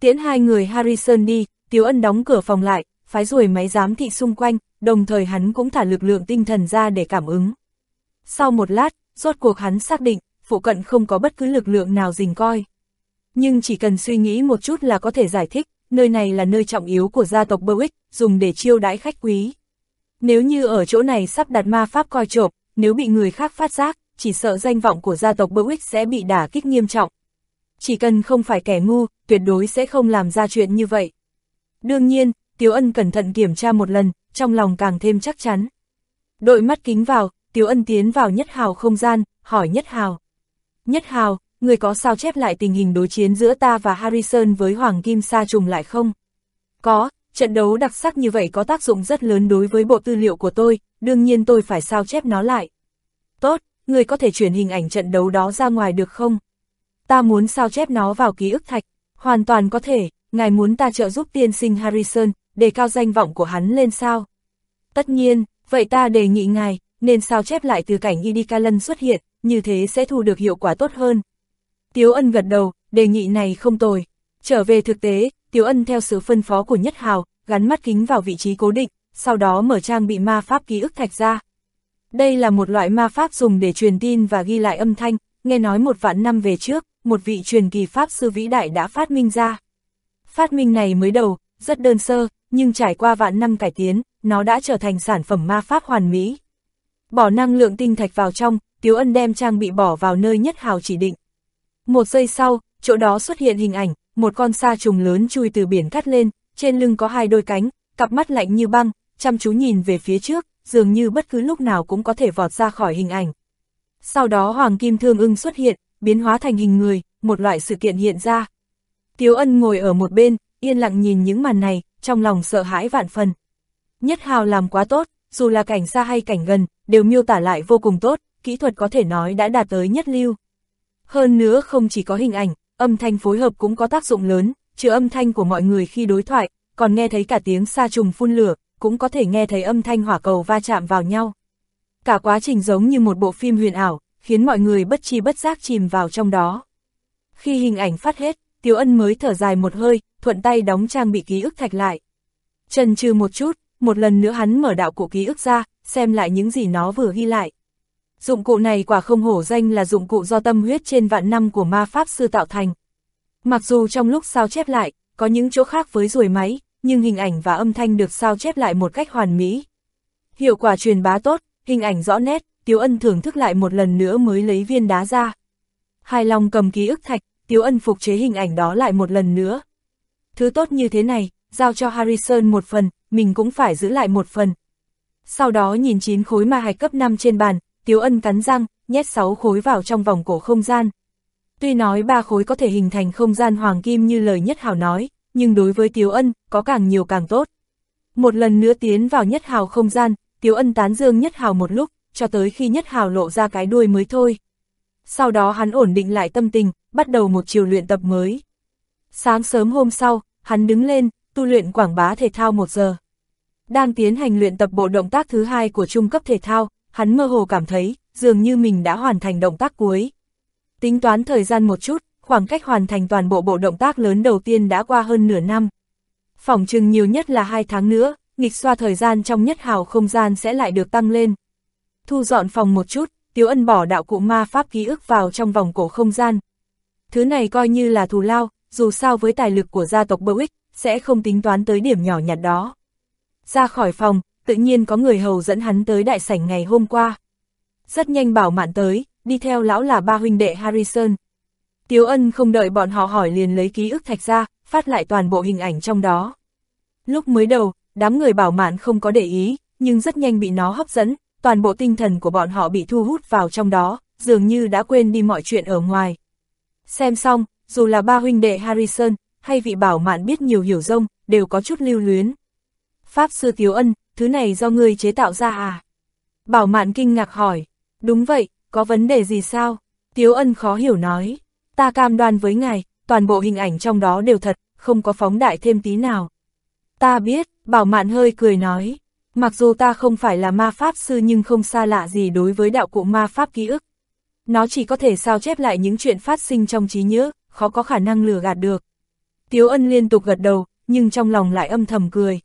Speaker 1: Tiễn hai người Harrison đi, Tiếu ân đóng cửa phòng lại, phái ruồi máy giám thị xung quanh, đồng thời hắn cũng thả lực lượng tinh thần ra để cảm ứng. Sau một lát, rốt cuộc hắn xác định, phụ cận không có bất cứ lực lượng nào rình coi. Nhưng chỉ cần suy nghĩ một chút là có thể giải thích, nơi này là nơi trọng yếu của gia tộc Berwick, dùng để chiêu đãi khách quý. Nếu như ở chỗ này sắp đặt ma pháp coi trộm, nếu bị người khác phát giác, chỉ sợ danh vọng của gia tộc Berwick sẽ bị đả kích nghiêm trọng. Chỉ cần không phải kẻ ngu, tuyệt đối sẽ không làm ra chuyện như vậy. Đương nhiên, Tiếu Ân cẩn thận kiểm tra một lần, trong lòng càng thêm chắc chắn. Đội mắt kính vào, Tiếu Ân tiến vào Nhất Hào không gian, hỏi Nhất Hào. Nhất Hào, người có sao chép lại tình hình đối chiến giữa ta và Harrison với Hoàng Kim Sa trùng lại không? Có, trận đấu đặc sắc như vậy có tác dụng rất lớn đối với bộ tư liệu của tôi, đương nhiên tôi phải sao chép nó lại. Tốt, người có thể chuyển hình ảnh trận đấu đó ra ngoài được không? Ta muốn sao chép nó vào ký ức thạch, hoàn toàn có thể, ngài muốn ta trợ giúp tiên sinh Harrison, đề cao danh vọng của hắn lên sao? Tất nhiên, vậy ta đề nghị ngài, nên sao chép lại từ cảnh Idikalan xuất hiện, như thế sẽ thu được hiệu quả tốt hơn. Tiếu ân gật đầu, đề nghị này không tồi. Trở về thực tế, Tiếu ân theo sự phân phó của Nhất Hào, gắn mắt kính vào vị trí cố định, sau đó mở trang bị ma pháp ký ức thạch ra. Đây là một loại ma pháp dùng để truyền tin và ghi lại âm thanh, nghe nói một vạn năm về trước, một vị truyền kỳ pháp sư vĩ đại đã phát minh ra. Phát minh này mới đầu, rất đơn sơ, nhưng trải qua vạn năm cải tiến, nó đã trở thành sản phẩm ma pháp hoàn mỹ. Bỏ năng lượng tinh thạch vào trong, Tiếu Ân đem trang bị bỏ vào nơi nhất hào chỉ định. Một giây sau, chỗ đó xuất hiện hình ảnh, một con sa trùng lớn chui từ biển cắt lên, trên lưng có hai đôi cánh, cặp mắt lạnh như băng, chăm chú nhìn về phía trước, dường như bất cứ lúc nào cũng có thể vọt ra khỏi hình ảnh. Sau đó Hoàng Kim Thương ưng xuất hiện, biến hóa thành hình người, một loại sự kiện hiện ra. Tiếu ân ngồi ở một bên, yên lặng nhìn những màn này, trong lòng sợ hãi vạn phần. Nhất hào làm quá tốt, dù là cảnh xa hay cảnh gần, đều miêu tả lại vô cùng tốt, kỹ thuật có thể nói đã đạt tới nhất lưu. Hơn nữa không chỉ có hình ảnh, âm thanh phối hợp cũng có tác dụng lớn, trừ âm thanh của mọi người khi đối thoại, còn nghe thấy cả tiếng sa trùng phun lửa, cũng có thể nghe thấy âm thanh hỏa cầu va chạm vào nhau. Cả quá trình giống như một bộ phim huyền ảo, khiến mọi người bất chi bất giác chìm vào trong đó. Khi hình ảnh phát hết, Tiếu Ân mới thở dài một hơi, thuận tay đóng trang bị ký ức thạch lại. Trần trừ một chút, một lần nữa hắn mở đạo cụ ký ức ra, xem lại những gì nó vừa ghi lại. Dụng cụ này quả không hổ danh là dụng cụ do tâm huyết trên vạn năm của ma pháp sư tạo thành. Mặc dù trong lúc sao chép lại, có những chỗ khác với ruồi máy, nhưng hình ảnh và âm thanh được sao chép lại một cách hoàn mỹ. Hiệu quả truyền bá tốt, hình ảnh rõ nét, Tiếu Ân thưởng thức lại một lần nữa mới lấy viên đá ra. Hài lòng cầm ký ức thạch, Tiếu Ân phục chế hình ảnh đó lại một lần nữa. Thứ tốt như thế này, giao cho Harrison một phần, mình cũng phải giữ lại một phần. Sau đó nhìn chín khối ma hạch cấp 5 trên bàn, Tiếu Ân cắn răng, nhét 6 khối vào trong vòng cổ không gian. Tuy nói ba khối có thể hình thành không gian hoàng kim như lời nhất hào nói, nhưng đối với Tiếu Ân, có càng nhiều càng tốt. Một lần nữa tiến vào nhất hào không gian, Tiếu Ân tán dương nhất hào một lúc, cho tới khi nhất hào lộ ra cái đuôi mới thôi. Sau đó hắn ổn định lại tâm tình, bắt đầu một chiều luyện tập mới. Sáng sớm hôm sau, hắn đứng lên, tu luyện quảng bá thể thao một giờ. Đang tiến hành luyện tập bộ động tác thứ hai của trung cấp thể thao, hắn mơ hồ cảm thấy, dường như mình đã hoàn thành động tác cuối. Tính toán thời gian một chút, khoảng cách hoàn thành toàn bộ bộ động tác lớn đầu tiên đã qua hơn nửa năm. Phỏng chừng nhiều nhất là hai tháng nữa, nghịch xoa thời gian trong nhất hào không gian sẽ lại được tăng lên. Thu dọn phòng một chút, Tiếu Ân bỏ đạo cụ ma pháp ký ức vào trong vòng cổ không gian. Thứ này coi như là thù lao, dù sao với tài lực của gia tộc Bowick, sẽ không tính toán tới điểm nhỏ nhặt đó. Ra khỏi phòng, tự nhiên có người hầu dẫn hắn tới đại sảnh ngày hôm qua. Rất nhanh bảo mạn tới, đi theo lão là ba huynh đệ Harrison. Tiếu ân không đợi bọn họ hỏi liền lấy ký ức thạch ra, phát lại toàn bộ hình ảnh trong đó. Lúc mới đầu, đám người bảo mạn không có để ý, nhưng rất nhanh bị nó hấp dẫn, toàn bộ tinh thần của bọn họ bị thu hút vào trong đó, dường như đã quên đi mọi chuyện ở ngoài. Xem xong, dù là ba huynh đệ Harrison, hay vị bảo mạn biết nhiều hiểu rông, đều có chút lưu luyến. Pháp sư Tiếu Ân, thứ này do ngươi chế tạo ra à? Bảo mạn kinh ngạc hỏi, đúng vậy, có vấn đề gì sao? Tiếu Ân khó hiểu nói, ta cam đoan với ngài, toàn bộ hình ảnh trong đó đều thật, không có phóng đại thêm tí nào. Ta biết, bảo mạn hơi cười nói, mặc dù ta không phải là ma pháp sư nhưng không xa lạ gì đối với đạo cụ ma pháp ký ức. Nó chỉ có thể sao chép lại những chuyện phát sinh trong trí nhớ, khó có khả năng lừa gạt được. Tiếu ân liên tục gật đầu, nhưng trong lòng lại âm thầm cười.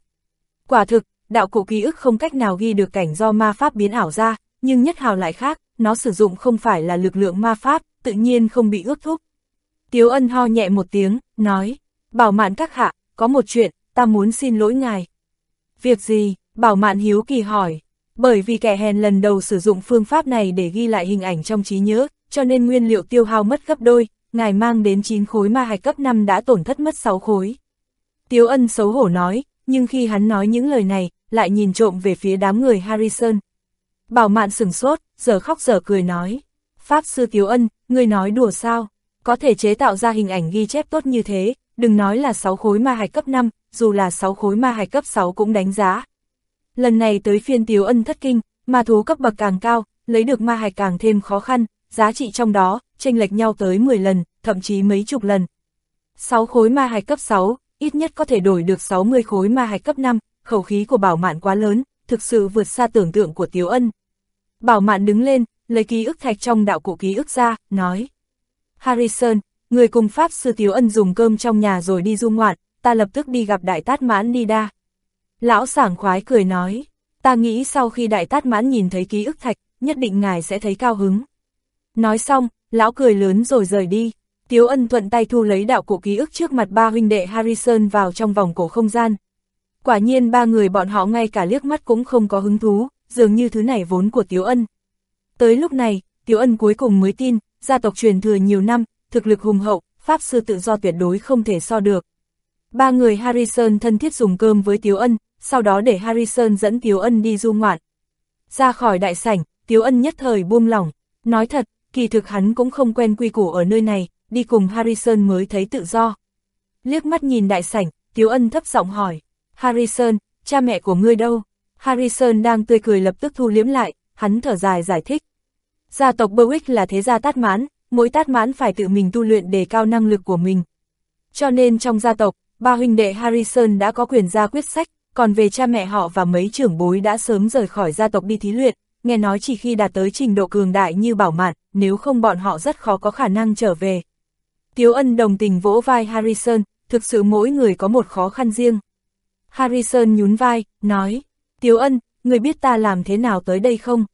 Speaker 1: Quả thực, đạo cụ ký ức không cách nào ghi được cảnh do ma pháp biến ảo ra, nhưng nhất hào lại khác, nó sử dụng không phải là lực lượng ma pháp, tự nhiên không bị ước thúc. Tiếu ân ho nhẹ một tiếng, nói, bảo mạn các hạ, có một chuyện, ta muốn xin lỗi ngài. Việc gì, bảo mạn hiếu kỳ hỏi, bởi vì kẻ hèn lần đầu sử dụng phương pháp này để ghi lại hình ảnh trong trí nhớ, cho nên nguyên liệu tiêu hao mất gấp đôi, ngài mang đến 9 khối ma hạch cấp 5 đã tổn thất mất 6 khối. Tiếu ân xấu hổ nói, nhưng khi hắn nói những lời này, lại nhìn trộm về phía đám người Harrison. Bảo mạn sửng sốt, giờ khóc giờ cười nói, Pháp sư Tiếu ân, ngươi nói đùa sao, có thể chế tạo ra hình ảnh ghi chép tốt như thế, đừng nói là 6 khối ma hạch cấp 5, dù là 6 khối ma hạch cấp 6 cũng đánh giá. Lần này tới phiên Tiếu ân thất kinh, ma thú cấp bậc càng cao, lấy được ma hạch càng thêm khó khăn, giá trị trong đó, chênh lệch nhau tới 10 lần, thậm chí mấy chục lần. 6 khối ma hạch cấp 6, ít nhất có thể đổi được 60 khối ma hạch cấp 5, khẩu khí của Bảo Mạn quá lớn, thực sự vượt xa tưởng tượng của Tiếu Ân. Bảo Mạn đứng lên, lấy ký ức thạch trong đạo cụ ký ức ra, nói. Harrison, người cùng Pháp sư Tiếu Ân dùng cơm trong nhà rồi đi du ngoạn, ta lập tức đi gặp Đại Tát Mãn đi đa. Lão sảng khoái cười nói, ta nghĩ sau khi Đại Tát Mãn nhìn thấy ký ức thạch, nhất định ngài sẽ thấy cao hứng. Nói xong, lão cười lớn rồi rời đi. Tiếu ân thuận tay thu lấy đạo cụ ký ức trước mặt ba huynh đệ Harrison vào trong vòng cổ không gian. Quả nhiên ba người bọn họ ngay cả liếc mắt cũng không có hứng thú, dường như thứ này vốn của Tiếu ân. Tới lúc này, Tiếu ân cuối cùng mới tin, gia tộc truyền thừa nhiều năm, thực lực hùng hậu, pháp sư tự do tuyệt đối không thể so được. Ba người Harrison thân thiết dùng cơm với Tiếu ân, sau đó để Harrison dẫn Tiếu ân đi du ngoạn. Ra khỏi đại sảnh, Tiếu Ân nhất thời buông lỏng. Nói thật, kỳ thực hắn cũng không quen quy củ ở nơi này, đi cùng Harrison mới thấy tự do. Liếc mắt nhìn đại sảnh, Tiếu Ân thấp giọng hỏi. Harrison, cha mẹ của ngươi đâu? Harrison đang tươi cười lập tức thu liếm lại, hắn thở dài giải thích. Gia tộc Berwick là thế gia tát mãn, mỗi tát mãn phải tự mình tu luyện để cao năng lực của mình. Cho nên trong gia tộc, ba huynh đệ Harrison đã có quyền ra quyết sách, còn về cha mẹ họ và mấy trưởng bối đã sớm rời khỏi gia tộc đi thí luyện, nghe nói chỉ khi đạt tới trình độ cường đại như bảo mạn, nếu không bọn họ rất khó có khả năng trở về. Tiếu ân đồng tình vỗ vai Harrison, thực sự mỗi người có một khó khăn riêng. Harrison nhún vai, nói, Tiếu ân, người biết ta làm thế nào tới đây không?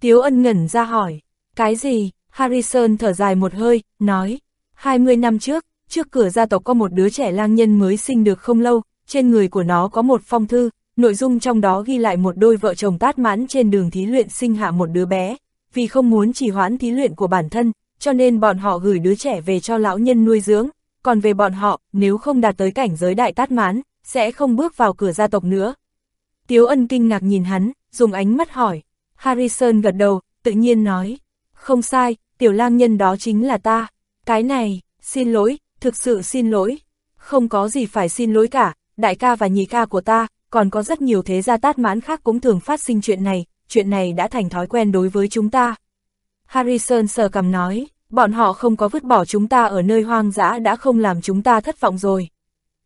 Speaker 1: Tiếu ân ngẩn ra hỏi, cái gì? Harrison thở dài một hơi, nói, 20 năm trước, trước cửa gia tộc có một đứa trẻ lang nhân mới sinh được không lâu, trên người của nó có một phong thư, nội dung trong đó ghi lại một đôi vợ chồng tát mãn trên đường thí luyện sinh hạ một đứa bé, vì không muốn trì hoãn thí luyện của bản thân, cho nên bọn họ gửi đứa trẻ về cho lão nhân nuôi dưỡng, còn về bọn họ, nếu không đạt tới cảnh giới đại tát mãn, sẽ không bước vào cửa gia tộc nữa. Tiếu ân kinh ngạc nhìn hắn, dùng ánh mắt hỏi. Harrison gật đầu, tự nhiên nói. Không sai, tiểu lang nhân đó chính là ta. Cái này, xin lỗi, thực sự xin lỗi. Không có gì phải xin lỗi cả, đại ca và nhị ca của ta, còn có rất nhiều thế gia tát mãn khác cũng thường phát sinh chuyện này, chuyện này đã thành thói quen đối với chúng ta. Harrison sờ cầm nói, bọn họ không có vứt bỏ chúng ta ở nơi hoang dã đã không làm chúng ta thất vọng rồi.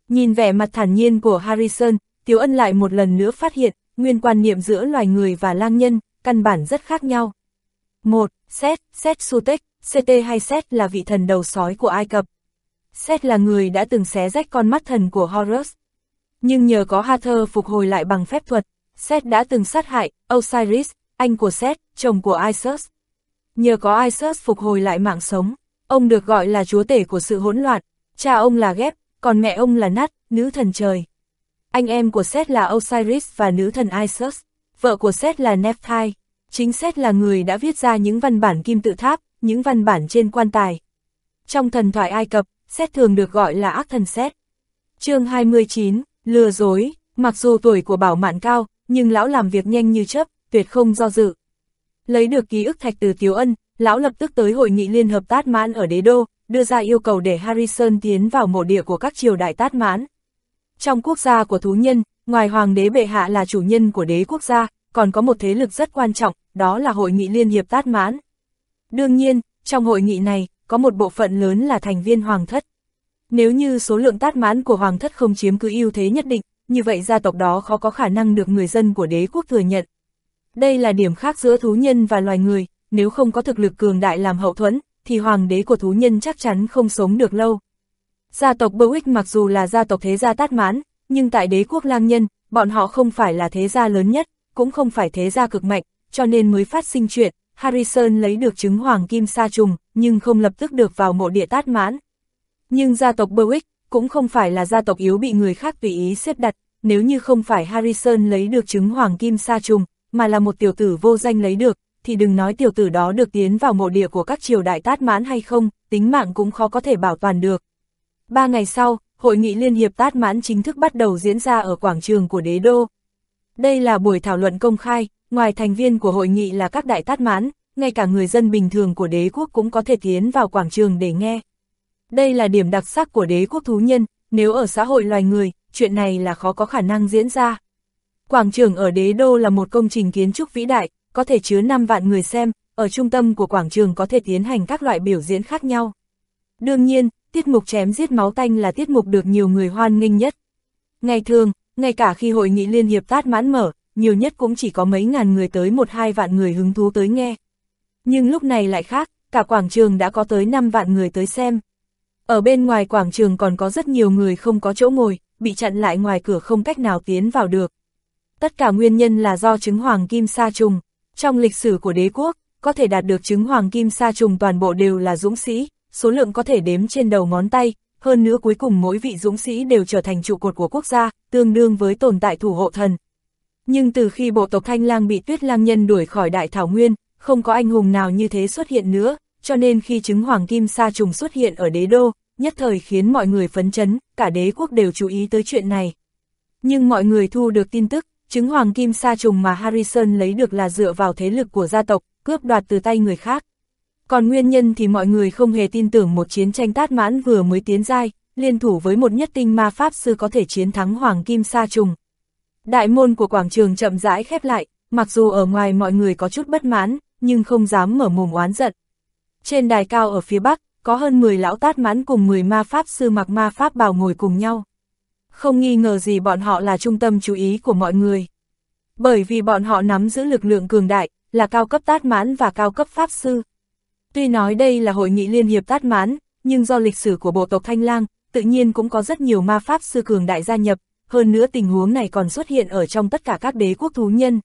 Speaker 1: Nhìn vẻ mặt thản nhiên của Harrison, Tiếu Ân lại một lần nữa phát hiện, nguyên quan niệm giữa loài người và lang nhân, căn bản rất khác nhau. 1. Seth, Seth Sutek, CT hay Seth là vị thần đầu sói của Ai Cập. Seth là người đã từng xé rách con mắt thần của Horus. Nhưng nhờ có Hathor phục hồi lại bằng phép thuật, Set đã từng sát hại Osiris, anh của Set, chồng của Isis. Nhờ có Isis phục hồi lại mạng sống, ông được gọi là chúa tể của sự hỗn loạn, cha ông là Geb, còn mẹ ông là Nat, nữ thần trời. Anh em của Set là Osiris và nữ thần Isis, vợ của Set là Nephthys. Chính Set là người đã viết ra những văn bản kim tự tháp, những văn bản trên quan tài. Trong thần thoại Ai Cập, Set thường được gọi là ác thần Set. chương 29, lừa dối, mặc dù tuổi của Bảo Mạn cao, nhưng lão làm việc nhanh như chớp, tuyệt không do dự. Lấy được ký ức thạch từ Tiếu Ân, lão lập tức tới hội nghị liên hợp Tát Mãn ở đế đô, đưa ra yêu cầu để Harrison tiến vào mộ địa của các triều đại Tát Mãn. Trong quốc gia của thú nhân, ngoài hoàng đế bệ hạ là chủ nhân của đế quốc gia, còn có một thế lực rất quan trọng, đó là hội nghị liên hiệp Tát Mãn. Đương nhiên, trong hội nghị này, có một bộ phận lớn là thành viên hoàng thất. Nếu như số lượng Tát Mãn của hoàng thất không chiếm cứ ưu thế nhất định, như vậy gia tộc đó khó có khả năng được người dân của đế quốc thừa nhận. Đây là điểm khác giữa thú nhân và loài người, nếu không có thực lực cường đại làm hậu thuẫn, thì hoàng đế của thú nhân chắc chắn không sống được lâu. Gia tộc Berwick mặc dù là gia tộc thế gia tát mãn, nhưng tại đế quốc lang nhân, bọn họ không phải là thế gia lớn nhất, cũng không phải thế gia cực mạnh, cho nên mới phát sinh chuyện, Harrison lấy được chứng hoàng kim sa trùng, nhưng không lập tức được vào mộ địa tát mãn. Nhưng gia tộc Berwick cũng không phải là gia tộc yếu bị người khác tùy ý xếp đặt, nếu như không phải Harrison lấy được chứng hoàng kim sa trùng, mà là một tiểu tử vô danh lấy được, thì đừng nói tiểu tử đó được tiến vào mộ địa của các triều đại tát mãn hay không, tính mạng cũng khó có thể bảo toàn được. Ba ngày sau, hội nghị Liên hiệp Tát Mãn chính thức bắt đầu diễn ra ở quảng trường của đế đô. Đây là buổi thảo luận công khai, ngoài thành viên của hội nghị là các đại Tát Mãn, ngay cả người dân bình thường của đế quốc cũng có thể tiến vào quảng trường để nghe. Đây là điểm đặc sắc của đế quốc thú nhân, nếu ở xã hội loài người, chuyện này là khó có khả năng diễn ra. Quảng trường ở đế đô là một công trình kiến trúc vĩ đại, có thể chứa 5 vạn người xem, ở trung tâm của quảng trường có thể tiến hành các loại biểu diễn khác nhau. Đương nhiên, tiết mục chém giết máu tanh là tiết mục được nhiều người hoan nghênh nhất. Ngày thường, ngay cả khi hội nghị liên hiệp tát mãn mở, nhiều nhất cũng chỉ có mấy ngàn người tới một hai vạn người hứng thú tới nghe. Nhưng lúc này lại khác, cả quảng trường đã có tới 5 vạn người tới xem. Ở bên ngoài quảng trường còn có rất nhiều người không có chỗ ngồi, bị chặn lại ngoài cửa không cách nào tiến vào được. Tất cả nguyên nhân là do trứng hoàng kim sa trùng. Trong lịch sử của đế quốc, có thể đạt được trứng hoàng kim sa trùng toàn bộ đều là dũng sĩ, số lượng có thể đếm trên đầu ngón tay, hơn nữa cuối cùng mỗi vị dũng sĩ đều trở thành trụ cột của quốc gia, tương đương với tồn tại thủ hộ thần. Nhưng từ khi bộ tộc Thanh Lang bị Tuyết Lang Nhân đuổi khỏi Đại Thảo Nguyên, không có anh hùng nào như thế xuất hiện nữa, cho nên khi chứng hoàng kim sa trùng xuất hiện ở đế đô, nhất thời khiến mọi người phấn chấn, cả đế quốc đều chú ý tới chuyện này. Nhưng mọi người thu được tin tức, chứng hoàng kim sa trùng mà Harrison lấy được là dựa vào thế lực của gia tộc, cướp đoạt từ tay người khác. Còn nguyên nhân thì mọi người không hề tin tưởng một chiến tranh tát mãn vừa mới tiến dai, liên thủ với một nhất tinh ma pháp sư có thể chiến thắng hoàng kim sa trùng. Đại môn của quảng trường chậm rãi khép lại, mặc dù ở ngoài mọi người có chút bất mãn, nhưng không dám mở mồm oán giận. Trên đài cao ở phía bắc, có hơn 10 lão tát mãn cùng 10 ma pháp sư mặc ma pháp bào ngồi cùng nhau. Không nghi ngờ gì bọn họ là trung tâm chú ý của mọi người. Bởi vì bọn họ nắm giữ lực lượng cường đại, là cao cấp tát mãn và cao cấp pháp sư. Tuy nói đây là hội nghị liên hiệp tát mãn, nhưng do lịch sử của bộ tộc Thanh Lang, tự nhiên cũng có rất nhiều ma pháp sư cường đại gia nhập, hơn nữa tình huống này còn xuất hiện ở trong tất cả các đế quốc thú nhân.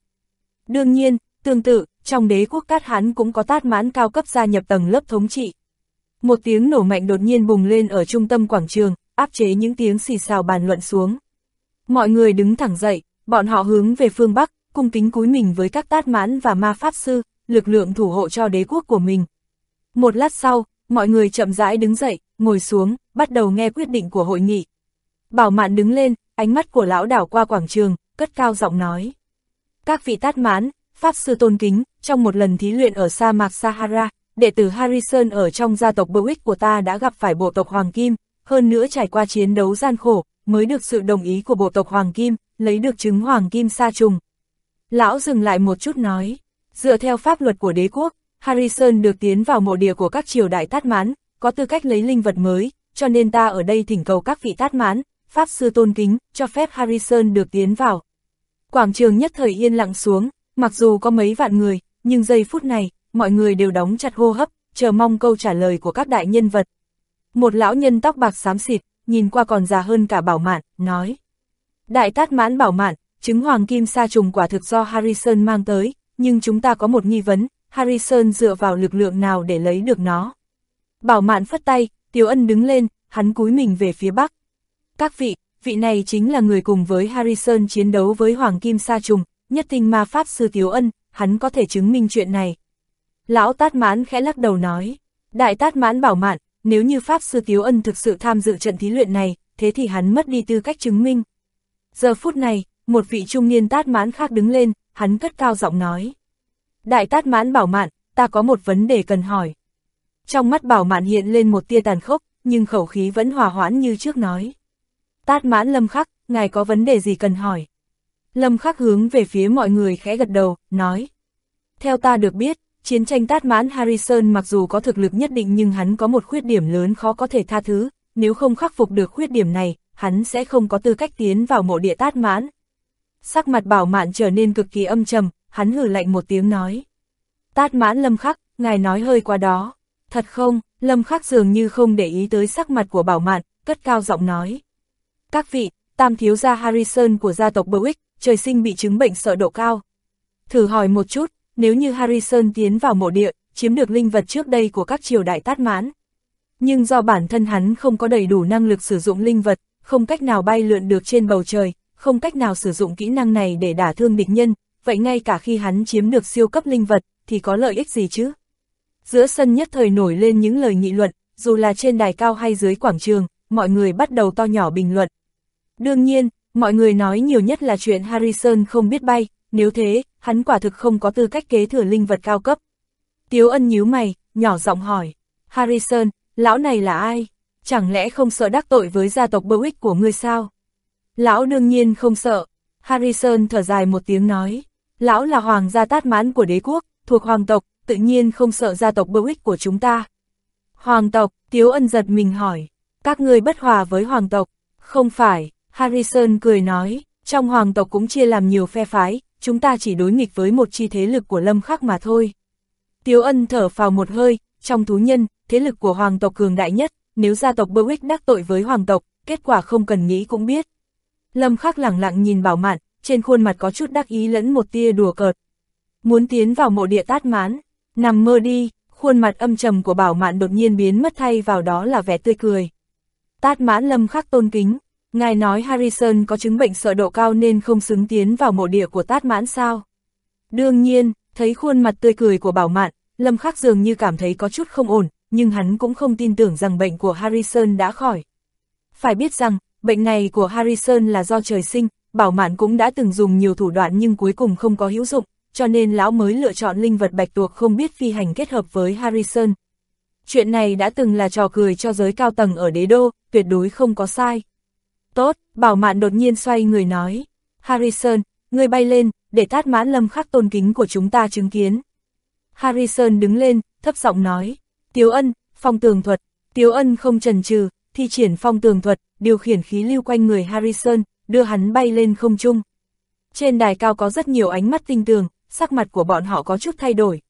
Speaker 1: Đương nhiên, tương tự, trong đế quốc Cát Hán cũng có tát mãn cao cấp gia nhập tầng lớp thống trị. Một tiếng nổ mạnh đột nhiên bùng lên ở trung tâm quảng trường, áp chế những tiếng xì xào bàn luận xuống. Mọi người đứng thẳng dậy, bọn họ hướng về phương Bắc, cung kính cúi mình với các tát mãn và ma pháp sư, lực lượng thủ hộ cho đế quốc của mình. Một lát sau, mọi người chậm rãi đứng dậy, ngồi xuống, bắt đầu nghe quyết định của hội nghị. Bảo mạn đứng lên, ánh mắt của lão đảo qua quảng trường, cất cao giọng nói. Các vị tát mãn, pháp sư tôn kính, trong một lần thí luyện ở sa mạc Sahara, đệ tử Harrison ở trong gia tộc Berwick của ta đã gặp phải bộ tộc Hoàng Kim, hơn nữa trải qua chiến đấu gian khổ, mới được sự đồng ý của bộ tộc Hoàng Kim, lấy được trứng Hoàng Kim sa trùng. Lão dừng lại một chút nói, dựa theo pháp luật của đế quốc, Harrison được tiến vào mộ địa của các triều đại tát mãn, có tư cách lấy linh vật mới, cho nên ta ở đây thỉnh cầu các vị tát mãn, pháp sư tôn kính, cho phép Harrison được tiến vào. Quảng trường nhất thời yên lặng xuống, mặc dù có mấy vạn người, nhưng giây phút này, mọi người đều đóng chặt hô hấp, chờ mong câu trả lời của các đại nhân vật. Một lão nhân tóc bạc xám xịt, nhìn qua còn già hơn cả bảo mạn, nói. Đại tát mãn bảo mạn, trứng hoàng kim sa trùng quả thực do Harrison mang tới, nhưng chúng ta có một nghi vấn, Harrison dựa vào lực lượng nào để lấy được nó. Bảo mạn phất tay, Tiểu Ân đứng lên, hắn cúi mình về phía bắc. Các vị, vị này chính là người cùng với Harrison chiến đấu với Hoàng Kim Sa Trùng, nhất tinh ma pháp sư Tiểu Ân, hắn có thể chứng minh chuyện này. Lão Tát Mãn khẽ lắc đầu nói, Đại Tát Mãn bảo mạn, nếu như Pháp Sư Tiếu Ân thực sự tham dự trận thí luyện này, thế thì hắn mất đi tư cách chứng minh. Giờ phút này, một vị trung niên Tát Mãn khác đứng lên, hắn cất cao giọng nói. Đại Tát Mãn bảo mạn, ta có một vấn đề cần hỏi. Trong mắt bảo mạn hiện lên một tia tàn khốc, nhưng khẩu khí vẫn hòa hoãn như trước nói. Tát Mãn Lâm Khắc, ngài có vấn đề gì cần hỏi? Lâm Khắc hướng về phía mọi người khẽ gật đầu, nói. Theo ta được biết, Chiến tranh tát mãn Harrison mặc dù có thực lực nhất định nhưng hắn có một khuyết điểm lớn khó có thể tha thứ, nếu không khắc phục được khuyết điểm này, hắn sẽ không có tư cách tiến vào mộ địa tát mãn. Sắc mặt bảo mạn trở nên cực kỳ âm trầm, hắn hử lạnh một tiếng nói. Tát mãn lâm khắc, ngài nói hơi quá đó. Thật không, lâm khắc dường như không để ý tới sắc mặt của bảo mạn, cất cao giọng nói. Các vị, tam thiếu gia Harrison của gia tộc Berwick, trời sinh bị chứng bệnh sợ độ cao. Thử hỏi một chút, nếu như Harrison tiến vào mộ địa, chiếm được linh vật trước đây của các triều đại tát mãn. Nhưng do bản thân hắn không có đầy đủ năng lực sử dụng linh vật, không cách nào bay lượn được trên bầu trời, không cách nào sử dụng kỹ năng này để đả thương địch nhân, vậy ngay cả khi hắn chiếm được siêu cấp linh vật, thì có lợi ích gì chứ? Giữa sân nhất thời nổi lên những lời nghị luận, dù là trên đài cao hay dưới quảng trường, mọi người bắt đầu to nhỏ bình luận. Đương nhiên, mọi người nói nhiều nhất là chuyện Harrison không biết bay, nếu thế, hắn quả thực không có tư cách kế thừa linh vật cao cấp. Tiếu ân nhíu mày, nhỏ giọng hỏi, Harrison, lão này là ai? Chẳng lẽ không sợ đắc tội với gia tộc Berwick của ngươi sao? Lão đương nhiên không sợ. Harrison thở dài một tiếng nói, lão là hoàng gia tát mãn của đế quốc, thuộc hoàng tộc, tự nhiên không sợ gia tộc Berwick của chúng ta. Hoàng tộc, Tiếu ân giật mình hỏi, các ngươi bất hòa với hoàng tộc, không phải, Harrison cười nói, trong hoàng tộc cũng chia làm nhiều phe phái, chúng ta chỉ đối nghịch với một chi thế lực của lâm khắc mà thôi. Tiếu ân thở vào một hơi, trong thú nhân, thế lực của hoàng tộc cường đại nhất, nếu gia tộc Berwick đắc tội với hoàng tộc, kết quả không cần nghĩ cũng biết. Lâm khắc lẳng lặng nhìn bảo mạn, trên khuôn mặt có chút đắc ý lẫn một tia đùa cợt. Muốn tiến vào mộ địa tát mán, nằm mơ đi, khuôn mặt âm trầm của bảo mạn đột nhiên biến mất thay vào đó là vẻ tươi cười. Tát mãn lâm khắc tôn kính, Ngài nói Harrison có chứng bệnh sợ độ cao nên không xứng tiến vào mộ địa của tát mãn sao? Đương nhiên, thấy khuôn mặt tươi cười của bảo mạn, Lâm Khắc dường như cảm thấy có chút không ổn, nhưng hắn cũng không tin tưởng rằng bệnh của Harrison đã khỏi. Phải biết rằng, bệnh này của Harrison là do trời sinh, Bảo Mạn cũng đã từng dùng nhiều thủ đoạn nhưng cuối cùng không có hữu dụng, cho nên lão mới lựa chọn linh vật bạch tuộc không biết phi hành kết hợp với Harrison. Chuyện này đã từng là trò cười cho giới cao tầng ở đế đô, tuyệt đối không có sai. Tốt, Bảo Mạn đột nhiên xoay người nói. Harrison, người bay lên, để tát mãn lâm khắc tôn kính của chúng ta chứng kiến. Harrison đứng lên, thấp giọng nói. Tiếu ân, phong tường thuật. Tiếu ân không chần chừ, thi triển phong tường thuật, điều khiển khí lưu quanh người Harrison, đưa hắn bay lên không trung. Trên đài cao có rất nhiều ánh mắt tinh tường, sắc mặt của bọn họ có chút thay đổi.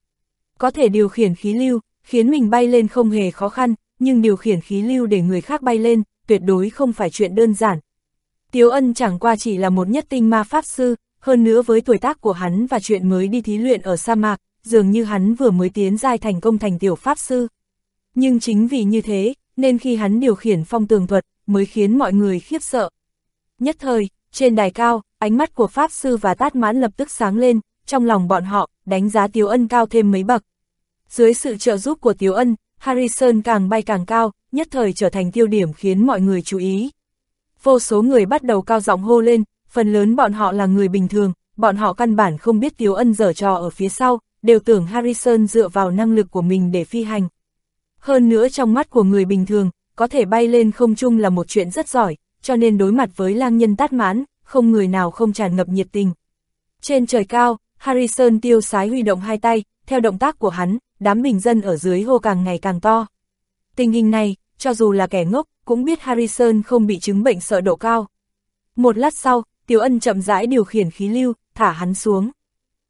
Speaker 1: Có thể điều khiển khí lưu, khiến mình bay lên không hề khó khăn, nhưng điều khiển khí lưu để người khác bay lên, tuyệt đối không phải chuyện đơn giản. Tiếu ân chẳng qua chỉ là một nhất tinh ma pháp sư, hơn nữa với tuổi tác của hắn và chuyện mới đi thí luyện ở sa mạc, dường như hắn vừa mới tiến giai thành công thành tiểu pháp sư. Nhưng chính vì như thế, nên khi hắn điều khiển phong tường thuật, mới khiến mọi người khiếp sợ. Nhất thời, trên đài cao, ánh mắt của Pháp Sư và Tát Mãn lập tức sáng lên, trong lòng bọn họ, đánh giá Tiếu Ân cao thêm mấy bậc. Dưới sự trợ giúp của Tiếu Ân, Harrison càng bay càng cao, nhất thời trở thành tiêu điểm khiến mọi người chú ý. Vô số người bắt đầu cao giọng hô lên, phần lớn bọn họ là người bình thường, bọn họ căn bản không biết Tiếu Ân dở trò ở phía sau, đều tưởng Harrison dựa vào năng lực của mình để phi hành. Hơn nữa trong mắt của người bình thường, có thể bay lên không trung là một chuyện rất giỏi, cho nên đối mặt với lang nhân tát mãn, không người nào không tràn ngập nhiệt tình. Trên trời cao, Harrison tiêu sái huy động hai tay, theo động tác của hắn, đám bình dân ở dưới hô càng ngày càng to. Tình hình này, cho dù là kẻ ngốc, cũng biết Harrison không bị chứng bệnh sợ độ cao. Một lát sau, Tiểu Ân chậm rãi điều khiển khí lưu, thả hắn xuống.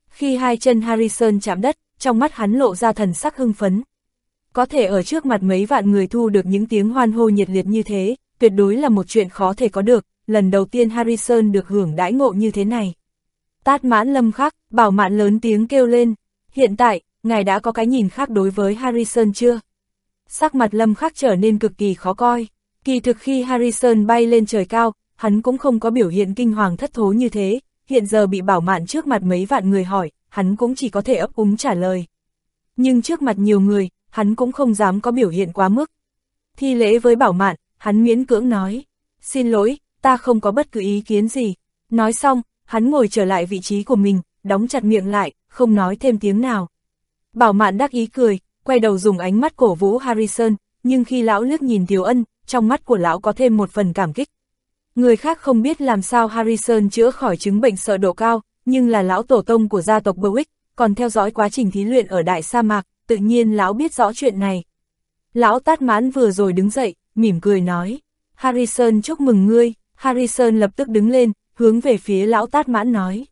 Speaker 1: Khi hai chân Harrison chạm đất, trong mắt hắn lộ ra thần sắc hưng phấn. Có thể ở trước mặt mấy vạn người thu được những tiếng hoan hô nhiệt liệt như thế, tuyệt đối là một chuyện khó thể có được, lần đầu tiên Harrison được hưởng đãi ngộ như thế này. Tát mãn lâm khắc, bảo mạn lớn tiếng kêu lên, hiện tại, ngài đã có cái nhìn khác đối với Harrison chưa? Sắc mặt lâm khắc trở nên cực kỳ khó coi, kỳ thực khi Harrison bay lên trời cao, hắn cũng không có biểu hiện kinh hoàng thất thố như thế, hiện giờ bị bảo mạn trước mặt mấy vạn người hỏi, hắn cũng chỉ có thể ấp úng trả lời. Nhưng trước mặt nhiều người, hắn cũng không dám có biểu hiện quá mức. Thi lễ với bảo mạn, hắn miễn cưỡng nói, xin lỗi, ta không có bất cứ ý kiến gì. Nói xong, hắn ngồi trở lại vị trí của mình, đóng chặt miệng lại, không nói thêm tiếng nào. Bảo mạn đắc ý cười, quay đầu dùng ánh mắt cổ vũ Harrison, nhưng khi lão liếc nhìn Thiếu Ân, trong mắt của lão có thêm một phần cảm kích. Người khác không biết làm sao Harrison chữa khỏi chứng bệnh sợ độ cao, nhưng là lão tổ tông của gia tộc Berwick, còn theo dõi quá trình thí luyện ở đại sa mạc, tự nhiên lão biết rõ chuyện này. Lão tát mãn vừa rồi đứng dậy, mỉm cười nói, Harrison chúc mừng ngươi, Harrison lập tức đứng lên, hướng về phía lão tát mãn nói.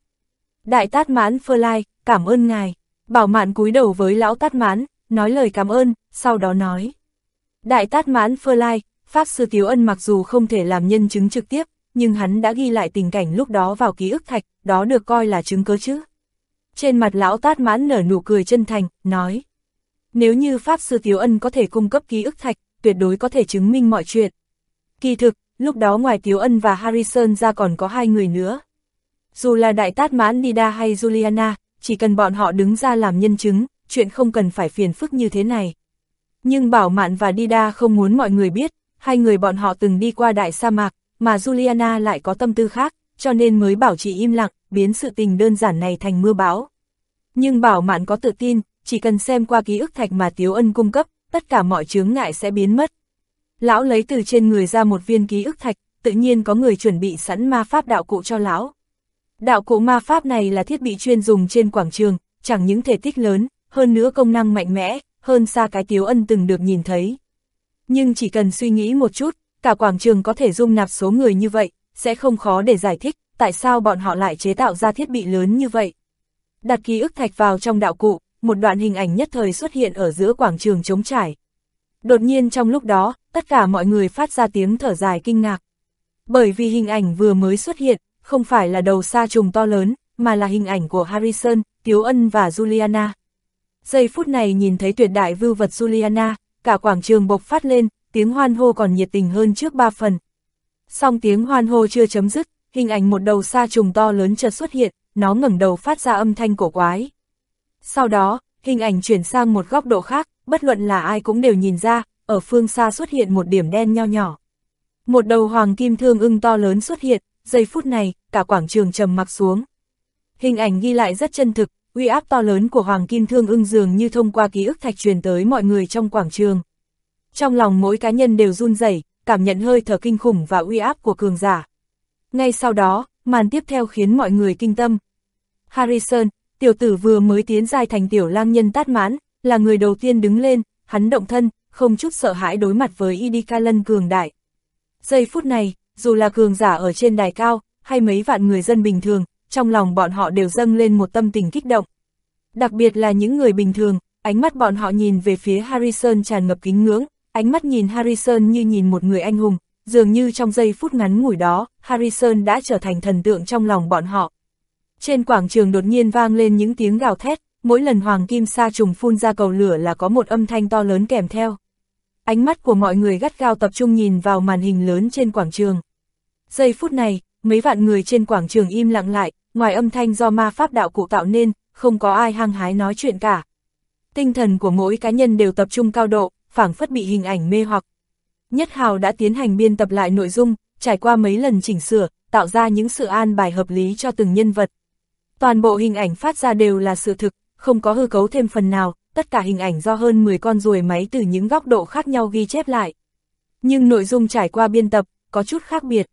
Speaker 1: Đại tát mãn Phơ Lai, cảm ơn ngài, bảo mạn cúi đầu với lão tát mãn, nói lời cảm ơn, sau đó nói. Đại tát mãn Phơ Lai, Pháp Sư Tiếu Ân mặc dù không thể làm nhân chứng trực tiếp, nhưng hắn đã ghi lại tình cảnh lúc đó vào ký ức thạch, đó được coi là chứng cớ chứ. Trên mặt lão tát mãn nở nụ cười chân thành, nói. Nếu như Pháp Sư Tiếu Ân có thể cung cấp ký ức thạch, tuyệt đối có thể chứng minh mọi chuyện. Kỳ thực, lúc đó ngoài Tiếu Ân và Harrison ra còn có hai người nữa. Dù là Đại Tát Mãn Nida hay Juliana, chỉ cần bọn họ đứng ra làm nhân chứng, chuyện không cần phải phiền phức như thế này. Nhưng Bảo Mạn và Dida không muốn mọi người biết, hai người bọn họ từng đi qua đại sa mạc, mà Juliana lại có tâm tư khác, cho nên mới bảo trì im lặng, biến sự tình đơn giản này thành mưa bão. Nhưng Bảo Mạn có tự tin, chỉ cần xem qua ký ức thạch mà Tiếu Ân cung cấp, tất cả mọi chướng ngại sẽ biến mất. Lão lấy từ trên người ra một viên ký ức thạch, tự nhiên có người chuẩn bị sẵn ma pháp đạo cụ cho lão. Đạo cụ ma pháp này là thiết bị chuyên dùng trên quảng trường, chẳng những thể tích lớn, hơn nữa công năng mạnh mẽ, hơn xa cái Tiếu Ân từng được nhìn thấy. Nhưng chỉ cần suy nghĩ một chút, cả quảng trường có thể dung nạp số người như vậy, sẽ không khó để giải thích tại sao bọn họ lại chế tạo ra thiết bị lớn như vậy. Đặt ký ức thạch vào trong đạo cụ, một đoạn hình ảnh nhất thời xuất hiện ở giữa quảng trường trống trải. Đột nhiên trong lúc đó, tất cả mọi người phát ra tiếng thở dài kinh ngạc. Bởi vì hình ảnh vừa mới xuất hiện, không phải là đầu sa trùng to lớn, mà là hình ảnh của Harrison, Tiếu Ân và Juliana. Giây phút này nhìn thấy tuyệt đại vưu vật Juliana, cả quảng trường bộc phát lên, tiếng hoan hô còn nhiệt tình hơn trước ba phần. Song tiếng hoan hô chưa chấm dứt, hình ảnh một đầu sa trùng to lớn chợt xuất hiện, nó ngẩng đầu phát ra âm thanh cổ quái. Sau đó, hình ảnh chuyển sang một góc độ khác, bất luận là ai cũng đều nhìn ra, ở phương xa xuất hiện một điểm đen nho nhỏ. Một đầu hoàng kim thương ưng to lớn xuất hiện, giây phút này, cả quảng trường trầm mặc xuống. Hình ảnh ghi lại rất chân thực, uy áp to lớn của Hoàng Kim Thương ưng dường như thông qua ký ức thạch truyền tới mọi người trong quảng trường. Trong lòng mỗi cá nhân đều run rẩy, cảm nhận hơi thở kinh khủng và uy áp của cường giả. Ngay sau đó, màn tiếp theo khiến mọi người kinh tâm. Harrison, tiểu tử vừa mới tiến giai thành tiểu lang nhân tát mãn, là người đầu tiên đứng lên, hắn động thân, không chút sợ hãi đối mặt với Idikalan cường đại. Giây phút này, dù là cường giả ở trên đài cao, hay mấy vạn người dân bình thường, trong lòng bọn họ đều dâng lên một tâm tình kích động. Đặc biệt là những người bình thường, ánh mắt bọn họ nhìn về phía Harrison tràn ngập kính ngưỡng, ánh mắt nhìn Harrison như nhìn một người anh hùng, dường như trong giây phút ngắn ngủi đó, Harrison đã trở thành thần tượng trong lòng bọn họ. Trên quảng trường đột nhiên vang lên những tiếng gào thét, mỗi lần hoàng kim sa trùng phun ra cầu lửa là có một âm thanh to lớn kèm theo. Ánh mắt của mọi người gắt gao tập trung nhìn vào màn hình lớn trên quảng trường. Giây phút này, mấy vạn người trên quảng trường im lặng lại, ngoài âm thanh do ma pháp đạo cụ tạo nên, không có ai hăng hái nói chuyện cả. Tinh thần của mỗi cá nhân đều tập trung cao độ, phảng phất bị hình ảnh mê hoặc. Nhất Hào đã tiến hành biên tập lại nội dung, trải qua mấy lần chỉnh sửa, tạo ra những sự an bài hợp lý cho từng nhân vật. Toàn bộ hình ảnh phát ra đều là sự thực, không có hư cấu thêm phần nào, tất cả hình ảnh do hơn 10 con ruồi máy từ những góc độ khác nhau ghi chép lại. Nhưng nội dung trải qua biên tập, có chút khác biệt.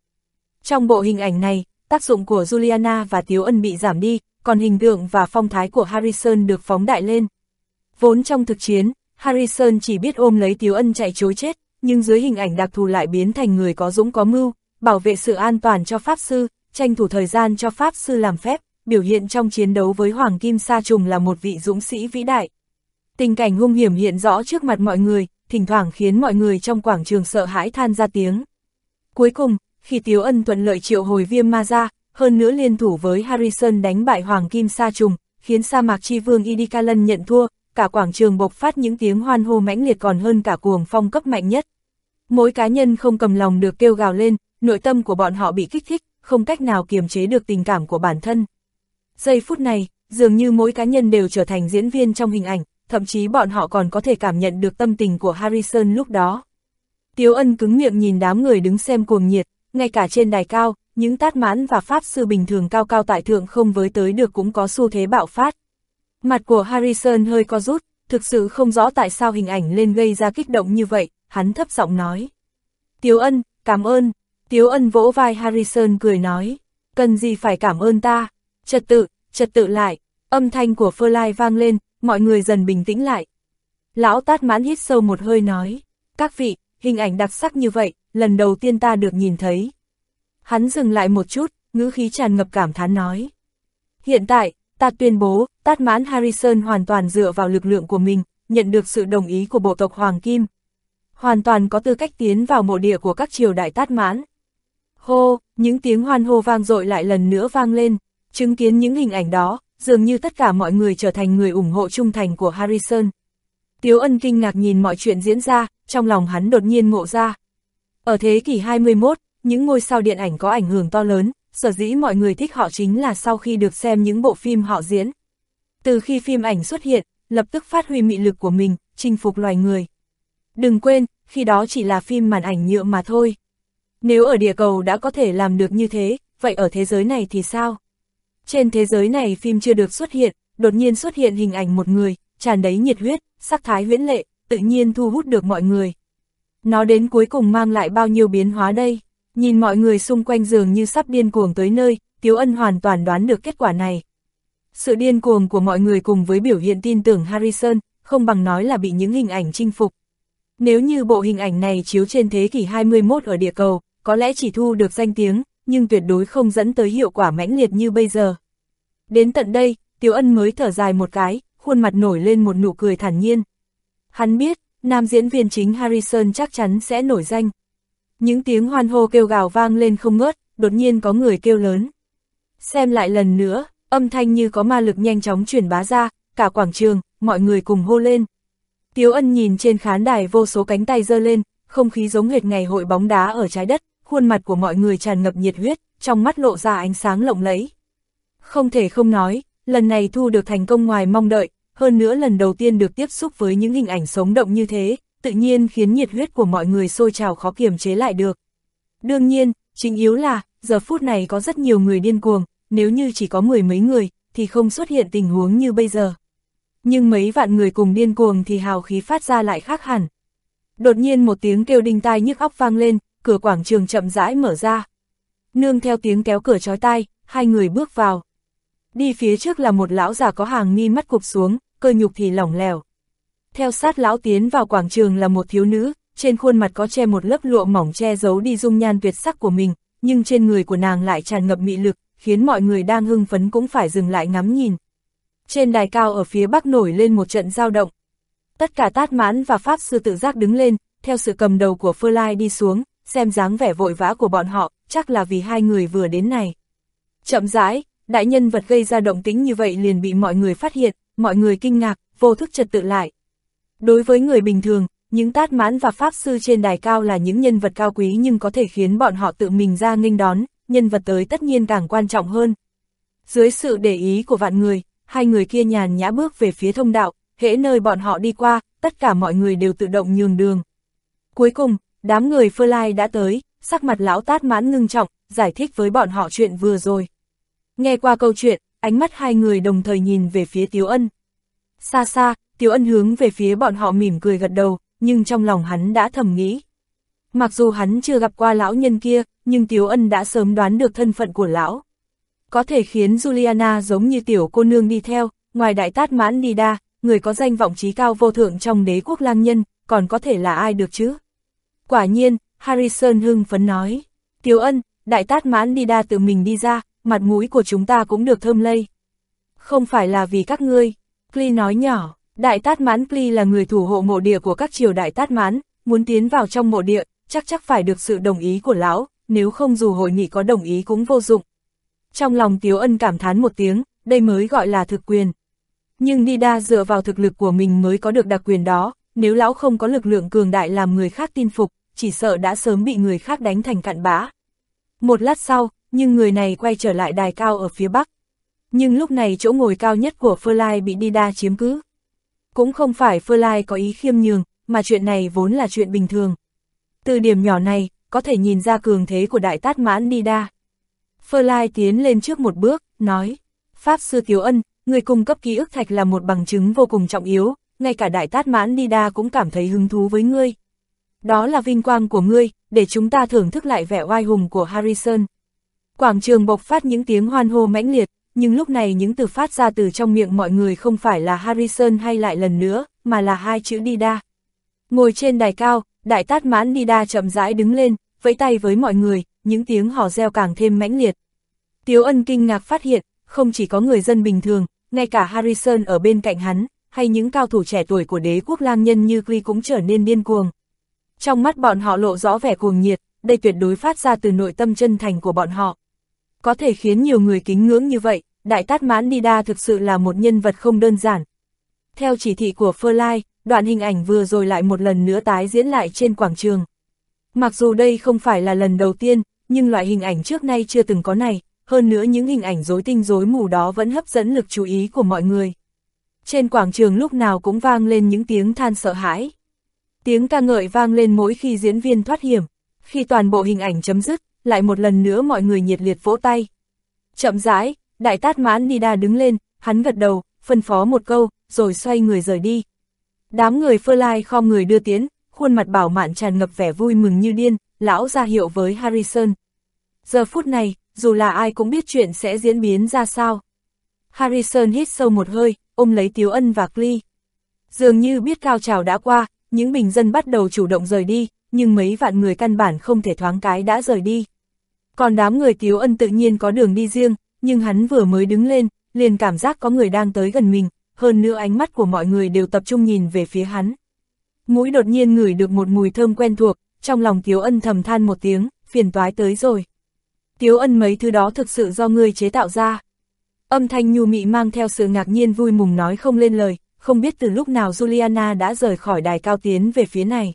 Speaker 1: Trong bộ hình ảnh này, tác dụng của Juliana và Tiếu Ân bị giảm đi, còn hình tượng và phong thái của Harrison được phóng đại lên. Vốn trong thực chiến, Harrison chỉ biết ôm lấy Tiếu Ân chạy chối chết, nhưng dưới hình ảnh đặc thù lại biến thành người có dũng có mưu, bảo vệ sự an toàn cho Pháp Sư, tranh thủ thời gian cho Pháp Sư làm phép, biểu hiện trong chiến đấu với Hoàng Kim Sa Trùng là một vị dũng sĩ vĩ đại. Tình cảnh hung hiểm hiện rõ trước mặt mọi người, thỉnh thoảng khiến mọi người trong quảng trường sợ hãi than ra tiếng. Cuối cùng, khi Tiếu Ân thuận lợi triệu hồi viêm ma ra, hơn nữa liên thủ với Harrison đánh bại Hoàng Kim Sa Trùng, khiến sa mạc chi vương Idikalan nhận thua, cả quảng trường bộc phát những tiếng hoan hô mãnh liệt còn hơn cả cuồng phong cấp mạnh nhất. Mỗi cá nhân không cầm lòng được kêu gào lên, nội tâm của bọn họ bị kích thích, không cách nào kiềm chế được tình cảm của bản thân. Giây phút này, dường như mỗi cá nhân đều trở thành diễn viên trong hình ảnh, thậm chí bọn họ còn có thể cảm nhận được tâm tình của Harrison lúc đó. Tiếu ân cứng miệng nhìn đám người đứng xem cuồng nhiệt, ngay cả trên đài cao, những tát mãn và pháp sư bình thường cao cao tại thượng không với tới được cũng có xu thế bạo phát. Mặt của Harrison hơi co rút, thực sự không rõ tại sao hình ảnh lên gây ra kích động như vậy, hắn thấp giọng nói. Tiếu ân, cảm ơn. Tiếu ân vỗ vai Harrison cười nói, cần gì phải cảm ơn ta. Trật tự, trật tự lại, âm thanh của Phơ Lai vang lên, mọi người dần bình tĩnh lại. Lão tát mãn hít sâu một hơi nói, các vị, hình ảnh đặc sắc như vậy, lần đầu tiên ta được nhìn thấy. Hắn dừng lại một chút, ngữ khí tràn ngập cảm thán nói. Hiện tại, ta tuyên bố, Tát Mãn Harrison hoàn toàn dựa vào lực lượng của mình, nhận được sự đồng ý của bộ tộc Hoàng Kim. Hoàn toàn có tư cách tiến vào mộ địa của các triều đại Tát Mãn. Hô, những tiếng hoan hô vang dội lại lần nữa vang lên, chứng kiến những hình ảnh đó, dường như tất cả mọi người trở thành người ủng hộ trung thành của Harrison. Tiếu ân kinh ngạc nhìn mọi chuyện diễn ra, trong lòng hắn đột nhiên ngộ ra. Ở thế kỷ 21, những ngôi sao điện ảnh có ảnh hưởng to lớn, sở dĩ mọi người thích họ chính là sau khi được xem những bộ phim họ diễn. Từ khi phim ảnh xuất hiện, lập tức phát huy mị lực của mình, chinh phục loài người. Đừng quên, khi đó chỉ là phim màn ảnh nhựa mà thôi. Nếu ở địa cầu đã có thể làm được như thế, vậy ở thế giới này thì sao? Trên thế giới này phim chưa được xuất hiện, đột nhiên xuất hiện hình ảnh một người, tràn đầy nhiệt huyết, sắc thái huyễn lệ, tự nhiên thu hút được mọi người. Nó đến cuối cùng mang lại bao nhiêu biến hóa đây? Nhìn mọi người xung quanh dường như sắp điên cuồng tới nơi, Tiếu Ân hoàn toàn đoán được kết quả này. Sự điên cuồng của mọi người cùng với biểu hiện tin tưởng Harrison, không bằng nói là bị những hình ảnh chinh phục. Nếu như bộ hình ảnh này chiếu trên thế kỷ 21 ở địa cầu, có lẽ chỉ thu được danh tiếng, nhưng tuyệt đối không dẫn tới hiệu quả mãnh liệt như bây giờ. Đến tận đây, Tiếu Ân mới thở dài một cái, khuôn mặt nổi lên một nụ cười thản nhiên. Hắn biết, nam diễn viên chính Harrison chắc chắn sẽ nổi danh. Những tiếng hoan hô kêu gào vang lên không ngớt, đột nhiên có người kêu lớn. Xem lại lần nữa, âm thanh như có ma lực nhanh chóng truyền bá ra, cả quảng trường, mọi người cùng hô lên. Tiếu ân nhìn trên khán đài vô số cánh tay giơ lên, không khí giống hệt ngày hội bóng đá ở trái đất, khuôn mặt của mọi người tràn ngập nhiệt huyết, trong mắt lộ ra ánh sáng lộng lẫy. Không thể không nói, lần này thu được thành công ngoài mong đợi, hơn nữa lần đầu tiên được tiếp xúc với những hình ảnh sống động như thế, tự nhiên khiến nhiệt huyết của mọi người sôi trào khó kiềm chế lại được. Đương nhiên, chính yếu là, giờ phút này có rất nhiều người điên cuồng, nếu như chỉ có mười mấy người, thì không xuất hiện tình huống như bây giờ. Nhưng mấy vạn người cùng điên cuồng thì hào khí phát ra lại khác hẳn. Đột nhiên một tiếng kêu đinh tai nhức óc vang lên, cửa quảng trường chậm rãi mở ra. Nương theo tiếng kéo cửa chói tai, hai người bước vào. Đi phía trước là một lão già có hàng mi mắt cụp xuống, cơ nhục thì lỏng lẻo. Theo sát lão tiến vào quảng trường là một thiếu nữ, trên khuôn mặt có che một lớp lụa mỏng che giấu đi dung nhan tuyệt sắc của mình, nhưng trên người của nàng lại tràn ngập mị lực, khiến mọi người đang hưng phấn cũng phải dừng lại ngắm nhìn. Trên đài cao ở phía bắc nổi lên một trận giao động. Tất cả tát mãn và pháp sư tự giác đứng lên, theo sự cầm đầu của Phơ Lai đi xuống, xem dáng vẻ vội vã của bọn họ, chắc là vì hai người vừa đến này. Chậm rãi, đại nhân vật gây ra động tính như vậy liền bị mọi người phát hiện, mọi người kinh ngạc, vô thức trật tự lại. Đối với người bình thường, những tát mãn và pháp sư trên đài cao là những nhân vật cao quý nhưng có thể khiến bọn họ tự mình ra nghênh đón, nhân vật tới tất nhiên càng quan trọng hơn. Dưới sự để ý của vạn người, hai người kia nhàn nhã bước về phía thông đạo, hễ nơi bọn họ đi qua, tất cả mọi người đều tự động nhường đường. Cuối cùng, đám người Phơ Lai đã tới, sắc mặt lão tát mãn ngưng trọng, giải thích với bọn họ chuyện vừa rồi. Nghe qua câu chuyện, ánh mắt hai người đồng thời nhìn về phía Tiếu Ân. Xa xa, Tiếu Ân hướng về phía bọn họ mỉm cười gật đầu, nhưng trong lòng hắn đã thầm nghĩ. Mặc dù hắn chưa gặp qua lão nhân kia, nhưng Tiếu Ân đã sớm đoán được thân phận của lão. Có thể khiến Juliana giống như tiểu cô nương đi theo, ngoài đại tát mãn đi đa, người có danh vọng trí cao vô thượng trong đế quốc lang nhân, còn có thể là ai được chứ? Quả nhiên, Harrison hưng phấn nói, Tiếu Ân, đại tát mãn đi đa tự mình đi ra, mặt mũi của chúng ta cũng được thơm lây. Không phải là vì các ngươi, Cli nói nhỏ, đại tát mãn Cli là người thủ hộ mộ địa của các triều đại tát mãn, muốn tiến vào trong mộ địa, chắc chắc phải được sự đồng ý của lão, nếu không dù hội nghị có đồng ý cũng vô dụng. Trong lòng Tiếu Ân cảm thán một tiếng, đây mới gọi là thực quyền. Nhưng Nida dựa vào thực lực của mình mới có được đặc quyền đó, nếu lão không có lực lượng cường đại làm người khác tin phục, chỉ sợ đã sớm bị người khác đánh thành cặn bã. Một lát sau, nhưng người này quay trở lại đài cao ở phía bắc. Nhưng lúc này chỗ ngồi cao nhất của Phơ Lai bị đi đa chiếm cứ. Cũng không phải Phơ Lai có ý khiêm nhường, mà chuyện này vốn là chuyện bình thường. Từ điểm nhỏ này, có thể nhìn ra cường thế của đại tát mãn đi đa. Phơ Lai tiến lên trước một bước, nói, Pháp Sư Tiếu Ân, người cung cấp ký ức thạch là một bằng chứng vô cùng trọng yếu, ngay cả đại tát mãn đi đa cũng cảm thấy hứng thú với ngươi. Đó là vinh quang của ngươi, để chúng ta thưởng thức lại vẻ oai hùng của Harrison. Quảng trường bộc phát những tiếng hoan hô mãnh liệt, nhưng lúc này những từ phát ra từ trong miệng mọi người không phải là Harrison hay lại lần nữa, mà là hai chữ Dida. Ngồi trên đài cao, đại tát mãn Dida chậm rãi đứng lên, vẫy tay với mọi người, những tiếng hò reo càng thêm mãnh liệt. Tiếu ân kinh ngạc phát hiện, không chỉ có người dân bình thường, ngay cả Harrison ở bên cạnh hắn, hay những cao thủ trẻ tuổi của đế quốc lang nhân như Klee cũng trở nên điên cuồng. Trong mắt bọn họ lộ rõ vẻ cuồng nhiệt, đây tuyệt đối phát ra từ nội tâm chân thành của bọn họ. Có thể khiến nhiều người kính ngưỡng như vậy, Đại Tát Mãn Nida thực sự là một nhân vật không đơn giản. Theo chỉ thị của Phơ Lai, đoạn hình ảnh vừa rồi lại một lần nữa tái diễn lại trên quảng trường. Mặc dù đây không phải là lần đầu tiên, nhưng loại hình ảnh trước nay chưa từng có này, hơn nữa những hình ảnh rối tinh rối mù đó vẫn hấp dẫn lực chú ý của mọi người. Trên quảng trường lúc nào cũng vang lên những tiếng than sợ hãi. Tiếng ca ngợi vang lên mỗi khi diễn viên thoát hiểm, khi toàn bộ hình ảnh chấm dứt, lại một lần nữa mọi người nhiệt liệt vỗ tay. Chậm rãi, đại tát mãn Nida đứng lên, hắn gật đầu, phân phó một câu, rồi xoay người rời đi. Đám người phơ lai khom người đưa tiến, khuôn mặt bảo mạn tràn ngập vẻ vui mừng như điên, lão ra hiệu với Harrison. Giờ phút này, dù là ai cũng biết chuyện sẽ diễn biến ra sao. Harrison hít sâu một hơi, ôm lấy Tiếu Ân và Clee. Dường như biết cao trào đã qua, những bình dân bắt đầu chủ động rời đi, nhưng mấy vạn người căn bản không thể thoáng cái đã rời đi. Còn đám người Tiếu Ân tự nhiên có đường đi riêng, nhưng hắn vừa mới đứng lên, liền cảm giác có người đang tới gần mình, hơn nữa ánh mắt của mọi người đều tập trung nhìn về phía hắn. Mũi đột nhiên ngửi được một mùi thơm quen thuộc, trong lòng Tiếu Ân thầm than một tiếng, phiền toái tới rồi. Tiếu Ân mấy thứ đó thực sự do ngươi chế tạo ra. Âm thanh nhu mị mang theo sự ngạc nhiên vui mừng nói không lên lời, không biết từ lúc nào Juliana đã rời khỏi đài cao tiến về phía này.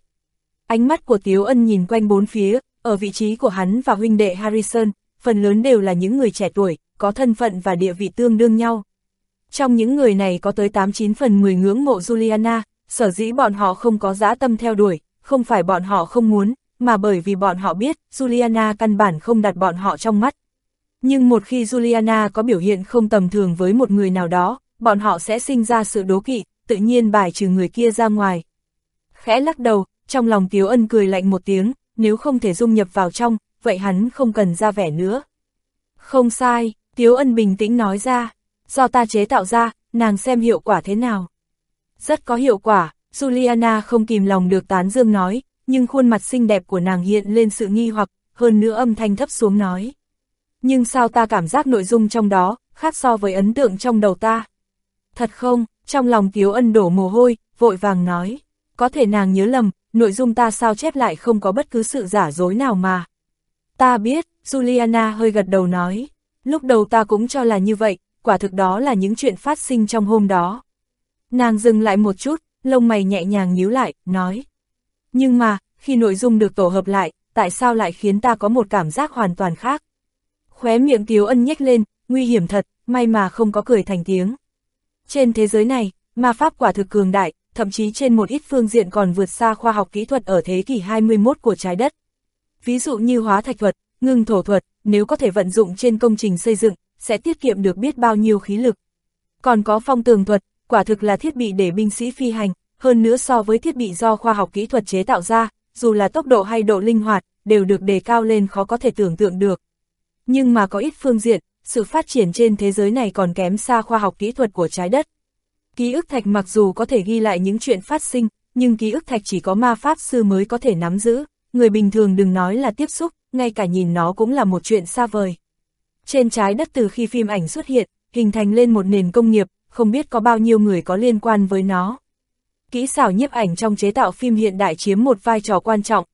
Speaker 1: Ánh mắt của Tiếu Ân nhìn quanh bốn phía, ở vị trí của hắn và huynh đệ Harrison, phần lớn đều là những người trẻ tuổi, có thân phận và địa vị tương đương nhau. Trong những người này có tới 89 phần 10 ngưỡng mộ Juliana, sở dĩ bọn họ không có dã tâm theo đuổi, không phải bọn họ không muốn, mà bởi vì bọn họ biết, Juliana căn bản không đặt bọn họ trong mắt. Nhưng một khi Juliana có biểu hiện không tầm thường với một người nào đó, bọn họ sẽ sinh ra sự đố kỵ, tự nhiên bài trừ người kia ra ngoài. Khẽ lắc đầu, trong lòng Tiếu Ân cười lạnh một tiếng, nếu không thể dung nhập vào trong, vậy hắn không cần ra vẻ nữa. Không sai, Tiếu Ân bình tĩnh nói ra, do ta chế tạo ra, nàng xem hiệu quả thế nào. Rất có hiệu quả, Juliana không kìm lòng được tán dương nói, nhưng khuôn mặt xinh đẹp của nàng hiện lên sự nghi hoặc, hơn nữa âm thanh thấp xuống nói. Nhưng sao ta cảm giác nội dung trong đó, khác so với ấn tượng trong đầu ta? Thật không, trong lòng Tiếu Ân đổ mồ hôi, vội vàng nói. Có thể nàng nhớ lầm, nội dung ta sao chép lại không có bất cứ sự giả dối nào mà. Ta biết, Juliana hơi gật đầu nói. Lúc đầu ta cũng cho là như vậy, quả thực đó là những chuyện phát sinh trong hôm đó. Nàng dừng lại một chút, lông mày nhẹ nhàng nhíu lại, nói. Nhưng mà, khi nội dung được tổ hợp lại, tại sao lại khiến ta có một cảm giác hoàn toàn khác? Khóe miệng Tiếu Ân nhếch lên, nguy hiểm thật, may mà không có cười thành tiếng. Trên thế giới này, ma pháp quả thực cường đại, thậm chí trên một ít phương diện còn vượt xa khoa học kỹ thuật ở thế kỷ 21 của trái đất. Ví dụ như hóa thạch thuật, ngưng thổ thuật, nếu có thể vận dụng trên công trình xây dựng, sẽ tiết kiệm được biết bao nhiêu khí lực. Còn có phong tường thuật, quả thực là thiết bị để binh sĩ phi hành, hơn nữa so với thiết bị do khoa học kỹ thuật chế tạo ra, dù là tốc độ hay độ linh hoạt, đều được đề cao lên khó có thể tưởng tượng được. Nhưng mà có ít phương diện, sự phát triển trên thế giới này còn kém xa khoa học kỹ thuật của trái đất. Ký ức thạch mặc dù có thể ghi lại những chuyện phát sinh, nhưng ký ức thạch chỉ có ma pháp sư mới có thể nắm giữ, người bình thường đừng nói là tiếp xúc, ngay cả nhìn nó cũng là một chuyện xa vời. Trên trái đất từ khi phim ảnh xuất hiện, hình thành lên một nền công nghiệp, không biết có bao nhiêu người có liên quan với nó. Kỹ xảo nhiếp ảnh trong chế tạo phim hiện đại chiếm một vai trò quan trọng.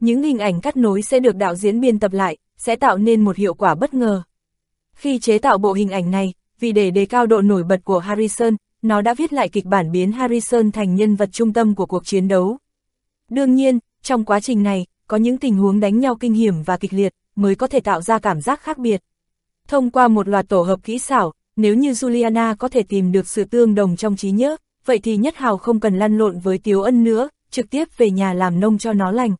Speaker 1: Những hình ảnh cắt nối sẽ được đạo diễn biên tập lại, sẽ tạo nên một hiệu quả bất ngờ. Khi chế tạo bộ hình ảnh này, vì để đề cao độ nổi bật của Harrison, nó đã viết lại kịch bản biến Harrison thành nhân vật trung tâm của cuộc chiến đấu. Đương nhiên, trong quá trình này, có những tình huống đánh nhau kinh hiểm và kịch liệt, mới có thể tạo ra cảm giác khác biệt. Thông qua một loạt tổ hợp kỹ xảo, nếu như Juliana có thể tìm được sự tương đồng trong trí nhớ, vậy thì Nhất Hào không cần lăn lộn với Tiếu Ân nữa, trực tiếp về nhà làm nông cho nó lành.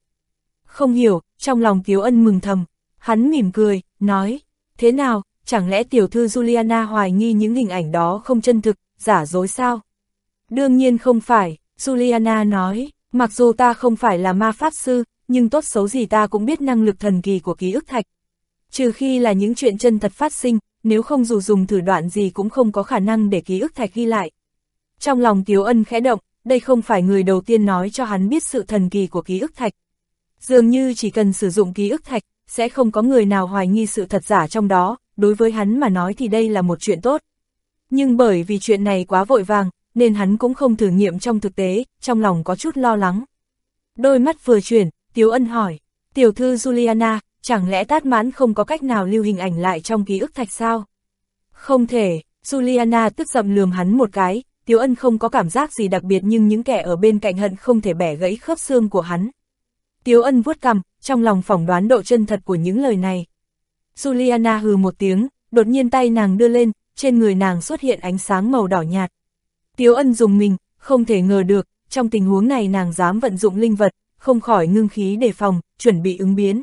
Speaker 1: Không hiểu, trong lòng Tiếu Ân mừng thầm, hắn mỉm cười, nói, thế nào, chẳng lẽ tiểu thư Juliana hoài nghi những hình ảnh đó không chân thực, giả dối sao? Đương nhiên không phải, Juliana nói, mặc dù ta không phải là ma pháp sư, nhưng tốt xấu gì ta cũng biết năng lực thần kỳ của ký ức thạch. Trừ khi là những chuyện chân thật phát sinh, nếu không dù dùng thử đoạn gì cũng không có khả năng để ký ức thạch ghi lại. Trong lòng Tiếu Ân khẽ động, đây không phải người đầu tiên nói cho hắn biết sự thần kỳ của ký ức thạch. Dường như chỉ cần sử dụng ký ức thạch, sẽ không có người nào hoài nghi sự thật giả trong đó, đối với hắn mà nói thì đây là một chuyện tốt. Nhưng bởi vì chuyện này quá vội vàng, nên hắn cũng không thử nghiệm trong thực tế, trong lòng có chút lo lắng. Đôi mắt vừa chuyển, Tiếu Ân hỏi, tiểu thư Juliana, chẳng lẽ tát mãn không có cách nào lưu hình ảnh lại trong ký ức thạch sao? Không thể, Juliana tức giận lườm hắn một cái, Tiếu Ân không có cảm giác gì đặc biệt nhưng những kẻ ở bên cạnh hận không thể bẻ gãy khớp xương của hắn. Tiếu Ân vuốt cằm, trong lòng phỏng đoán độ chân thật của những lời này. Juliana hừ một tiếng, đột nhiên tay nàng đưa lên, trên người nàng xuất hiện ánh sáng màu đỏ nhạt. Tiếu Ân dùng mình, không thể ngờ được, trong tình huống này nàng dám vận dụng linh vật, không khỏi ngưng khí đề phòng, chuẩn bị ứng biến.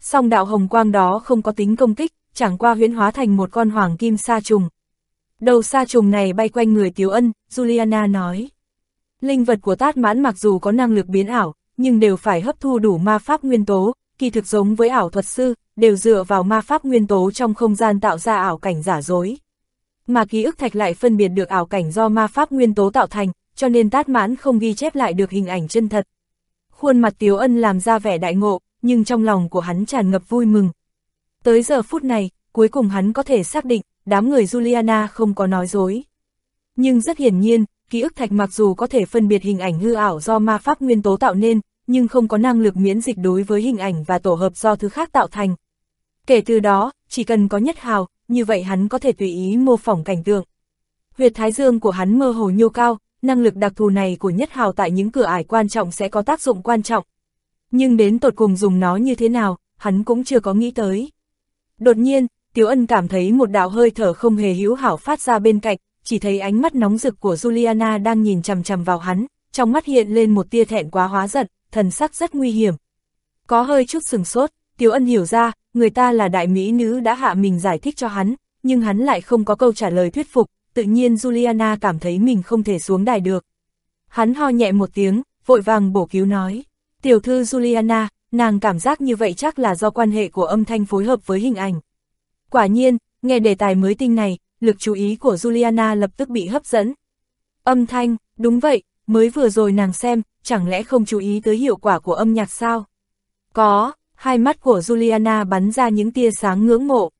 Speaker 1: Song đạo hồng quang đó không có tính công kích, chẳng qua huyễn hóa thành một con hoàng kim sa trùng. Đầu sa trùng này bay quanh người Tiếu Ân, Juliana nói. Linh vật của tát mãn mặc dù có năng lực biến ảo, nhưng đều phải hấp thu đủ ma pháp nguyên tố, kỳ thực giống với ảo thuật sư, đều dựa vào ma pháp nguyên tố trong không gian tạo ra ảo cảnh giả dối. Mà ký ức thạch lại phân biệt được ảo cảnh do ma pháp nguyên tố tạo thành, cho nên tát mãn không ghi chép lại được hình ảnh chân thật. Khuôn mặt Tiếu Ân làm ra vẻ đại ngộ, nhưng trong lòng của hắn tràn ngập vui mừng. Tới giờ phút này, cuối cùng hắn có thể xác định, đám người Juliana không có nói dối. Nhưng rất hiển nhiên, ký ức thạch mặc dù có thể phân biệt hình ảnh hư ảo do ma pháp nguyên tố tạo nên, nhưng không có năng lực miễn dịch đối với hình ảnh và tổ hợp do thứ khác tạo thành. Kể từ đó, chỉ cần có nhất hào, như vậy hắn có thể tùy ý mô phỏng cảnh tượng. Huyệt thái dương của hắn mơ hồ nhô cao, năng lực đặc thù này của nhất hào tại những cửa ải quan trọng sẽ có tác dụng quan trọng. Nhưng đến tột cùng dùng nó như thế nào, hắn cũng chưa có nghĩ tới. Đột nhiên, Tiếu Ân cảm thấy một đạo hơi thở không hề hữu hảo phát ra bên cạnh, chỉ thấy ánh mắt nóng rực của Juliana đang nhìn chằm chằm vào hắn, trong mắt hiện lên một tia thẹn quá hóa giận, thần sắc rất nguy hiểm. Có hơi chút sừng sốt, Tiếu Ân hiểu ra, người ta là đại mỹ nữ đã hạ mình giải thích cho hắn, nhưng hắn lại không có câu trả lời thuyết phục, tự nhiên Juliana cảm thấy mình không thể xuống đài được. Hắn ho nhẹ một tiếng, vội vàng bổ cứu nói. Tiểu thư Juliana, nàng cảm giác như vậy chắc là do quan hệ của âm thanh phối hợp với hình ảnh. Quả nhiên, nghe đề tài mới tinh này, lực chú ý của Juliana lập tức bị hấp dẫn. Âm thanh, đúng vậy, mới vừa rồi nàng xem, chẳng lẽ không chú ý tới hiệu quả của âm nhạc sao? Có, hai mắt của Juliana bắn ra những tia sáng ngưỡng mộ.